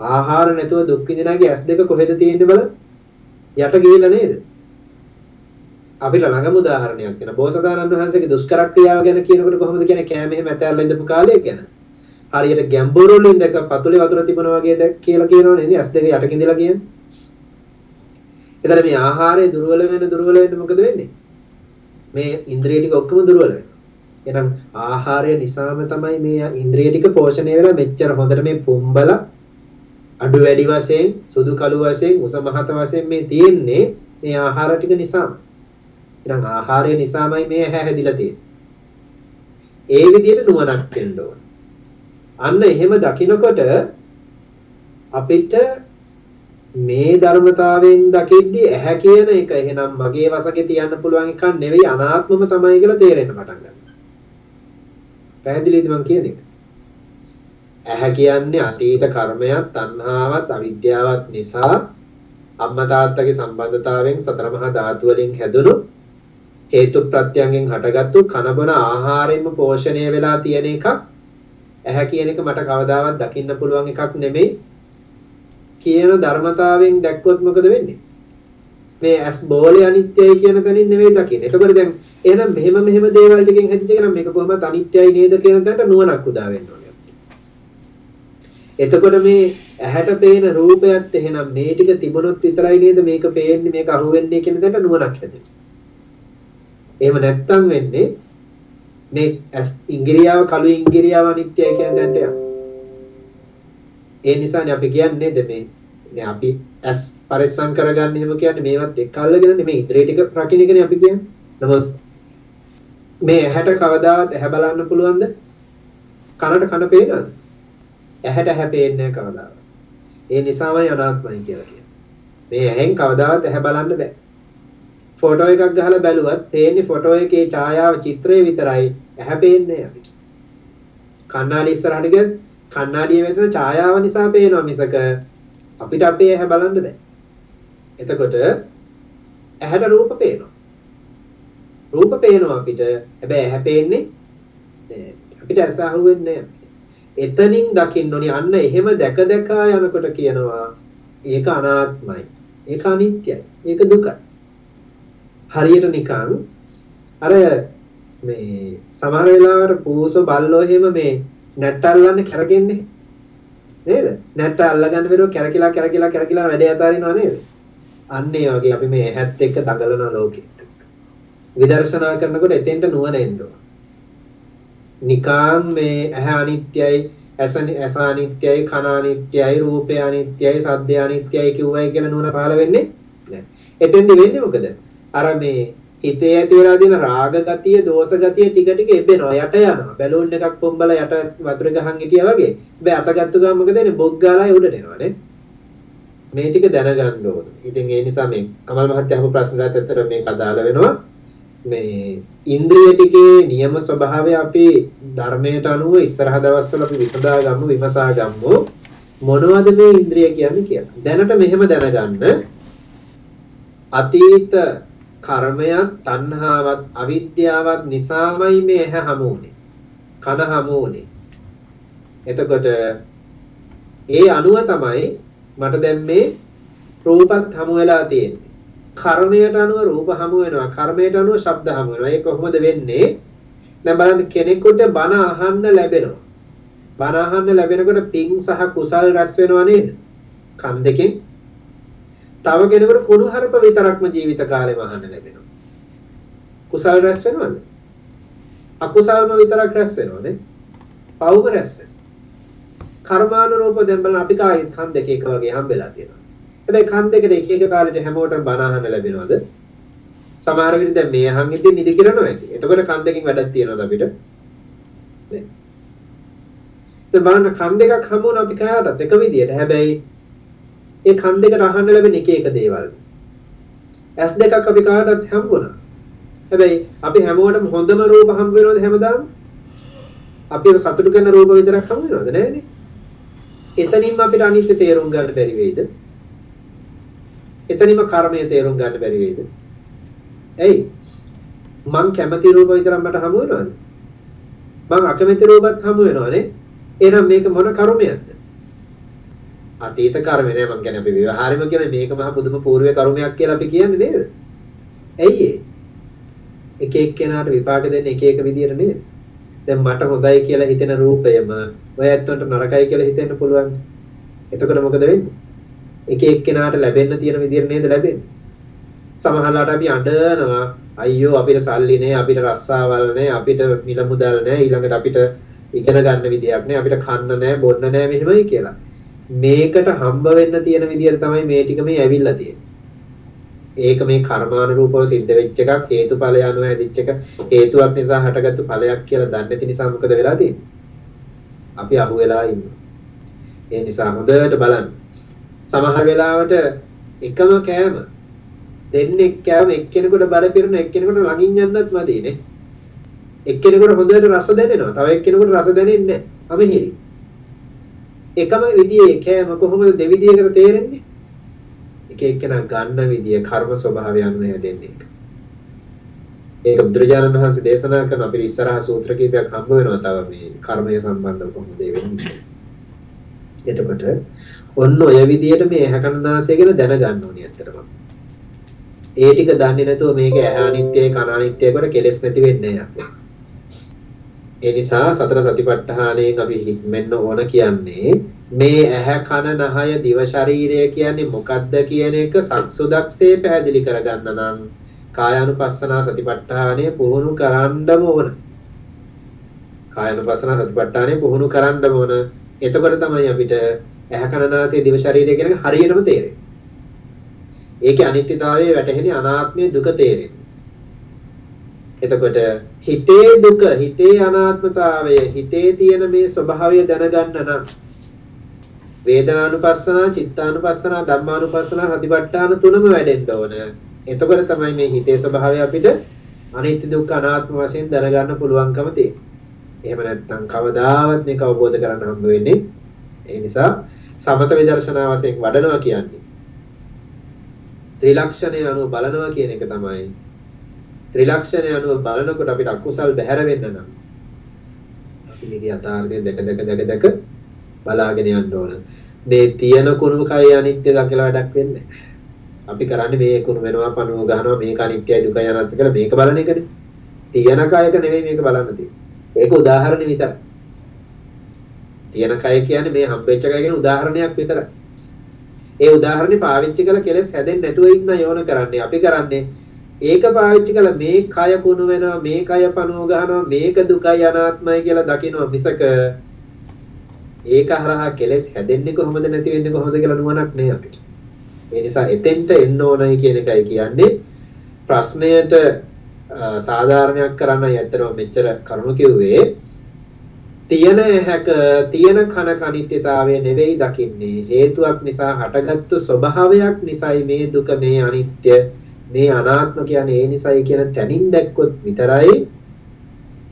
ආහාර නැතුව දුක් විඳිනාගේ ඇස් දෙක කොහෙද තියෙන්නේ බලන්න යට ගිහිල්ලා නේද? අපිට ළඟම උදාහරණයක් තියෙනවා බෝසතාණන් වහන්සේගේ දුෂ්කර ක්‍රියාව ගැන කියනකොට කොහොමද කියන්නේ? කෑම එහෙම ඇතැල්ලා ඉඳපු කාලය ගැන. හරියට ගැඹුරු වලින් දැක පතුලේ වතුර තිබුණා වගේ දැක් කියලා කියනවනේ නේද ඇස් දෙක යට කිඳලා කියන්නේ. එතන මේ ආහාරය දුර්වල වෙන දුර්වල වෙන්න මොකද වෙන්නේ? මේ ඉන්ද්‍රිය ටික ඔක්කොම දුර්වල වෙනවා. එහෙනම් ආහාරය නිසාම තමයි මේ ඉන්ද්‍රිය ටික පෝෂණය වෙලා මෙච්චර හොඳට මේ පුම්බල අඩු වැඩි වශයෙන් සුදු කළු වශයෙන් උස මහත වශයෙන් මේ තියෙන්නේ මේ ආහාර ටික නිසා. එහෙනම් ආහාරය නිසාමයි මේ ඇහැ හැදිලා තියෙන්නේ. ඒ විදිහට නුවණක් වෙන්න ඕන. අන්න එහෙම දකිනකොට අපිට මේ ධර්මතාවයෙන් දකිද්දි ඇහැ කියන එක එහෙනම් මගේ වසකේ තියන්න පුළුවන් එකක් නෙවෙයි අනාත්මම තමයි කියලා තේරෙන්න පටන් ගන්නවා. පැහැදිලිද මං කියන එක? ඇහැ කියන්නේ අතීත කර්මයක්, තණ්හාවත්, අවිද්‍යාවත් නිසා අම්මා තාත්තගේ සම්බන්ධතාවයෙන් සතර මහා ධාතු වලින් හැදුණු හේතු ප්‍රත්‍යයෙන් හටගත්තු කනබන ආහාරයෙන්ම පෝෂණය වෙලා තියෙන එකක් ඇහැ කියන එක මට කවදාවත් දකින්න පුළුවන් එකක් නෙමෙයි කියන ධර්මතාවයෙන් දැක්කොත් මොකද වෙන්නේ? මේ ඇස් බෝලේ අනිත්‍යයි කියන තැනින් නෙවෙයි දකින්නේ. එතකොට දැන් එහෙනම් මෙහෙම මෙහෙම දේවල් ටිකෙන් හැදිච්ච එක නම් මේක කොහොමද අනිත්‍යයි නේද කියන තැනට නුවණක් උදා වෙන්න ඕනේ. එතකොට මේ ඇහැට පේන රූපයත් එහෙනම් මේ ටික තිබුණොත් විතරයි නේද මේක පේන්නේ මේක අහුවෙන්නේ කියන තැනට නුවණක් හැදෙන්නේ. එහෙම නැත්තම් වෙන්නේ මේ ඇස් ඉංග්‍රීසියාව කළු ඉංග්‍රීසියාව අනිත්‍යයි කියන තැනට යනවා. ඒ නිසානේ අපි කියන්නේ මේ දැන් අපි ඇස් පරිස්සම් කරගන්න එහෙම කියන්නේ මේවත් එක්ක අල්ලගෙන නෙමෙයි ඉන්ද්‍රිය ටික රකින්න එකනේ අපි කියන්නේ. නමුත් මේ ඇහැට කවදාවත් ඇහැ බලන්න පුළුවන්ද? කනට කන පේනවද? ඇහැට ඇහැ පේන්නේ කවදාවත්. ඒ නිසාමයි අනාත්මයි කියලා කියන්නේ. මේ ඇහෙන් කවදාවත් ඇහැ බලන්න බෑ. ෆොටෝ එකක් ගහලා බැලුවත් පේන්නේ ෆොටෝ එකේ ඡායාව චිත්‍රය විතරයි ඇහැ පේන්නේ අපිට. කණ්ණාඩි ඉස්සරහට ගියත් කණ්ණාඩියේ වැටෙන ඡායාව නිසා පේනවා මිසක අපිට අපේ ඇහැ බලන්න බෑ. එතකොට ඇහැට රූප පේනවා. රූප පේනවා අපිට. හැබැයි ඇහැ පේන්නේ නෑ. අපිට ඇස අහුවෙන්නේ නෑ. එතනින් දකින්න ඕනි අන්න එහෙම දැක දැක යනකොට කියනවා ඒක අනාත්මයි. ඒක අනිත්‍යයි. ඒක දුකයි. හරියට නිකන් අර මේ සමහර වෙලාවට පූසෝ බල්ලෝ එහෙම මේ නැට්ට අල්ලන්න කැරකෙන්නේ නේද? නැට්ට අල්ලගන්න බැරුව කැරකිලා කැරකිලා කැරකිලා වැඩේ අතාරිනවා නේද? අන්න ඒ වගේ අපි මේ ඇහත් එක්ක දඟලන ලෝකෙත් එක්ක. විදර්ශනා කරනකොට එතෙන්ට නුවණ එන්න ඕන. නිකාම් මේ ඇහැ අනිත්‍යයි, ඇස ඇස අනිත්‍යයි, කන අනිත්‍යයි, රූපය අනිත්‍යයි, සද්දය අනිත්‍යයි කිව්වයි කියලා නුවණ පහළ වෙන්නේ නැහැ. එතෙන්දි වෙන්නේ මොකද? අර මේ හිතේ ඇති වෙලා තියෙන රාග ගතිය, දෝෂ ගතිය ටික ටික එබෙනවා, යට යනවා. බැලූන් එකක් පොම්බලා යට වතුර ගහන් හිටියා වගේ. හැබැයි අතගත්තු ගමන් මොකද වෙන්නේ? බොග් ගාලා උඩට එනවා නේ. මේ ටික දැනගන්න ඕන. ඉතින් ඒ නිසා මේ කමල් මහත්තයා අහපු ප්‍රශ්නකට ඇත්තට මේක අදාළ වෙනවා. මේ ඉන්ද්‍රිය ටිකේ නියම ස්වභාවය අපි ධර්මයට අනුව ඉස්සරහ දවස්වල අපි විසඳා ගමු, විමසා ගමු. මොනවද මේ ඉන්ද්‍රිය කියන්නේ කියලා. දැනට මෙහෙම දැනගන්න අතීත කර්මයක් තණ්හාවත් අවිද්‍යාවත් නිසාමයි මේ ඇහැ හමු වුනේ. කන හමු වුනේ. එතකොට ඒ අනුව තමයි මට දැන් මේ රූපත් හමු වෙලා තියෙන්නේ. කර්මයට අනුව රූප හමු වෙනවා. කර්මයට අනුව ශබ්ද හමු වෙනවා. ඒක කොහොමද වෙන්නේ? දැන් බලන්න කෙනෙකුට බණ අහන්න ලැබෙනවා. බණ අහන්න ලැබෙනකොට පිං සහ කුසල් රැස් වෙනවා නේද? කන් දෙකෙන්. තව කෙනෙකුට කුණුහරුප විතරක්ම ජීවිත කාලෙම අහන්න ලැබෙනවා. කුසල් රැස් වෙනවද? අකුසල්ම විතරක් රැස් වෙනවනේ. පව්ම රැස් වෙනවා. කර්මානුරූප දැන් බලන්න අපි කායි කන් දෙක එක වගේ හම්බෙලා තියෙනවා. හැබැයි කන් දෙකට එක එක කාලෙට හැමෝටම බණ අහන්න ලැබෙනවද? සමහර විට දැන් මේ අහන් ඉතින් නිදි කරනවා ඇති. එතකොට කන් දෙකකින් වැඩක් තියෙනවද අපිට? නෑ. දැන් බලන්න කන් දෙකක් හමු වුණා අපි කාටත් එක විදියට. හැබැයි ඒ කන් දෙකට අහන්න ලැබෙන එක එක දේවල්. ඇස් දෙකක් අපි කාටත් හම්බුණා. හැබැයි අපි හැමෝටම හොඳම රූප හම්බ වෙනවද හැමදාම? අපි සතුටු කරන රූප විතරක් හම්බ වෙනවද නෑනේ? එතනින්ම අපිට අනිත්‍ය තේරුම් ගන්න බැරි වෙයිද? එතනින්ම කර්මය තේරුම් ගන්න බැරි වෙයිද? ඇයි? මං කැමති රූප විතරක් මට හමු වෙනවද? මං අකමැති රූපත් හමු වෙනවනේ. එහෙනම් මේක මොන කර්මයක්ද? අතීත කර්මය නෑ මං කියන්නේ අපි ව්‍යවහාරෙම කියන්නේ මේක මහ පුදුම పూర్ව කර්මයක් කියලා අපි කියන්නේ නේද? ඇයි ඒ? එක එක්කෙනාට විපාක දෙන්නේ එක එක විදියට නේද? දැන් මට හොඳයි කියලා හිතෙන රූපයම ඔය ඇත්තන්ට නරකයි කියලා හිතෙන්න පුළුවන්. එතකොට මොකද වෙන්නේ? එක එක්කෙනාට ලැබෙන්න තියෙන විදියට නේද ලැබෙන්නේ? සමහරවිට අපි අඬනවා අයියෝ අපිට සල්ලි නෑ අපිට රස්සාවල් නෑ අපිට මිල මුදල් නෑ ඊළඟට අපිට ඉගෙන ගන්න විදියක් නෑ අපිට කන්න නෑ බොන්න නෑ මෙහෙමයි කියලා. මේකට හම්බ වෙන්න තියෙන විදියට තමයි මේ ටික මේ ඇවිල්ලා තියෙන්නේ. ඒක මේ කර්මානුරූපව සිද්ධ වෙච්ච එකක් හේතුඵලය අනුව හැදිච්ච එක හේතුවක් නිසා හටගත්තු ඵලයක් කියලා දන්නේ නැති නිසා මොකද වෙලා තියෙන්නේ? අපි අහු වෙලා ඉන්නවා. ඒ නිසා හොඳට බලන්න. සමහර වෙලාවට එකම කෑම දෙන්නෙක් කෑම එක්කෙනෙකුට බඩ පිරෙන එක්කෙනෙකුට ළඟින් යන්නත් මදිනේ. එක්කෙනෙකුට හොඳට රස දැනෙනවා. තව එක්කෙනෙකුට රස දැනෙන්නේ නැහැ. අමහිරි. එකම විදිහේ කෑම කොහොමද දෙවිදියකට තේරෙන්නේ? එක එක්කෙනා ගන්න විදිය කර්ම ස්වභාවය අනුව හැදෙන්නේ. ඒක බුදුරජාණන් වහන්සේ දේශනා කරන අපිට ඉස්සරහ සූත්‍ර කීපයක් හම්බ වෙනවා තව මේ කර්මය සම්බන්ධව කොහොමද වෙන්නේ. එතකොට ඔන්න ඔය විදියට මේ ඇහැකනාසය ගැන දැනගන්න ඕනේ ඇත්තටම. ඒ ටික දන්නේ නැතුව මේක ඇහැ අනිත්‍යයි කන අනිත්‍යයි කොට කෙලස් නැති වෙන්නේ නැහැ. ඒ නිසා සතර සතිපට්ඨානයෙන් අපි හික්මෙන්න ඕන කියන්නේ මේ ඇහැ කන නහය දිව ශරීරය කියන්නේ මොකක්ද කියන එක සක්සුදක්සේ පැහැදිලි කරගන්න නම් කායානුපස්සනා සතිපට්ඨානය පුහුණු කරන්නම ඕන. කායානුපස්සනා සතිපට්ඨානය පුහුණු කරන්නම ඕන. එතකොට තමයි අපිට ඇහැ කන නාසය දිව ශරීරය කියන එක හරියටම තේරෙන්නේ. ඒකේ අනිත්‍යතාවය වැටහෙන්නේ අනාත්මයේ දුක තේරෙන්නේ. එතකොට හිතේ දුක හිතේ අනාත්මතාවය හිතේ තියෙන මේ ස්වභාවය දැනගන්න නම් වේදනානුපස්සනා චිත්තානුපස්සනා ධම්මානුපස්සනා සතිපට්ඨාන තුනම වැඩෙන්න ඕන. එතකොට තමයි මේ හිතේ ස්වභාවය අපිට අනිත්‍ය දුක්ඛ අනාත්ම වශයෙන් දැනගන්න පුළුවන්කම තියෙන්නේ. එහෙම නැත්නම් කවදාවත් මේක අවබෝධ කරගන්න හම්බ වෙන්නේ. ඒ නිසා සමත විදර්ශනා වශයෙන් වඩනවා කියන්නේ ත්‍රිලක්ෂණය අනුව බලනවා කියන එක තමයි ත්‍රිලක්ෂණය අනුව බලනකොට අපිට අකුසල් බැහැර වෙන්න නම් අපි මේක යථාර්ථයෙන් දැක දැක දැක දැක බලාගෙන යන්න ඕන. මේ තියෙන කුණු කය අනිත්‍ය දකලා වැඩක් වෙන්නේ අපි කරන්නේ මේ කුණු වෙනවා පණුව ගන්නවා මේක අනිත්‍යයි දුකයි අනාත්ම කියලා මේක බලන එකනේ. තියෙන කයක නෙවෙයි මේක බලන්න තියෙන්නේ. ඒක උදාහරණ විතරයි. තියෙන කය කියන්නේ මේ හම්බෙච්ච කය කියන උදාහරණයක් විතරයි. ඒ උදාහරණේ පාවිච්චි කළ කෙලස් හැදෙන්නේ නැතුව ඉන්න යෝන කරන්නේ. අපි කරන්නේ ඒක පාවිච්චි කළ මේ කය කුණු වෙනවා මේ කය පණුව ගන්නවා මේක දුකයි අනාත්මයි කියලා දකිනවා මිසක ඒක හරහා කෙලස් හැදෙන්නේ කොහොමද නැති වෙන්නේ කොහොමද කියලා නුවණක් නෑ අපිට. ඒ නිසා එතෙන්ට එන්න ඕනයි කියන එකයි කියන්නේ ප්‍රශ්නයට සාධාරණයක් කරන්න ඇත්තටම මෙච්චර කරුණු කිව්වේ තියෙන හැක තියෙන කන කනිත්‍යතාවය නෙවෙයි දකින්නේ. හේතුවක් නිසා හටගත්තු ස්වභාවයක් නිසායි මේ දුක මේ අනිත්‍ය මේ අනාත්ම කියන්නේ. ඒ නිසායි කියන තැනින් දැක්කොත් විතරයි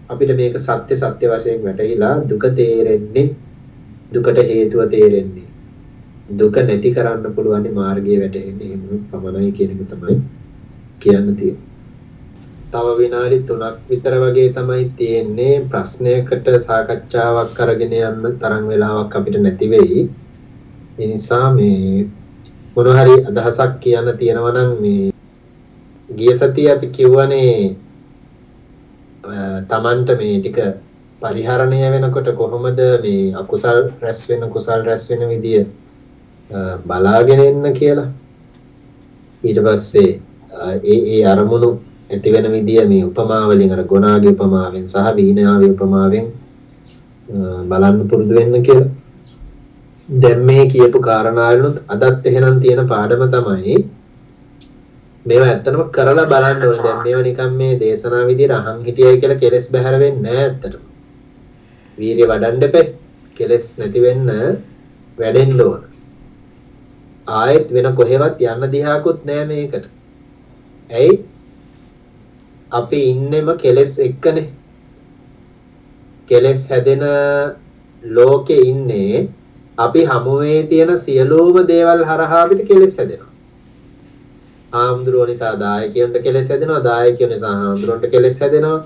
අපිට මේක සත්‍ය සත්‍ය වශයෙන් වැටහිලා දුක තේරෙන්නේ දුකට හේතුව තේරෙන්නේ. දුක නැති කරන්න පුළුවන් මාර්ගයේ වැටෙන්නේ එහෙම පමණයි කියන එක තමයි කියන්න තියෙන්නේ. තව විනාඩි 3ක් විතර වගේ තමයි තියෙන්නේ ප්‍රශ්නයකට සාකච්ඡාවක් අරගෙන යන්න තරම් වෙලාවක් අපිට නැති වෙයි. ඒ නිසා මේ මොන හරි අදහසක් කියන්න තියෙනවා නම් මේ ගිය සතියේ අපි කිව්වනේ තමන්ට මේ ටික පරිහරණය වෙනකොට කොහොමද මේ අකුසල් රැස් වෙන කුසල් රැස් වෙන විදිය බලාගෙන ඉන්න කියලා ඊට පස්සේ ඒ ඒ අරමුණු ඇති වෙන විදිය මේ උපමා වලින් අර ගොනාගේ උපමාවෙන් සහ වීණාවේ උපමාවෙන් බලන්න පුරුදු වෙන්න කියලා දැන් මේ කියපු කාරණාවලුත් අදත් එහෙනම් තියෙන පාඩම තමයි මේවා ඇත්තටම කරලා බලන්න ඕනේ. දැන් මේවා නිකන් මේ දේශනා විදිහට අහන් හිටියයි කියලා කෙලස් බහැර වෙන්නේ නැහැ ඇත්තටම. වීරිය වඩන්න එපේ. කෙලස් නැති වෙන්න වැඩෙන්න ඕන. ආයෙත් වෙන කොහෙවත් යන්න දිහාකුත් නැහැ මේකට. ඇයි? අපි ඉන්නෙම කෙලස් එක්කනේ. කෙලස් හැදෙන ලෝකේ ඉන්නේ අපි හමුවේ තියෙන සියලුම දේවල් හරහා අපිට කෙලස් හැදෙනවා. හාමුදුරුවෝ නිසා දායකයන්ට කෙලෙස් හැදෙනවා දායකයෝ නිසා හාමුදුරුවන්ට කෙලෙස් හැදෙනවා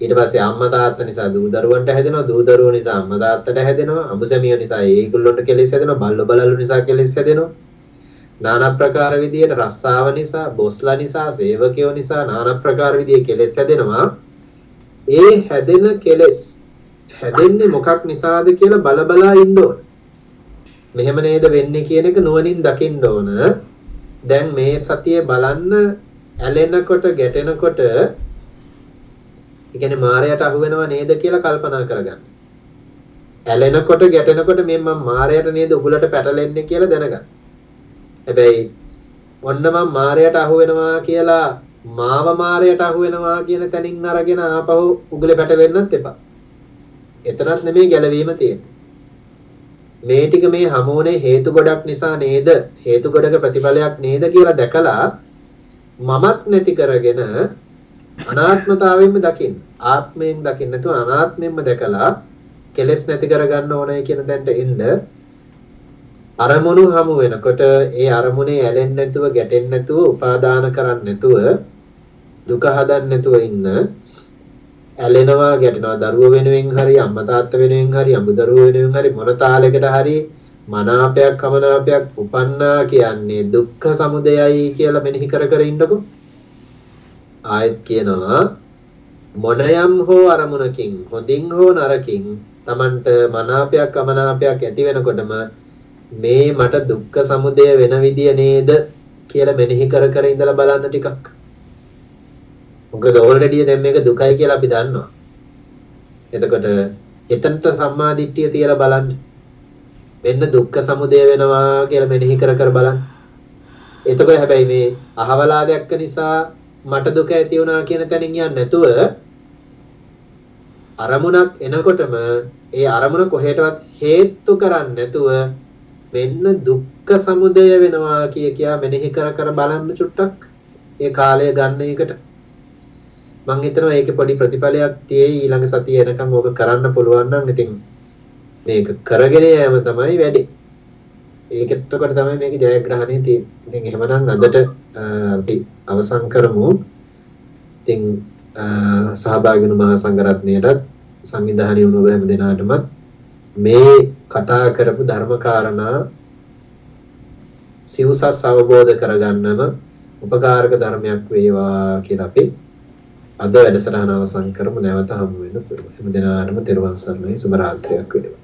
ඊට පස්සේ අම්මා තාත්තා නිසා දූ දරුවන්ට හැදෙනවා දූ දරුවෝ නිසා අම්මා තාත්තට හැදෙනවා අඹසැමියෝ නිසා ඒගොල්ලොන්ට කෙලෙස් හැදෙනවා බල්ලෝ බලල්ලෝ නිසා කෙලෙස් හැදෙනවා নানা ප්‍රකාර විදියට රස්සාව නිසා බොස්ලා නිසා සේවකයෝ නිසා নানা ප්‍රකාර විදියේ කෙලෙස් හැදෙනවා ඒ හැදෙන කෙලෙස් හැදෙන්නේ මොකක් නිසාද කියලා බල බලා ඉන්න ඕන මෙහෙම නේද වෙන්නේ කියන එක නුවණින් දකින්න ඕන දැන් මේ සතියේ බලන්න ඇලෙනකොට ගැටෙනකොට ඒ කියන්නේ මායයට අහු වෙනව නේද කියලා කල්පනා කරගන්න. ඇලෙනකොට ගැටෙනකොට මේ මම මායයට නේද උගලට පැටලෙන්නේ කියලා දැනගන්න. හැබැයි ඔන්න මම මායයට අහු වෙනවා කියලා මාව මායයට අහු වෙනවා කියන තැනින් අරගෙන ආපහු උගලේ පැටලෙන්නත් එපා. එතනත් නෙමෙයි ගැලවීම තියෙන්නේ. මේ ටික මේ හමුවනේ හේතු ගොඩක් නිසා නේද හේතු ගොඩක ප්‍රතිඵලයක් නේද කියලා දැකලා මමත් නැති කරගෙන අනාත්මතාවයෙන්ම දකින්න ආත්මයෙන් දකින්න නැතුව අනාත්මයෙන්ම දැකලා කෙලෙස් නැති කරගන්න ඕනයි කියන තැනට එන්න අරමුණු හමු වෙනකොට ඒ අරමුණේ ඇලෙන්නේ නැතුව ගැටෙන්නේ නැතුව උපාදාන කරන්නේ නැතුව දුක හදන්නේ නැතුව ඉන්න ඇලෙනවා ගැටෙනවා. දරුව වෙනුවෙන් හරි අම්මා තාත්තා වෙනුවෙන් හරි අඹ දරුව වෙනුවෙන් හරි මොන තාලයකට හරි මනාපයක් කමනාපයක් උපන්නා කියන්නේ දුක්ඛ සමුදයයි කියලා මෙනෙහි කර කර ඉන්නකො. ආයත් කියනවා මොනයම් හෝ අරමුණකින් හොඳින් හෝ නරකින් Tamanට මනාපයක් කමනාපයක් ඇති වෙනකොටම මේ මට දුක්ඛ සමුදය වෙන විදිය නේද කියලා මෙනෙහි කර කර ඉඳලා බලන්න ටිකක් මොකද ඕල්රෙඩි දැන් මේක දුකයි කියලා අපි දන්නවා. එතකොට එතනට සම්මා දිට්ඨිය තියලා බලන්න. වෙන්න දුක්ඛ සමුදය වෙනවා කියලා මෙනෙහි කර කර බලන්න. එතකොට හැබැයි මේ අහවලා දැක්ක නිසා මට දුක ඇති වුණා කියන තැනින් යන්නේ නැතුව අරමුණක් එනකොටම ඒ අරමුණ කොහෙටවත් හේතු කරන්නේ නැතුව වෙන්න දුක්ඛ සමුදය වෙනවා කිය කියා මෙනෙහි කර කර බලන්න චුට්ටක් ඒ කාලය ගන්න එකට මං හිතනවා ඒකේ පොඩි ප්‍රතිඵලයක් තියෙයි ඊළඟ සතිය එනකම් ඕක කරන්න පුළුවන් නම් ඉතින් මේක කරගෙන යෑම තමයි වැඩි. ඒක එතකොට තමයි මේකේ ජයග්‍රහණය තියෙන්නේ. ඉතින් එහෙමනම් අදට අපි අවසන් කරමු. ඉතින් සහභාගී වුණු මහා සංඝරත්නයටත් සංවිධානය වුණු හැම දෙනාටමත් මේ කතා කරපු ධර්මකාරණා සිව්සස් අවබෝධ කරගන්නම උපකාරක ධර්මයක් වේවා කියලා අපි අද වැඩසටහන අවසන් කරමු. නැවත හමු වෙන තුරු. හැම දිනාටම තෙරුවන් සරණයි. සුබ රාත්‍රියක් වේවා.